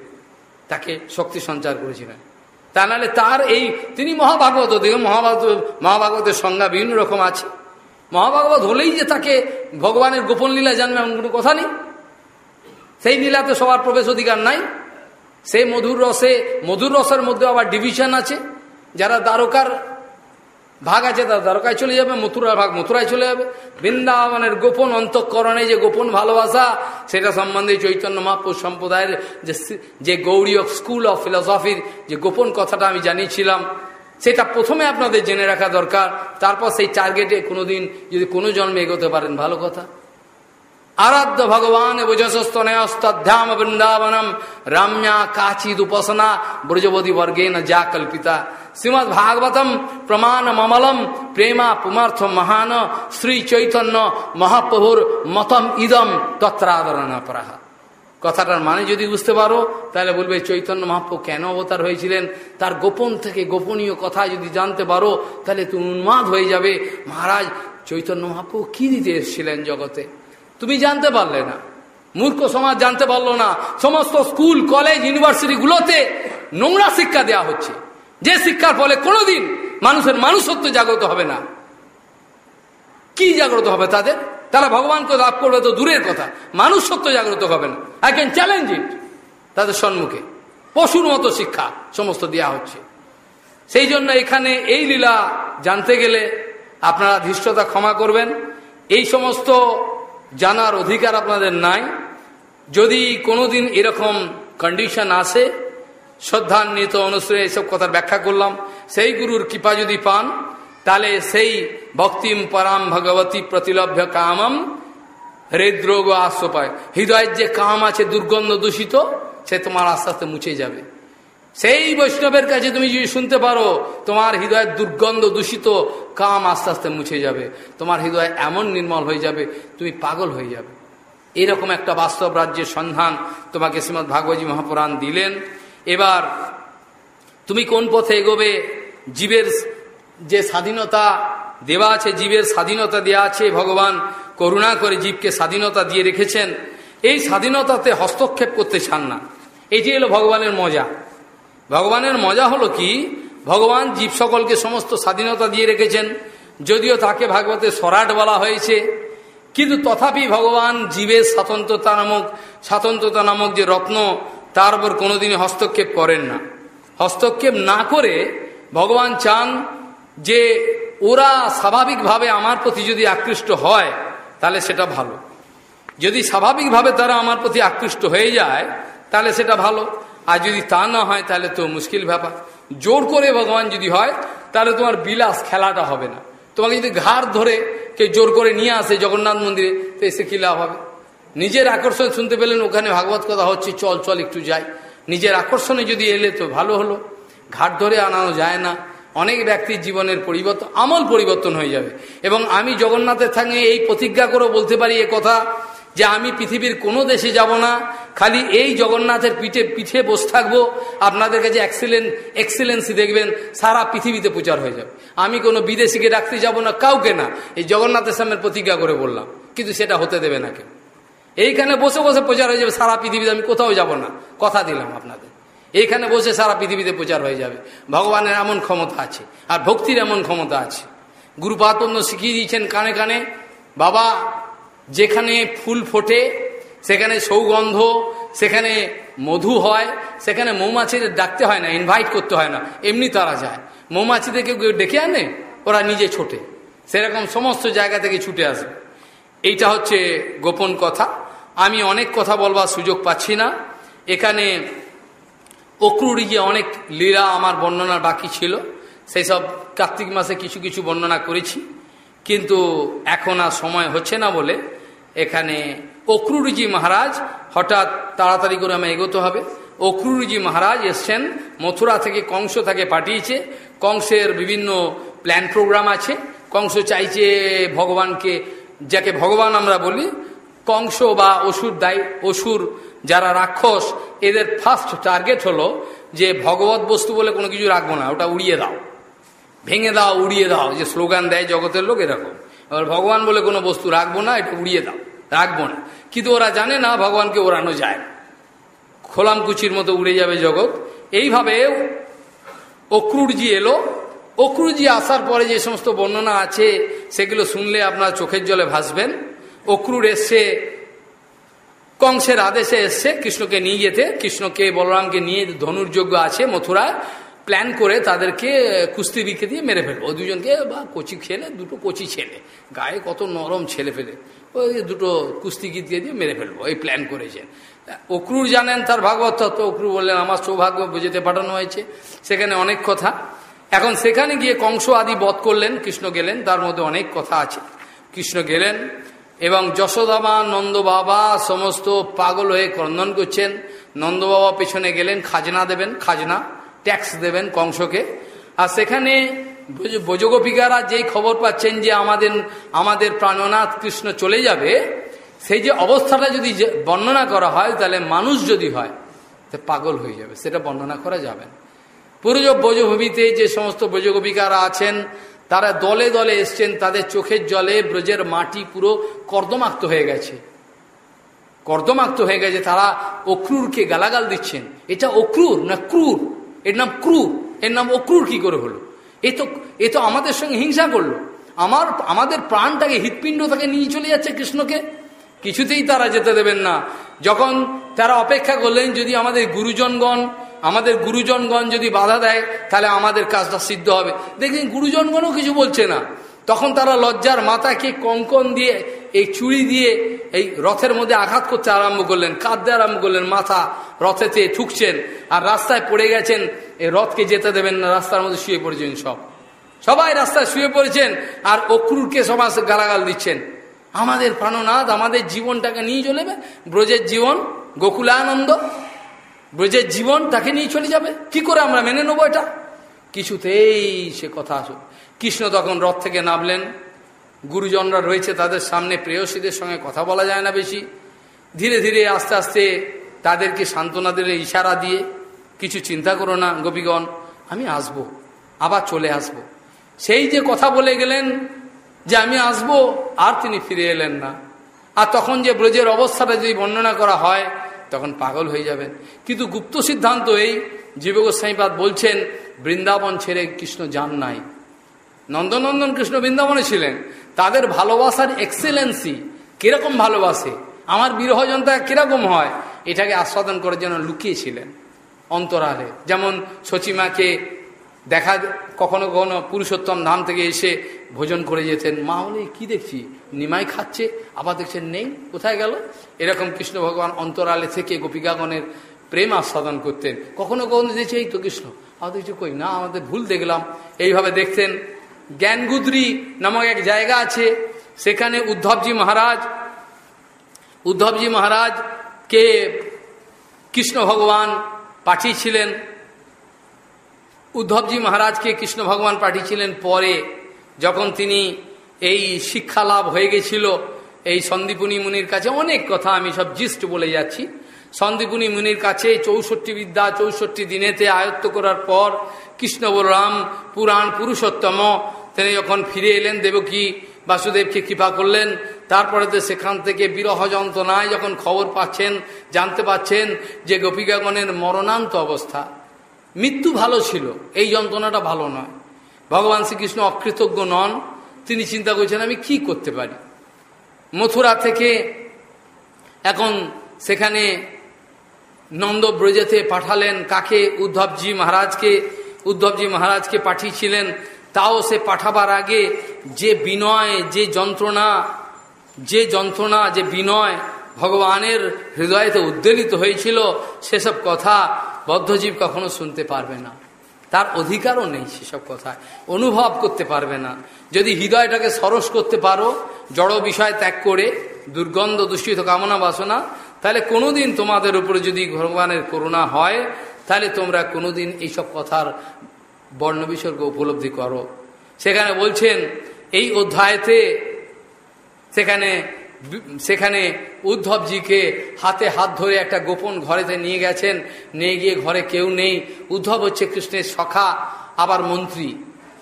তাকে শক্তি সঞ্চার করেছিলেন। তা নাহলে তার এই, তিনি মহাভাগবত, দেখুন মহাভাগবত, মহাভাগবতের সংজ্ঞা বিভিন্ন রকম আছে। মহাভাগবত হলেই যে তাকে ভগবানের গোপন লীলা জানবে এমন কোনো কথা নেই। সেই লীলাতে সবার প্রবেশ অধিকার নাই। সেই মধুর রসে, মধুর রসের মধ্যে আবার ডিভিশন আছে। যারা দ্বারকার ভাগ আছে, তার দ্বারকায় চলে যাবে, মথুরার ভাগ মথুরায় চলে যাবে। বৃন্দাবনের গোপন অন্তঃকরণে যে গোপন ভালোবাসা, সেটা সম্বন্ধে চৈতন্য মহাপুর সম্প্রদায়ের যে যে গৌরী অফ স্কুল অফ ফিলসফির যে গোপন কথাটা আমি জানিয়েছিলাম, সেটা প্রথমে আপনাদের জেনে রাখা দরকার। তারপর সেই টার্গেটে কোনোদিন যদি কোনো জন্মে এগোতে পারেন, ভালো কথা। আরাধ্য ভগবান ভুজস্তনয়স্তধ্যাম বৃন্দাবনম, রাম্যা কাচিদ উপাসনা ব্রজবতী বর্গে ন যা কল্পিতা। শ্রীমৎ ভাগবতম প্রমাণ মমলম প্রেমা পুমার্থ মহান শ্রী চৈতন্য মহাপ্রভুর মতম ইদম তত্রাদরণ পরাহা কথাটার মানে যদি বুঝতে পারো, তাহলে বলবে, চৈতন্য মহাপ্রভু কেন অবতার হয়েছিলেন? তার গোপন থেকে গোপনীয় কথা যদি জানতে পারো, তাহলে তুমি উন্মাদ হয়ে যাবে। মহারাজ, চৈতন্য মহাপ্রভু কি দিতে এসেছিলেন জগতে? তুমি জানতে পারলে না। মূর্খ সমাজ জানতে পারল না। সমস্ত স্কুল, কলেজ, ইউনিভার্সিটিগুলোতে নোংরা শিক্ষা দেওয়া হচ্ছে। যে শিক্ষার ফলে কোনোদিন মানুষের মানুষত্ব জাগ্রত হবে না। কি জাগ্রত হবে তাদের? তারা ভগবানকে লাভ করবে তো দূরের কথা। মানুষ সত্য জাগ্রত হবে না। আই ক্যান চ্যালেঞ্জ ইট তাদের সম্মুখে। পশুর মতো শিক্ষা সমস্ত দেওয়া হচ্ছে। সেই জন্য এখানে এই লীলা জানতে গেলে আপনারা ধৃষ্টতা ক্ষমা করবেন। এই সমস্ত জানার অধিকার আপনাদের নাই। যদি কোনোদিন এরকম কন্ডিশন আসে শ্রদ্ধান্বিত অনুশ্রয় এইসব কথার ব্যাখ্যা করলাম। সেই গুরুর কৃপা যদি পান, তাহলে সেই ভক্তিম পরাম ভগবতী প্রতিলভ্য কামম হৃদরোগ আশ্রপায় হৃদয়ের যে কাম আছে, দুর্গন্ধ দূষিত, সে তোমার আস্তে আস্তে মুছে যাবে। সেই বৈষ্ণবের কাছে তুমি যদি শুনতে পারো, তোমার হৃদয়ের দুর্গন্ধ দূষিত, কাম আস্তে আস্তে মুছে যাবে। তোমার হৃদয় এমন নির্মল হয়ে যাবে, তুমি পাগল হয়ে যাবে। এরকম একটা বাস্তব রাজ্যের সন্ধান তোমাকে শ্রীমৎ ভাগবতী মহাপুরাণ দিলেন। এবার তুমি কোন পথে এগোবে? জীবের যে স্বাধীনতা দেওয়া আছে, জীবের স্বাধীনতা দেওয়া আছে, ভগবান করুণা করে জীবকে স্বাধীনতা দিয়ে রেখেছেন। এই স্বাধীনতাতে হস্তক্ষেপ করতে চান না। এটি হলো ভগবানের মজা। ভগবানের মজা হলো কি? ভগবান জীব সকলকে সমস্ত স্বাধীনতা দিয়ে রেখেছেন। যদিও তাকে ভাগবতে সরাট বলা হয়েছে, কিন্তু তথাপি ভগবান জীবের স্বাতন্ত্রতা নামক স্বাতন্ত্রতা নামক যে রত্ন তার উপর কোনোদিনই হস্তক্ষেপ করেন না। হস্তক্ষেপ না করে ভগবান চান যে ওরা স্বাভাবিকভাবে আমার প্রতি যদি আকৃষ্ট হয়, তাহলে সেটা ভালো। যদি স্বাভাবিকভাবে তারা আমার প্রতি আকৃষ্ট হয়ে যায়, তাহলে সেটা ভালো। আর যদি তা না হয়, তাহলে তো মুশকিল ব্যাপার। জোর করে ভগবান যদি হয়, তাহলে তোমার বিলাস খেলাটা হবে না। তোমাকে যদি ঘাড় ধরে কেউ জোর করে নিয়ে আসে জগন্নাথ মন্দিরে, তো এসে কী লাভ হবে? নিজের আকর্ষণ শুনতে পেলেন, ওখানে ভাগবত কথা হচ্ছে, চল চল, একটু যাই। নিজের আকর্ষণে যদি এলে তো ভালো হলো। ঘাট ধরে আনানো যায় না। অনেক ব্যক্তির জীবনের পরিবর্তন, আমল পরিবর্তন হয়ে যাবে। এবং আমি জগন্নাথের সঙ্গে এই প্রতিজ্ঞা করে বলতে পারি এ কথা যে আমি পৃথিবীর কোনো দেশে যাব না, খালি এই জগন্নাথের পিঠে পিঠে বসে থাকব। আপনাদের কাছে এক্সেলেন্ট এক্সেলেন্সি দেখবেন, সারা পৃথিবীতে প্রচার হয়ে যাবে। আমি কোনো বিদেশিকে ডাকতে যাব না, কাউকে না। এই জগন্নাথের সামনে প্রতিজ্ঞা করে বললাম, কিন্তু সেটা হতে দেবে না কেউ। এইখানে বসে বসে প্রচার হয়ে যাবে, সারা পৃথিবীতে আমি কোথাও যাব না। কথা দিলাম আপনাদের। এইখানে বসে সারা পৃথিবীতে প্রচার হয়ে যাবে। ভগবানের এমন ক্ষমতা আছে, আর ভক্তির এমন ক্ষমতা আছে। গুরুপাতন্য শিখিয়ে দিয়েছেন কানে কানে, বাবা, যেখানে ফুল ফোটে, সেখানে সৌগন্ধ, সেখানে মধু হয়, সেখানে মৌমাছিদের ডাকতে হয় না ইনভাইট করতে হয় না, এমনি তারা যায়। মৌমাছিদেরকে কেউ ডেকে আনে, ওরা নিজে ছোটে। সেরকম সমস্ত জায়গা থেকে ছুটে আসবে এইটা হচ্ছে গোপন কথা। আমি অনেক কথা বলবার সুযোগ পাচ্ছি না। এখানে অক্রুরি যে অনেক লীলা আমার বর্ণনার বাকি ছিল, সেই সব কার্তিক মাসে কিছু কিছু বর্ণনা করেছি। কিন্তু এখন আর সময় হচ্ছে না বলে এখানে অক্রুরজি মহারাজ হঠাৎ তাড়াতাড়ি করে আমি এগোতে হবে। অক্রুরজি মহারাজ এসছেন, মথুরা থেকে কংস তাকে পাঠিয়েছে। কংসের বিভিন্ন প্ল্যান প্রোগ্রাম আছে। কংস চাইছে ভগবানকে, যাকে ভগবান আমরা বলি কংস বা অসুর দায়ী, অসুর যারা রাক্ষস, এদের ফার্স্ট টার্গেট হলো যে ভগবত বস্তু বলে কোনো কিছু রাখব না, ওটা উড়িয়ে দাও। ভেঙে দাও, উড়িয়ে দাও। যে স্লোগান দেয় জগতের লোক এরকম। এবার ভগবান বলে কোনো বস্তু রাখব না এটা উড়িয়ে দাও। রাখব না। কিন্তু ওরা জানে না, ভগবানকে ওড়ানো যায় খোলাম কুচির মতো উড়ে যাবে জগৎ। এইভাবে অক্রুরজি এলো। অক্রুরজি আসার পরে যে সমস্ত বর্ণনা আছে, সেগুলো শুনলে আপনার চোখের জলে ভাসবেন। অক্রুর এসছে কংসের আদেশে এসছে কৃষ্ণকে নিয়ে যেতে, কৃষ্ণকে, বলরামকে নিয়ে ধনুর্যজ্ঞ আছে মথুরায় প্ল্যান করে তাদেরকে কুস্তি বিখে দিয়ে মেরে ফেলব। ওই দুজনকে, বা কচি ছেলে দুটো কচি ছেলে। গায়ে কত নরম ছেলে ফেলে। ওই দুটো কুস্তি গীত দিয়ে মেরে ফেলব, এই প্ল্যান করেছেন অক্রুর জানেন তার ভাগবত তত্ত্ব। অক্রুর বললেন, আমার সৌভাগ্য বুঝেতে পাঠানো হয়েছে। সেখানে অনেক কথা। এখন সেখানে গিয়ে কংস আদি বধ করলেন, কৃষ্ণ গেলেন, তার মধ্যে অনেক কথা আছে। কৃষ্ণ গেলেন এবং যশোদামা নন্দ বাবা সমস্ত পাগল হয়ে ক্রন্দন করছেন। নন্দ বাবা পেছনে গেলেন, খাজনা দেবেন, খাজনা, ট্যাক্স দেবেন কংসকে। আর সেখানে ব্রজগোপিকারা যেই খবর পাচ্ছেন যে আমাদের আমাদের প্রাণনাথ কৃষ্ণ চলে যাবে, সেই যে অবস্থাটা যদি বর্ণনা করা হয়, তাহলে মানুষ যদি হয়, তো পাগল হয়ে যাবে। সেটা বর্ণনা করা যাবে পুরো ব্রজভূমিতে যে সমস্ত ব্রজগোপিকারা আছেন তারা দলে দলে এসছেন, তাদের চোখের জলে ব্রজের মাটি পুরো কর্দমাক্ত হয়ে গেছে। কর্দমাক্ত হয়ে গেছে, তারা অক্রুরকে গালাগাল দিচ্ছেন। এটা অক্রুর না ক্রুর? এর নাম ক্রুর। এর নাম অক্রুর কি করে হলো? এ তো এ তো আমাদের সঙ্গে হিংসা করল। আমার, আমাদের প্রাণটাকে হৃৎপিণ্ড তাকে নিয়ে চলে যাচ্ছে কৃষ্ণকে। কিছুতেই তারা যেতে দেবেন না। যখন তারা অপেক্ষা করলেন, যদি আমাদের গুরুজনগণ আমাদের গুরুজনগণ যদি বাধা দেয়, তাহলে আমাদের কাজটা সিদ্ধ হবে। দেখলেন গুরুজনগণও কিছু বলছে না। তখন তারা লজ্জার মাথাকে কঙ্কন দিয়ে, এই চুড়ি দিয়ে, এই রথের মধ্যে আঘাত করতে আরম্ভ করলেন, কাঁদতে আরম্ভ করলেন, মাথা রথেতে ঠুকছেন, আর রাস্তায় পড়ে গেছেন, এই রথকে যেতে দেবেন না, রাস্তার মধ্যে শুয়ে পড়েছেন সব। সবাই রাস্তায় শুয়ে পড়েছেন, আর অক্রুরকে সমাজ গালাগাল দিচ্ছেন। আমাদের প্রাণনাথ, আমাদের জীবনটাকে নিয়ে চলেবে? ব্রজের জীবন, গোকুলানন্দ? ব্রজের জীবন তাকে নিয়ে চলে যাবে। কি করে আমরা মেনে নেব এটা? কিছুতেই সে কথা আসুক কৃষ্ণ তখন রথ থেকে নামলেন। গুরুজনরা রয়েছে তাদের সামনে, প্রেয়সীদের সঙ্গে কথা বলা যায় না বেশি। ধীরে ধীরে আস্তে আস্তে তাদেরকে সান্ত্বনা দিলে, ইশারা দিয়ে, কিছু চিন্তা করো না গোপীগণ, আমি আসব, আবার চলে আসব। সেই যে কথা বলে গেলেন যে আমি আসব, আর তিনি ফিরে এলেন না। আর তখন যে ব্রজের অবস্থাটা যদি বর্ণনা করা হয় তখন পাগল হয়ে যাবেন। কিন্তু গুপ্ত সিদ্ধান্ত এই জীব গোস্বাইপাদ বলছেন, বৃন্দাবন ছেড়ে কৃষ্ণ যান নাই। নন্দনন্দন কৃষ্ণ বৃন্দাবনে ছিলেন। তাদের ভালোবাসার এক্সেলেন্সি কীরকম ভালোবাসে? আমার বিরহ যন্ত্রা কীরকম হয়? এটাকে আস্বাদন করার জন্য লুকিয়েছিলেন অন্তরালে। যেমন সচিমাকে দেখা কখনো কখনো পুরুষোত্তম ধাম থেকে এসে ভোজন করে যেতেন। মা বলে, কি দেখছি? নিমাই খাচ্ছে, আবার দেখছেন নেই, কোথায় গেল? এরকম কৃষ্ণ ভগবান অন্তরালে থেকে গোপিকাগণের প্রেম আস্বাদন করতেন। কখনো কখনো দেখছি, এই তো কৃষ্ণ। আবার দেখছি, কই, না, আমাদের ভুল দেখলাম। এইভাবে দেখতেন। জ্ঞানগুদ্রি নামক এক জায়গা আছে, সেখানে উদ্ধবজি মহারাজ উদ্ধবজি মহারাজ কে কৃষ্ণ ভগবান পাঠিয়েছিলেন। উদ্ধবজি মহারাজকে কৃষ্ণ ভগবান পাঠিয়েছিলেন পরে, যখন তিনি এই শিক্ষা লাভ হয়ে গেছিল, এই সন্দীপুনি মুনির কাছে অনেক কথা আমি সব জিস্ট বলে যাচ্ছি। সন্দীপুনি মুনির কাছে চৌষট্টি বিদ্যা, চৌষট্টি দিনেতে আয়ত্ত করার পর কৃষ্ণ বলরাম পুরাণ পুরুষোত্তম, তিনি যখন ফিরে এলেন, দেবকী বাসুদেবকে কৃপা করলেন। তারপরে তো সেখান থেকে বিরহ যন্ত্রণায় যখন খবর পাচ্ছেন, জানতে পাচ্ছেন যে গোপিকাগণের মরণান্ত অবস্থা। মৃত্যু ভালো ছিল, এই যন্ত্রণাটা ভালো নয়। ভগবান শ্রীকৃষ্ণ অকৃতজ্ঞ নন, তিনি চিন্তা করছেন, আমি কি করতে পারি? মথুরা থেকে এখন সেখানে নন্দব্রজেতে পাঠালেন, কাকে? উদ্ধবজি মহারাজকে উদ্ধবজি মহারাজকে পাঠিয়েছিলেন, তাও সে পাঠাবার আগে যে বিনয়, যে যন্ত্রণা যে যন্ত্রণা, যে বিনয় ভগবানের হৃদয়তে উদ্বেলিত হয়েছিল, সেসব কথা বদ্ধজীব কখনো শুনতে পারবে না। তার অধিকারও নেই সেসব কথায়। অনুভব করতে পারবে না। যদি হৃদয়টাকে সরস করতে পারো, জড় বিষয় ত্যাগ করে, দুর্গন্ধ দূষিত কামনা, বাসনা, তাহলে কোনোদিন তোমাদের উপরে যদি ভগবানের করুণা হয়, তাহলে তোমরা কোনোদিন এইসব কথার বর্ণবিসর্গ উপলব্ধি করো। সেখানে বলছেন, এই অধ্যায়তে, সেখানে সেখানে উদ্ধবজিকে হাতে হাত ধরে একটা গোপন ঘরেতে নিয়ে গেছেন। নিয়ে গিয়ে ঘরে কেউ নেই। উদ্ধব হচ্ছে কৃষ্ণের সখা, আবার মন্ত্রী।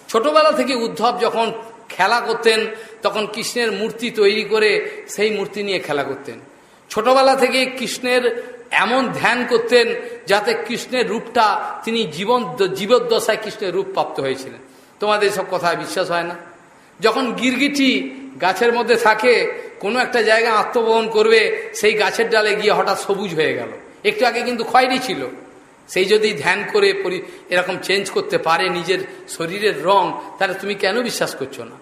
ছোটবেলা থেকে উদ্ধব যখন খেলা করতেন, তখন কৃষ্ণের মূর্তি তৈরি করে সেই মূর্তি নিয়ে খেলা করতেন। ছোটবেলা থেকে কৃষ্ণের এমন ধ্যান করতেন যাতে কৃষ্ণের রূপটা, তিনি জীবন জীবদ্দশায় কৃষ্ণের রূপ প্রাপ্ত হয়েছিলেন। তোমাদের সব কথায় বিশ্বাস হয় না? যখন গিরগিটি গাছের মধ্যে থাকে, কোনো একটা জায়গায় আত্মবহন করবে, সেই গাছের ডালে গিয়ে হঠাৎ সবুজ হয়ে গেল। একটু আগে কিন্তু খয়েরি ছিল। সেই যদি ধ্যান করে এরকম চেঞ্জ করতে পারে নিজের শরীরের রং, তাহলে তুমি কেন বিশ্বাস করছ না?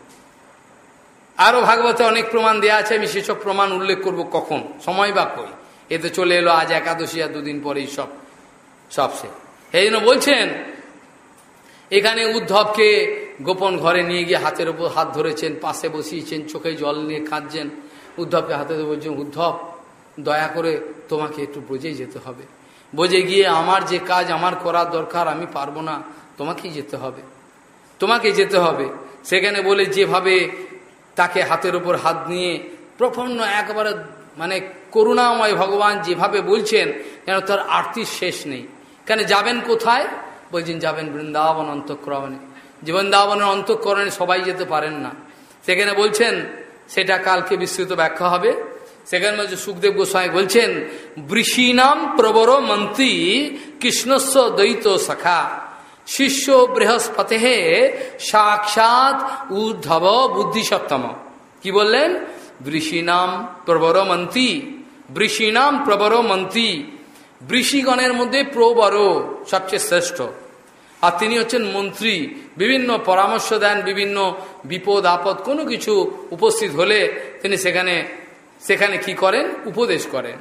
আরও ভাগবতে অনেক প্রমাণ দেওয়া আছে, আমি সেসব প্রমাণ উল্লেখ করব কখন? সময় বা কই? এতে চলে এলো, আজ একাদশী আর দুদিন পরেই সব সব সে এই জন্য বলছেন, এখানে উদ্ধবকে গোপন ঘরে নিয়ে গিয়ে হাতের ওপর হাত ধরেছেন, পাশে বসিয়েছেন, চোখে জল নিয়ে কাঁদছেন। উদ্ধবকে হাতে বলছেন, উদ্ধব, দয়া করে তোমাকে একটু বোঝেই যেতে হবে। বোঝে গিয়ে আমার যে কাজ আমার করার দরকার, আমি পারব না, তোমাকেই যেতে হবে। তোমাকে যেতে হবে। সেখানে বলে যেভাবে তাকে হাতের ওপর হাত নিয়ে প্রফন্ন একবারে মানে করুণাময় ভগবান যেভাবে বলছেন কেন তার আরতির শেষ নেই। কেন, যাবেন কোথায়? বলছেন, যাবেন বৃন্দাবন অন্তঃকরণে যে বৃন্দাবনের অন্তঃকরণে সবাই যেতে পারেন না। সেখানে বলছেন, সেটা কালকে বিস্তৃত ব্যাখ্যা হবে। সেখানে মধ্যে সুখদেব গোস্বামী বলছেন, বৃষীনাম প্রবর মন্ত্রী কৃষ্ণস্ব দ্বৈত সখা। শিষ্য বৃহস্পতে সাক্ষাৎ উদ্ধব বুদ্ধিসপ্তম কি বললেন? বৃষীনাম প্রবর মন্ত্রী, বৃষীনাম প্রবর মন্ত্রী। বৃষিগণের মধ্যে প্রবর, সবচেয়ে শ্রেষ্ঠ। আর তিনি হচ্ছেন মন্ত্রী। বিভিন্ন পরামর্শ দেন, বিভিন্ন বিপদ, আপদ, কোনো কিছু উপস্থিত হলে তিনি সেখানে সেখানে কি করেন? উপদেশ করেন।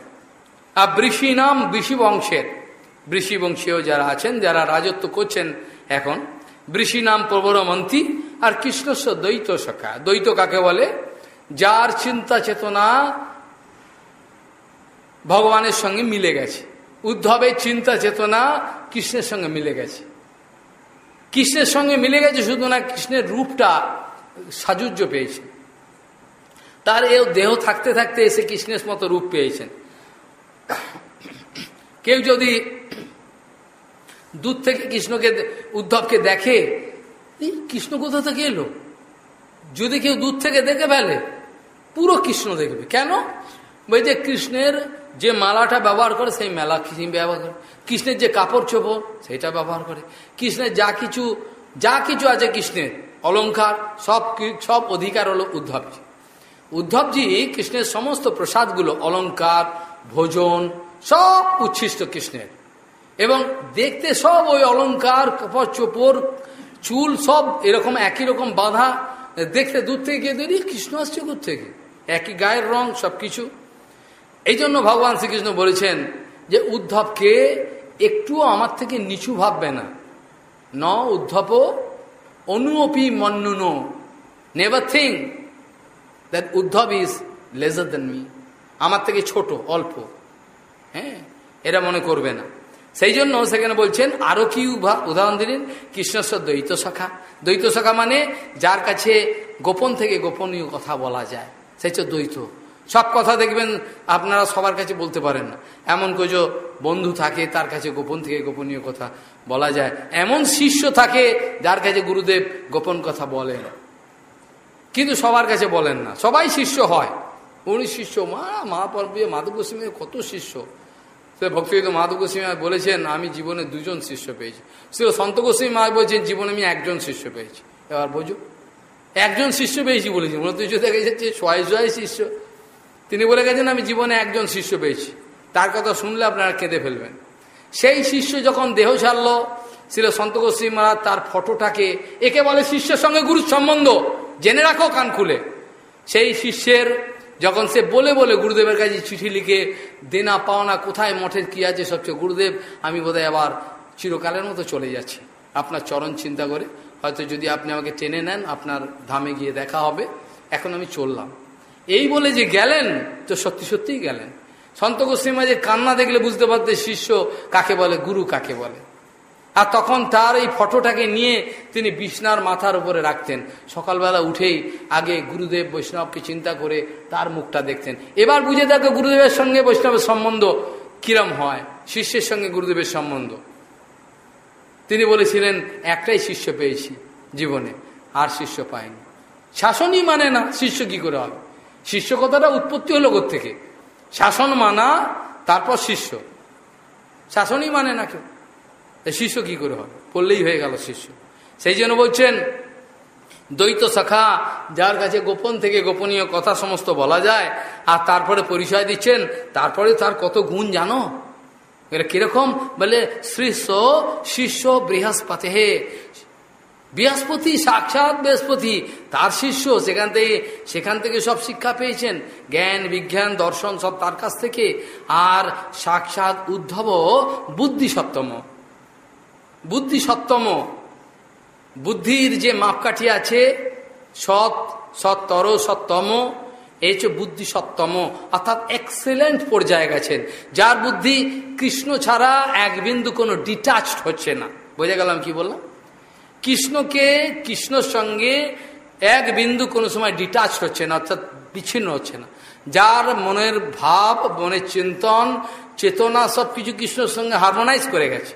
আর বৃষি নাম বৃষি বংশের। বৃষি বংশীয় যারা আছেন, যারা রাজত্ব করছেন এখন, বৃষি নাম প্রবর মন্ত্রী আর কৃষ্ণস্ব দ্বৈত সখা। দ্বৈত কাকে বলে? যার চিন্তা চেতনা ভগবানের সঙ্গে মিলে গেছে। উদ্ধবের চিন্তা চেতনা কৃষ্ণের সঙ্গে মিলে গেছে। কৃষ্ণের সঙ্গে মিলে গেছে শুধু না, কৃষ্ণের রূপটা সাজুজ্য পেয়েছে। তার এ দেহ থাকতে থাকতে এসে কৃষ্ণের মতো রূপ পেয়েছেন। কেউ যদি দূর থেকে কৃষ্ণকে উদ্ধবকে দেখে, এই কৃষ্ণ কোথা থেকে এলো? যদি কেউ দূর থেকে দেখে ফেলে, পুরো কৃষ্ণ দেখবে। কেন? ওই যে কৃষ্ণের যে মালাটা ব্যবহার করে সেই মেলা ব্যবহার করে। কৃষ্ণের যে কাপড় চোপড় সেটা ব্যবহার করে। কৃষ্ণের যা কিছু যা কিছু আছে কৃষ্ণের অলঙ্কার সব সব অধিকার হলো উদ্ধবজি। উদ্ধবজি কৃষ্ণের সমস্ত প্রসাদগুলো অলঙ্কার ভোজন, সব উচ্ছিষ্ট কৃষ্ণের। এবং দেখতে সব ওই অলঙ্কার কাপড় চোপড়, চুল সব এরকম, একই রকম বাঁধা। দেখতে দূর থেকে গিয়ে দেখি, কৃষ্ণ আসছে থেকে একই গায়ের রং সব কিছু এই জন্য ভগবান শ্রীকৃষ্ণ বলেছেন যে উদ্ধবকে একটুও আমার থেকে নিচু ভাববে না। ন উদ্ধব অনুপি মন্নুন। Never think that Uddhava is lesser than me আমার থেকে ছোট, অল্প। হ্যাঁ এরা মনে করবে না। সেই জন্য সেখানে বলছেন আরও কি উদাহরণ দিলেন কৃষ্ণস্বর দ্বৈত শাখা। দ্বৈত শাখা মানে যার কাছে গোপন থেকে গোপনীয় কথা বলা যায়। সেই হচ্ছে দ্বৈত। সব কথা দেখবেন আপনারা সবার কাছে বলতে পারেন না। এমন কিছু বন্ধু থাকে, তার কাছে গোপন থেকে গোপনীয় কথা বলা যায়। এমন শিষ্য থাকে, যার কাছে গুরুদেব গোপন কথা বলেন। কিন্তু সবার কাছে বলেন না। সবাই শিষ্য হয়। উনি শিষ্য। মা মা পর্বে মাধব গোস্বামীর কত শিষ্য। সে ভক্তিবিদ মাধব গোস্বামী বলেছেন, আমি জীবনে দুজন শিষ্য পেয়েছি। সে সন্ত গোস্বামী মা বলছেন, জীবনে আমি একজন শিষ্য পেয়েছি। এবার বোঝো। একজন শিষ্য পেয়েছি বলেছি মনে তুই দেখা যাচ্ছে ছয় ছয় শিষ্য। তিনি বলে গেছেন, আমি জীবনে একজন শিষ্য পেয়েছি। তার কথা শুনলে আপনারা কেঁদে ফেলবেন। সেই শিষ্য যখন দেহ ছাড়ল, ছিল সন্ত গোস্বী মহারাজ, তার ফটোটাকে একে বলে শিষ্যের সঙ্গে গুরুর সম্বন্ধ জেনে রাখো কান খুলে। সেই শিষ্যের যখন সে বলে বলে গুরুদেবের কাছে চিঠি লিখে, দেনা পাওনা কোথায়? মঠের কি আছে সবচেয়ে? গুরুদেব, আমি বোধহয় আবার চিরকালের মতো চলে যাচ্ছি। আপনার চরণ চিন্তা করে। হয়তো যদি আপনি আমাকে টেনে নেন, আপনার ধামে গিয়ে দেখা হবে। এখন আমি চললাম। এই বলে যে গেলেন, তো সত্যি সত্যিই গেলেন। সন্ত গোস্বীমা যে কান্না দেখলে বুঝতে পারতে শিষ্য কাকে বলে, গুরু কাকে বলে। আর তখন তার এই ফটোটাকে নিয়ে তিনি বিষ্ণার মাথার উপরে রাখতেন। সকালবেলা উঠেই আগে গুরুদেব বৈষ্ণবকে চিন্তা করে তার মুখটা দেখতেন। এবার বুঝে থাকে গুরুদেবের সঙ্গে বৈষ্ণবের সম্বন্ধ কিরম হয়, শিষ্যের সঙ্গে গুরুদেবের সম্বন্ধ। তিনি বলেছিলেন, একটাই শিষ্য পেয়েছি জীবনে, আর শিষ্য পায়নি শাসনই মানে না, শিষ্য কি করে হবে? শিষ্য কথাটা উৎপত্তি হলো থেকে শাসন মানা, তারপর শিষ্য। শাসনই মানে না কেউ। শিষ্য কি করে হবে? পড়লেই হয়ে গেল শিষ্য। সেই জন্য বলছেন, দ্বৈত শাখা, যার কাছে গোপন থেকে গোপনীয় কথা সমস্ত বলা যায়, আর তারপরে পরিচয় দিচ্ছেন, তারপরে তার কত গুণ জানো? এটা কীরকম? বলে শ্রীষ শিষ্য বৃহস্পতি। হে বৃহস্পতি, সাক্ষাৎ বৃহস্পতি, তার শিষ্য, সেখান থেকে সেখান থেকে সব শিক্ষা পেয়েছেন। জ্ঞান, বিজ্ঞান, দর্শন সব তার কাছ থেকে। আর সাক্ষাৎ উদ্ধব বুদ্ধি সপ্তম বুদ্ধি সপ্তম বুদ্ধির যে মাপকাঠি আছে, সৎ, সত্তর, সত্তম এই হচ্ছে বুদ্ধি সপ্তম অর্থাৎ এক্সেলেন্ট পর্যায়ে গেছেন। যার বুদ্ধি কৃষ্ণ ছাড়া এক বিন্দু কোনো ডিটাচড হচ্ছে না। বোঝা গেলাম কি বললাম? কৃষ্ণকে, কৃষ্ণর সঙ্গে এক বিন্দু কোনো সময় ডিটাচ হচ্ছে না, অর্থাৎ বিচ্ছিন্ন হচ্ছে না। যার মনের ভাব, মনের চিন্তন, চেতনা সব কিছু কৃষ্ণর সঙ্গে হারমোনাইজ করে গেছে।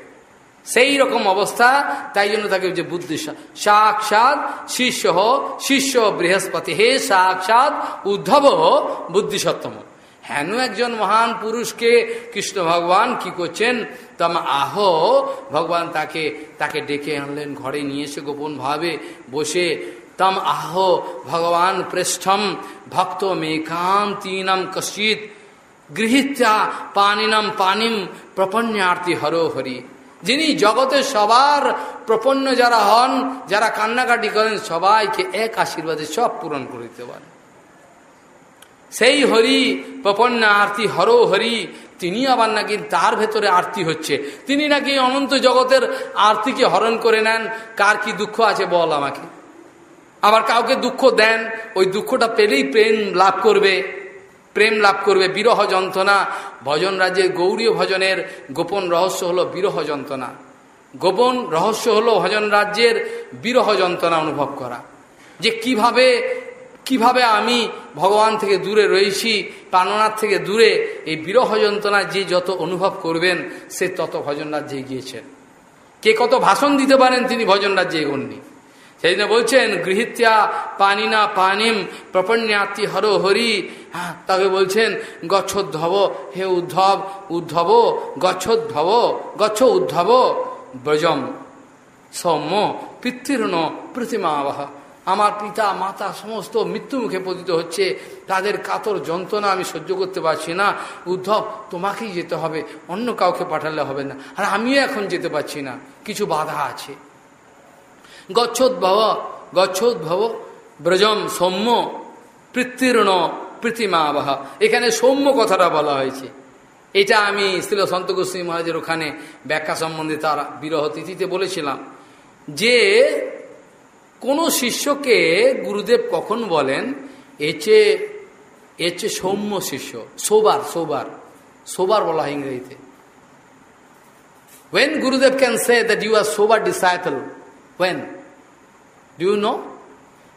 সেই রকম অবস্থা, তাই জন্য তাকে যে বুদ্ধি সাক্ষাৎ শিষ্য শিষ্য বৃহস্পতি, হে সাক্ষাৎ উদ্ধব বুদ্ধিসত্তম। হেন একজন মহান পুরুষকে কৃষ্ণ ভগবান কি করছেন? তম আহ। ভগবান তাকে তাকে ডেকে আনলেন, ঘরে নিয়ে এসে গোপন ভাবে বসে, তম আহ, ভগবান পৃষ্ঠম ভক্ত মেকান্তিনম কশ্চিত গৃহীত্যা পানিনম পানিম প্রপন্যার্থী হরো হরি। যিনি জগতে সবার প্রপন্ন যারা হন, যারা কান্নাকাটি করেন, সবাইকে এক আশীর্বাদে সব পূরণ করে দিতে পারেন সেই হরি প্রপন্ন আরতি হর হরি তিনি আবার নাকি তার ভেতরে আরতি হচ্ছে। তিনি নাকি অনন্ত জগতের আরতিকে হরণ করে নেন। কার কি দুঃখ আছে বল আমাকে। আবার কাউকে দুঃখ দেন, ওই দুঃখটা পেলেই প্রেম লাভ করবে। প্রেম লাভ করবে, বিরহ যন্ত্রণা। ভজন রাজ্যের গৌরীয় ভজনের গোপন রহস্য হলো বিরহ যন্ত্রণা। গোপন রহস্য হলো ভজন রাজ্যের বিরহ যন্ত্রণা অনুভব করা। যে কীভাবে কীভাবে আমি ভগবান থেকে দূরে রয়েছি, প্রাণনাথ থেকে দূরে, এই বিরহ যন্ত্রণা যে যত অনুভব করবেন, সে তত ভজন রাজ্যে গিয়েছেন কে কত ভাষণ দিতে পারেন, তিনি ভজন রাজ্যে এগোননি। সেই জন্য বলছেন, গৃহীত্যা পানিনা পানিম প্রপন্যাতি হর হরি। হ্যাঁ তাকে বলছেন গচ্ছোদ্ধব হে উদ্ধব উদ্ধব গচ্ছোদ্ধব গচ্ছ উদ্ধব, ব্রজম, সৌম্য পিতৃণ প্রতিমাবাহ। আমার পিতা, মাতা সমস্ত মৃত্যুমুখে পতিত হচ্ছে। তাদের কাতর যন্ত্রণা আমি সহ্য করতে পারছি না। উদ্ধব, তোমাকেই যেতে হবে। অন্য কাউকে পাঠালে হবে না। আর আমিও এখন যেতে পারছি না। কিছু বাধা আছে। গচ্ছোদ্ভব গচ্ছোদ্ভব ব্রজম সৌম্য পৃথির্ণ প্রীতিমাবাহ। এখানে সৌম্য কথাটা বলা হয়েছে। এটা আমি স্থিল সন্ত গোস্বী মহারাজের ওখানে ব্যাখ্যা সম্বন্ধে তার বিরহ তিথিতে বলেছিলাম। যে কোনো শিষ্যকে গুরুদেব কখন বলেন এচে এচে সৌম্য শিষ্য সোবার সোবার সোবার বলা হয় ইংরেজিতে When Gurudev can say that you are sober disciple, when? Do you know?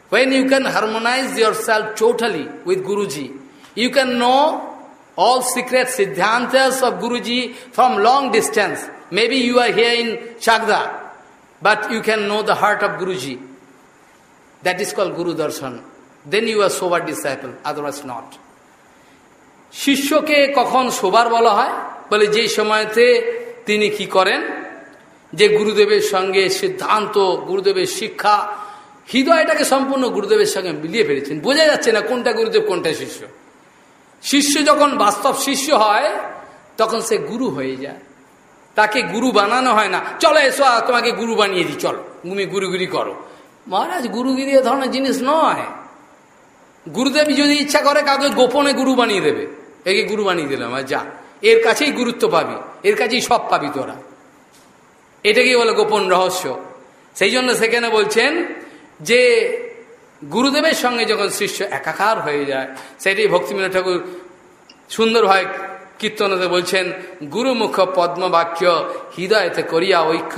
When you can harmonize yourself totally with Guruji, you can know all secret siddhantas of Guruji from long distance. Maybe you are here in Chagda, but you can know the heart of Guruji. That is called Guru Darshan. Then you are sober disciple, otherwise not. শিষ্যকে কখন সোবার বলা হয় বলে যে সময়তে তিনি কি করেন যে গুরুদেবের সঙ্গে সিদ্ধান্ত গুরুদেবের শিক্ষা হৃদয়টাকে সম্পূর্ণ গুরুদেবের সঙ্গে মিলিয়ে ফেলেছেন বোঝা যাচ্ছে না কোনটা গুরুদেব কোনটা শিষ্য শিষ্য যখন বাস্তব শিষ্য হয় তখন সে গুরু হয়ে যায় তাকে গুরু বানানো হয় না চলো এসো তোমাকে গুরু বানিয়ে দিই চলো তুমি গুরুগিরি করো মহারাজ গুরুগিরি এ ধরনের জিনিস নয়, গুরুদেব যদি ইচ্ছা করে কাউকে গোপনে গুরু বানিয়ে দেবে, একে গুরু বানিয়ে দিলাম যা। এর কাছেই গুরুত্ব পাবি, এর কাছেই সব পাবি তোরা। এটাকেই বলে গোপন রহস্য? সেই জন্য সেখানে বলছেন যে, গুরুদেবের সঙ্গে যখন শিষ্য একাকার হয়ে যায় সেটাই ভক্তিমিনা ঠাকুর সুন্দরভাবে কীর্তনতে বলছেন, গুরুমুখ পদ্মবাক্য হৃদয়তে করিয়া ঐক্য,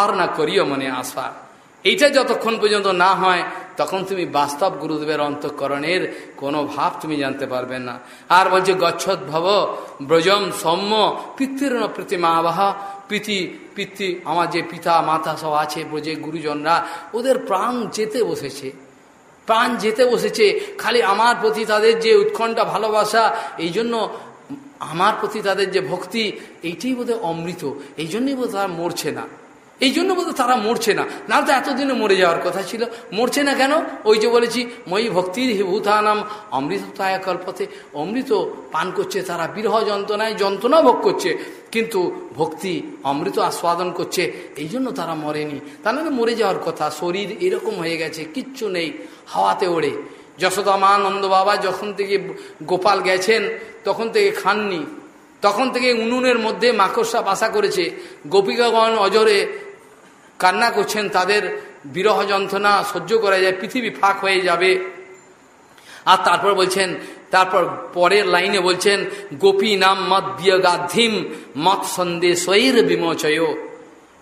আর না করিও মনে আশা। এইটা যতক্ষণ পর্যন্ত না হয়, তখন তুমি বাস্তব গুরুদেবের অন্তঃকরণের কোনো ভাব তুমি জানতে পারবে না। আর বলছে গচ্ছদ্ভব ব্রজম সৌম্য পিতৃণ প্রতিমা আবাহা পিতি, পিতৃ, আমার যে পিতা, মাতা সব আছে যে গুরুজনরা, ওদের প্রাণ যেতে বসেছে। প্রাণ যেতে বসেছে, খালি আমার প্রতি তাদের যে উৎকণ্ঠা, ভালোবাসা, এই জন্য আমার প্রতি তাদের যে ভক্তি, এইটাই বোধহয় অমৃত, এই জন্যই বোধ তারা মরছে না। এই জন্য বোধ তারা মরছে না। না তো এতদিনে মরে যাওয়ার কথা ছিল। মরছে না কেন? ওই যে বলেছি মই ভক্তির ভূতানাম অমৃততায় কল্পতে। অমৃত পান করছে তারা, বিরহ যন্ত্রণায় যন্ত্রণা ভোগ করছে। কিন্তু ভক্তি অমৃত আস্বাদন করছে, এই জন্য তারা মরেনি। তা তাহলে মরে যাওয়ার কথা, শরীর এরকম হয়ে গেছে, কিচ্ছু নেই, হাওয়াতে ওড়ে। যশোদামানন্দ বাবা যখন থেকে গোপাল গেছেন, তখন থেকে খাননি। তখন থেকে উনুনের মধ্যে মাকড়সা বাসা করেছে। গোপিকাগণ অজরে কান্না করছেন, তাদের বিরহ যন্ত্রণা সহ্য করা যায়, পৃথিবী ফাঁক হয়ে যাবে। আর তারপর বলছেন, তারপর পরের লাইনে বলছেন, গোপী নাম মত বিয়গাধিম, মত সন্দেশৈর বিমোচয়।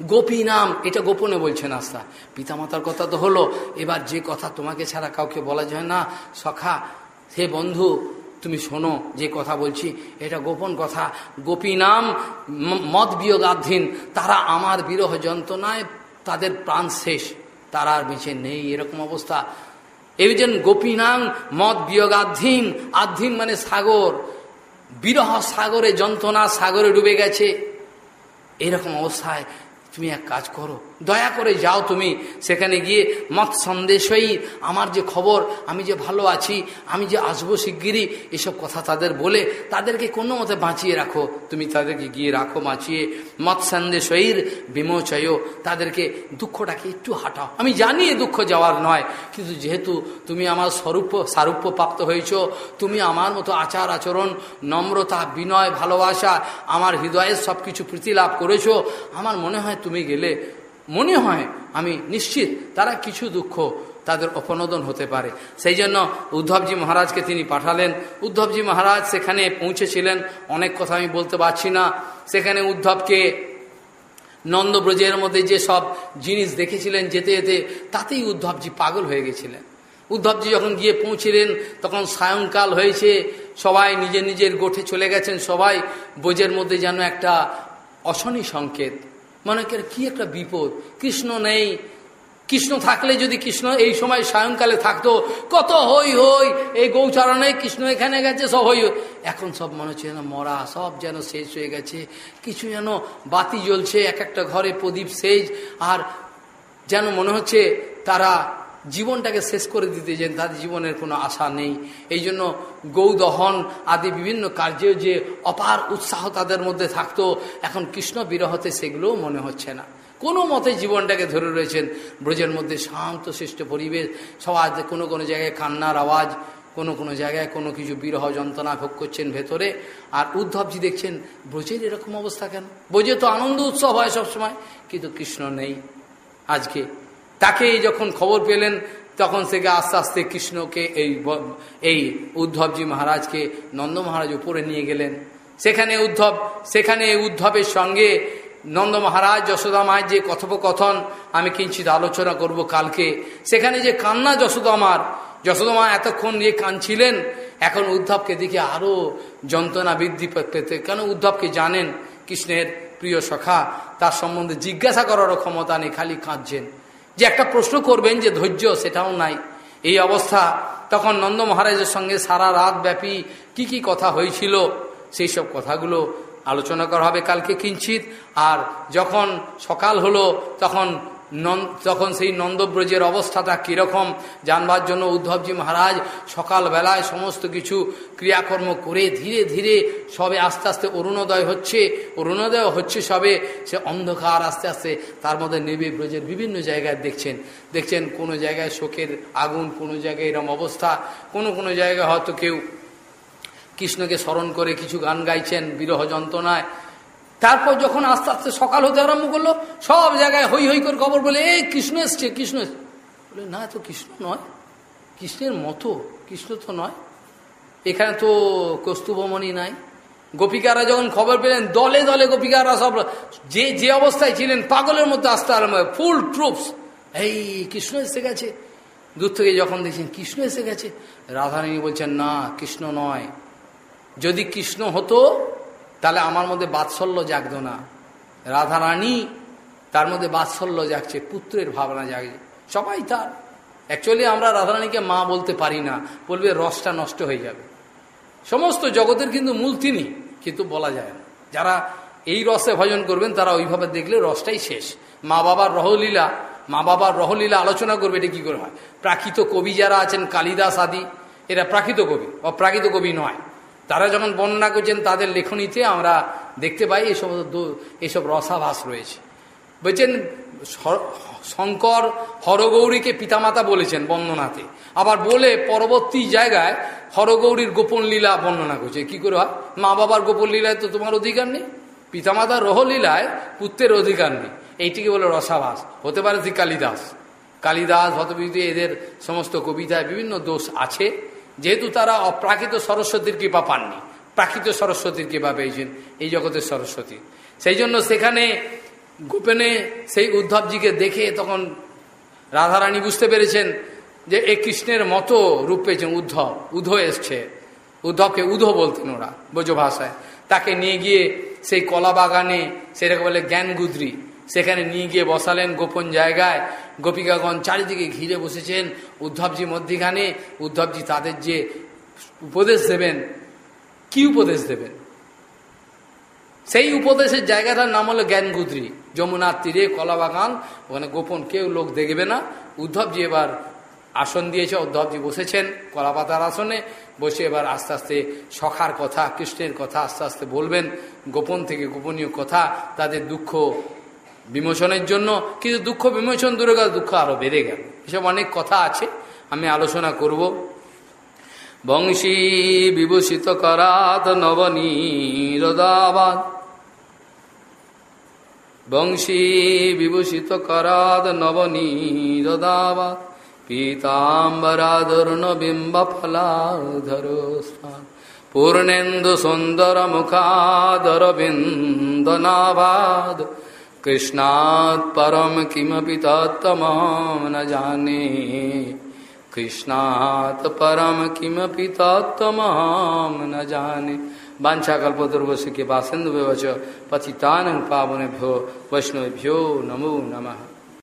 গোপী নাম, এটা গোপনে বলছেন আস্থা। পিতামাতার কথা তো হলো, এবার যে কথা তোমাকে ছাড়া কাউকে বলা যায় না, সখা, হে বন্ধু, তুমি শোনো যে কথা বলছি, এটা গোপন কথা। গোপী নাম মদ বিয়োগাধীন তারা আমার বিরহ যন্ত্রণায় তাদের প্রাণ শেষ। তারা আর বেঁচে নেই, এরকম অবস্থা। এই যে গোপীনাং মদ বিয়োগ বিয়োগাধীন আধীন মানে সাগর। বিরহ সাগরে, যন্ত্রণা সাগরে ডুবে গেছে। এরকম অবস্থায় তুমি এক কাজ করো দয়া করে যাও তুমি। সেখানে গিয়ে মত সন্দেশই আমার যে খবর, আমি যে ভালো আছি, আমি যে আসব শিগগিরই, এসব কথা তাদের বলে তাদেরকে কোনো মতে বাঁচিয়ে রাখো। তুমি তাদেরকে গিয়ে রাখো, বাঁচিয়ে মত সন্দেশইর বিমোচয় তাদেরকে দুঃখটাকে একটু হাঁটাও। আমি জানি দুঃখ যাওয়ার নয়, কিন্তু যেহেতু তুমি আমার স্বরূপ সারূপ্য প্রাপ্ত হয়েছ, তুমি আমার মতো আচার আচরণ, নম্রতা, বিনয়, ভালোবাসা, আমার হৃদয়ের সব কিছু প্রীতি লাভ করেছ, আমার মনে হয় তুমি গেলে মনে হয়, আমি নিশ্চিত তারা কিছু দুঃখ তাদের অপনোদন হতে পারে। সেই জন্য উদ্ধবজি মহারাজকে তিনি পাঠালেন। উদ্ধবজি মহারাজ সেখানে পৌঁছেছিলেন। অনেক কথা আমি বলতে পারছি না। সেখানে উদ্ধবকে নন্দব্রজের মধ্যে যে সব জিনিস দেখেছিলেন যেতে যেতে, তাতেই উদ্ধবজি পাগল হয়ে গেছিলেন। উদ্ধবজি যখন গিয়ে পৌঁছিলেন, তখন সায়ংকাল হয়েছে। সবাই নিজের নিজের গোঠে চলে গেছেন। সবাই বোঝের মধ্যে যেন একটা অশনি সংকেত মনে করে, কি একটা বিপদ। কৃষ্ণ নেই। কৃষ্ণ থাকলে যদি কৃষ্ণ এই সময় সায়ংকালে থাকতো, কত হই হই এই গৌচারণে কৃষ্ণ এখানে গেছে, সব হই এখন সব মনে হচ্ছে যেন মরা, সব যেন শেষ হয়ে গেছে। কিছু যেন বাতি জ্বলছে, এক একটা ঘরে প্রদীপ সেজ, আর যেন মনে হচ্ছে তারা জীবনটাকে শেষ করে দিতে যেন তাদের জীবনের কোনো আশা নেই। এই জন্য গৌদহন আদি বিভিন্ন কার্যে যে অপার উৎসাহ তাদের মধ্যে থাকতো, এখন কৃষ্ণ বিরহতে সেগুলোও মনে হচ্ছে না। কোনো মতে জীবনটাকে ধরে রয়েছেন ব্রজের মধ্যে শান্ত, সৃষ্ট পরিবেশ সবাই কোনো কোনো জায়গায় কান্নার আওয়াজ, কোনো কোনো জায়গায় কোনো কিছু বিরহ যন্ত্রণা ভোগ করছেন ভেতরে। আর উদ্ধবজি দেখছেন, ব্রজের এরকম অবস্থা কেন? ব্রজে তো আনন্দ উৎসব হয় সবসময়, কিন্তু কৃষ্ণ নেই। আজকে তাকে যখন খবর পেলেন, তখন থেকে আস্তে আস্তে কৃষ্ণকে এই এই উদ্ধবজি মহারাজকে, নন্দ মহারাজ উপরে নিয়ে গেলেন। সেখানে উদ্ধব, সেখানে উদ্ধবের সঙ্গে নন্দ মহারাজ, যশোদা মায়ের যে কথোপকথন, আমি কিঞ্চিত আলোচনা করব কালকে। সেখানে যে কান্না যশোদামার যশোদমা এতক্ষণ যে কাঁদছিলেন, এখন উদ্ধবকে দেখে আরও যন্ত্রণা বৃদ্ধি পেতে কেন উদ্ধবকে জানেন কৃষ্ণের প্রিয় সখা, তার সম্বন্ধে জিজ্ঞাসা করারও ক্ষমতা নেই, খালি কাঁদছেন। যে একটা প্রশ্ন করবেন যে ধৈর্য, সেটাও নাই। এই অবস্থা তখন নন্দ মহারাজের সঙ্গে সারা রাত ব্যাপী কি কি কথা হয়েছিল, সেই সব কথাগুলো আলোচনা করা হবে কালকে কিঞ্চিত। আর যখন সকাল হলো, তখন তখন সেই নন্দব্রজের অবস্থাটা কীরকম, জানবার জন্য উদ্ধবজি মহারাজ সকালবেলায় সমস্ত কিছু ক্রিয়াকর্ম করে ধীরে ধীরে সবে আস্তে আস্তে অরুণোদয় হচ্ছে। অরুণোদয় হচ্ছে সবে সে অন্ধকার আস্তে আস্তে তার মধ্যে নেবে ব্রজের বিভিন্ন জায়গায় দেখছেন। দেখছেন কোনো জায়গায় শোকের আগুন, কোনো জায়গায় এরম অবস্থা, কোনো কোনো জায়গায় হয়তো কেউ কৃষ্ণকে স্মরণ করে কিছু গান গাইছেন, বিরহ যন্ত্রণায়। তারপর যখন আস্তে আস্তে সকাল হতে আরম্ভ করল, সব জায়গায় হই হই করে খবর বলে, এই কৃষ্ণ এসছে, কৃষ্ণ বলে, না তো কৃষ্ণ নয়। কৃষ্ণের মতো, কৃষ্ণ তো নয়। এখানে তো কস্তুভমণি নাই। গোপিকারা যখন খবর পেলেন, দলে দলে গোপিকারা সব, যে যে অবস্থায় ছিলেন, পাগলের মধ্যে আসতে আরম্ভ ফুল ট্রুপস। এই কৃষ্ণ এসে গেছে। দূর থেকে যখন দেখছেন, কৃষ্ণ এসে গেছে। রাধারানী বলছেন, না, কৃষ্ণ নয়। যদি কৃষ্ণ হতো তাহলে আমার মধ্যে বাৎসল্য জাগত না। রাধারানী তার মধ্যে বাৎসল্য জাগছে, পুত্রের ভাবনা জাগছে। সবাই তার। অ্যাকচুয়ালি আমরা রাধারানীকে মা বলতে পারি না, বলবে রসটা নষ্ট হয়ে যাবে। সমস্ত জগতের কিন্তু মূল তিনি, কিন্তু বলা যায় না। যারা এই রসে ভজন করবেন, তারা ওইভাবে দেখলে রসটাই শেষ। মা বাবার রহলীলা, মা বাবার রহলীলা আলোচনা করবে, এটা কী করে হয়? প্রাকৃত কবি যারা আছেন, কালিদাস আদি, এরা প্রাকৃত কবি। অপ্রাকৃত কবি নয়। তারা যখন বর্ণনা করছেন তাদের লেখনীতে আমরা দেখতে পাই এসব এসব রসাভাস রয়েছে। বলছেন শঙ্কর হরগৌরীকে পিতামাতা বলেছেন বন্দনাতে। আবার বলে পরবর্তী জায়গায় হরগৌরীর গোপন লীলা বর্ণনা করছে। কি করে হয়? মা বাবার গোপন লীলায় তো তোমার অধিকার নেই। পিতামাতার রহলীলায় পুত্রের অধিকার নেই। এইটিকে বলে রসাভাস। হতে পারে কালিদাস। কালিদাস ভতবিদ্য এদের সমস্ত কবিতায় বিভিন্ন দোষ আছে। যেহেতু তারা অপ্রাকৃত সরস্বতীর কৃপা পাননি। প্রাকৃত সরস্বতীর কৃপা পেয়েছেন, এই জগতের সরস্বতী। সেই জন্য সেখানে গোপেনে সেই উদ্ধবজিকে দেখে তখন রাধারানী বুঝতে পেরেছেন যে এ কৃষ্ণের মতো রূপ পেয়েছেন উদ্ধব উদ্ধ এসছে। উদ্ধবকে উধো বলতেন ওরা বোঝো ভাষায় তাকে নিয়ে গিয়ে সেই কলা বাগানে সেটাকে বলে জ্ঞান জ্ঞানগুদ্রি সেখানে নিয়ে গিয়ে বসালেন গোপন জায়গায়। গোপিকাগণ চারিদিকে ঘিরে বসেছেন। উদ্ধবজি মধ্যিখানে, উদ্ধবজি তাদের যে উপদেশ দেবেন, কি উপদেশ দেবেন? সেই উপদেশের জায়গাটার নাম হলো জ্ঞানগুদ্রি। যমুনার তীরে কলা বাগান ওখানে গোপন কেউ লোক দেখবে না। উদ্ধবজি এবার আসন দিয়েছে, উদ্ধবজি বসেছেন কলা পাতার আসনে। বসে এবার আস্তে আস্তে সখার কথা, কৃষ্ণের কথা আস্তে আস্তে বলবেন। গোপন থেকে গোপনীয় কথা, তাদের দুঃখ বিমোচনের জন্য, কিন্তু দুঃখ বিমোচন দূরে গেল, দুঃখ আরও বেড়ে গেল। এসব অনেক কথা আছে, আমি আলোচনা করব। বংশী বিভূষিত করাত নবনীরদাবাদ। বংশী বিভূষিত করাদ নবনীরদাবাদ। পীতাম্বরাদর্ণ বিম্ব ফলাধর পূর্ণেন্দু সুন্দর মুখাদর कृष्णात् परम किमपि तत्तमं न जाने। कृष्णात् परम किमपि तत्तमं न जाने। वाछा दुर्वश्य के बासिंद पतितान पावनेभ्यो वैष्णवभ्यो नमो नमः।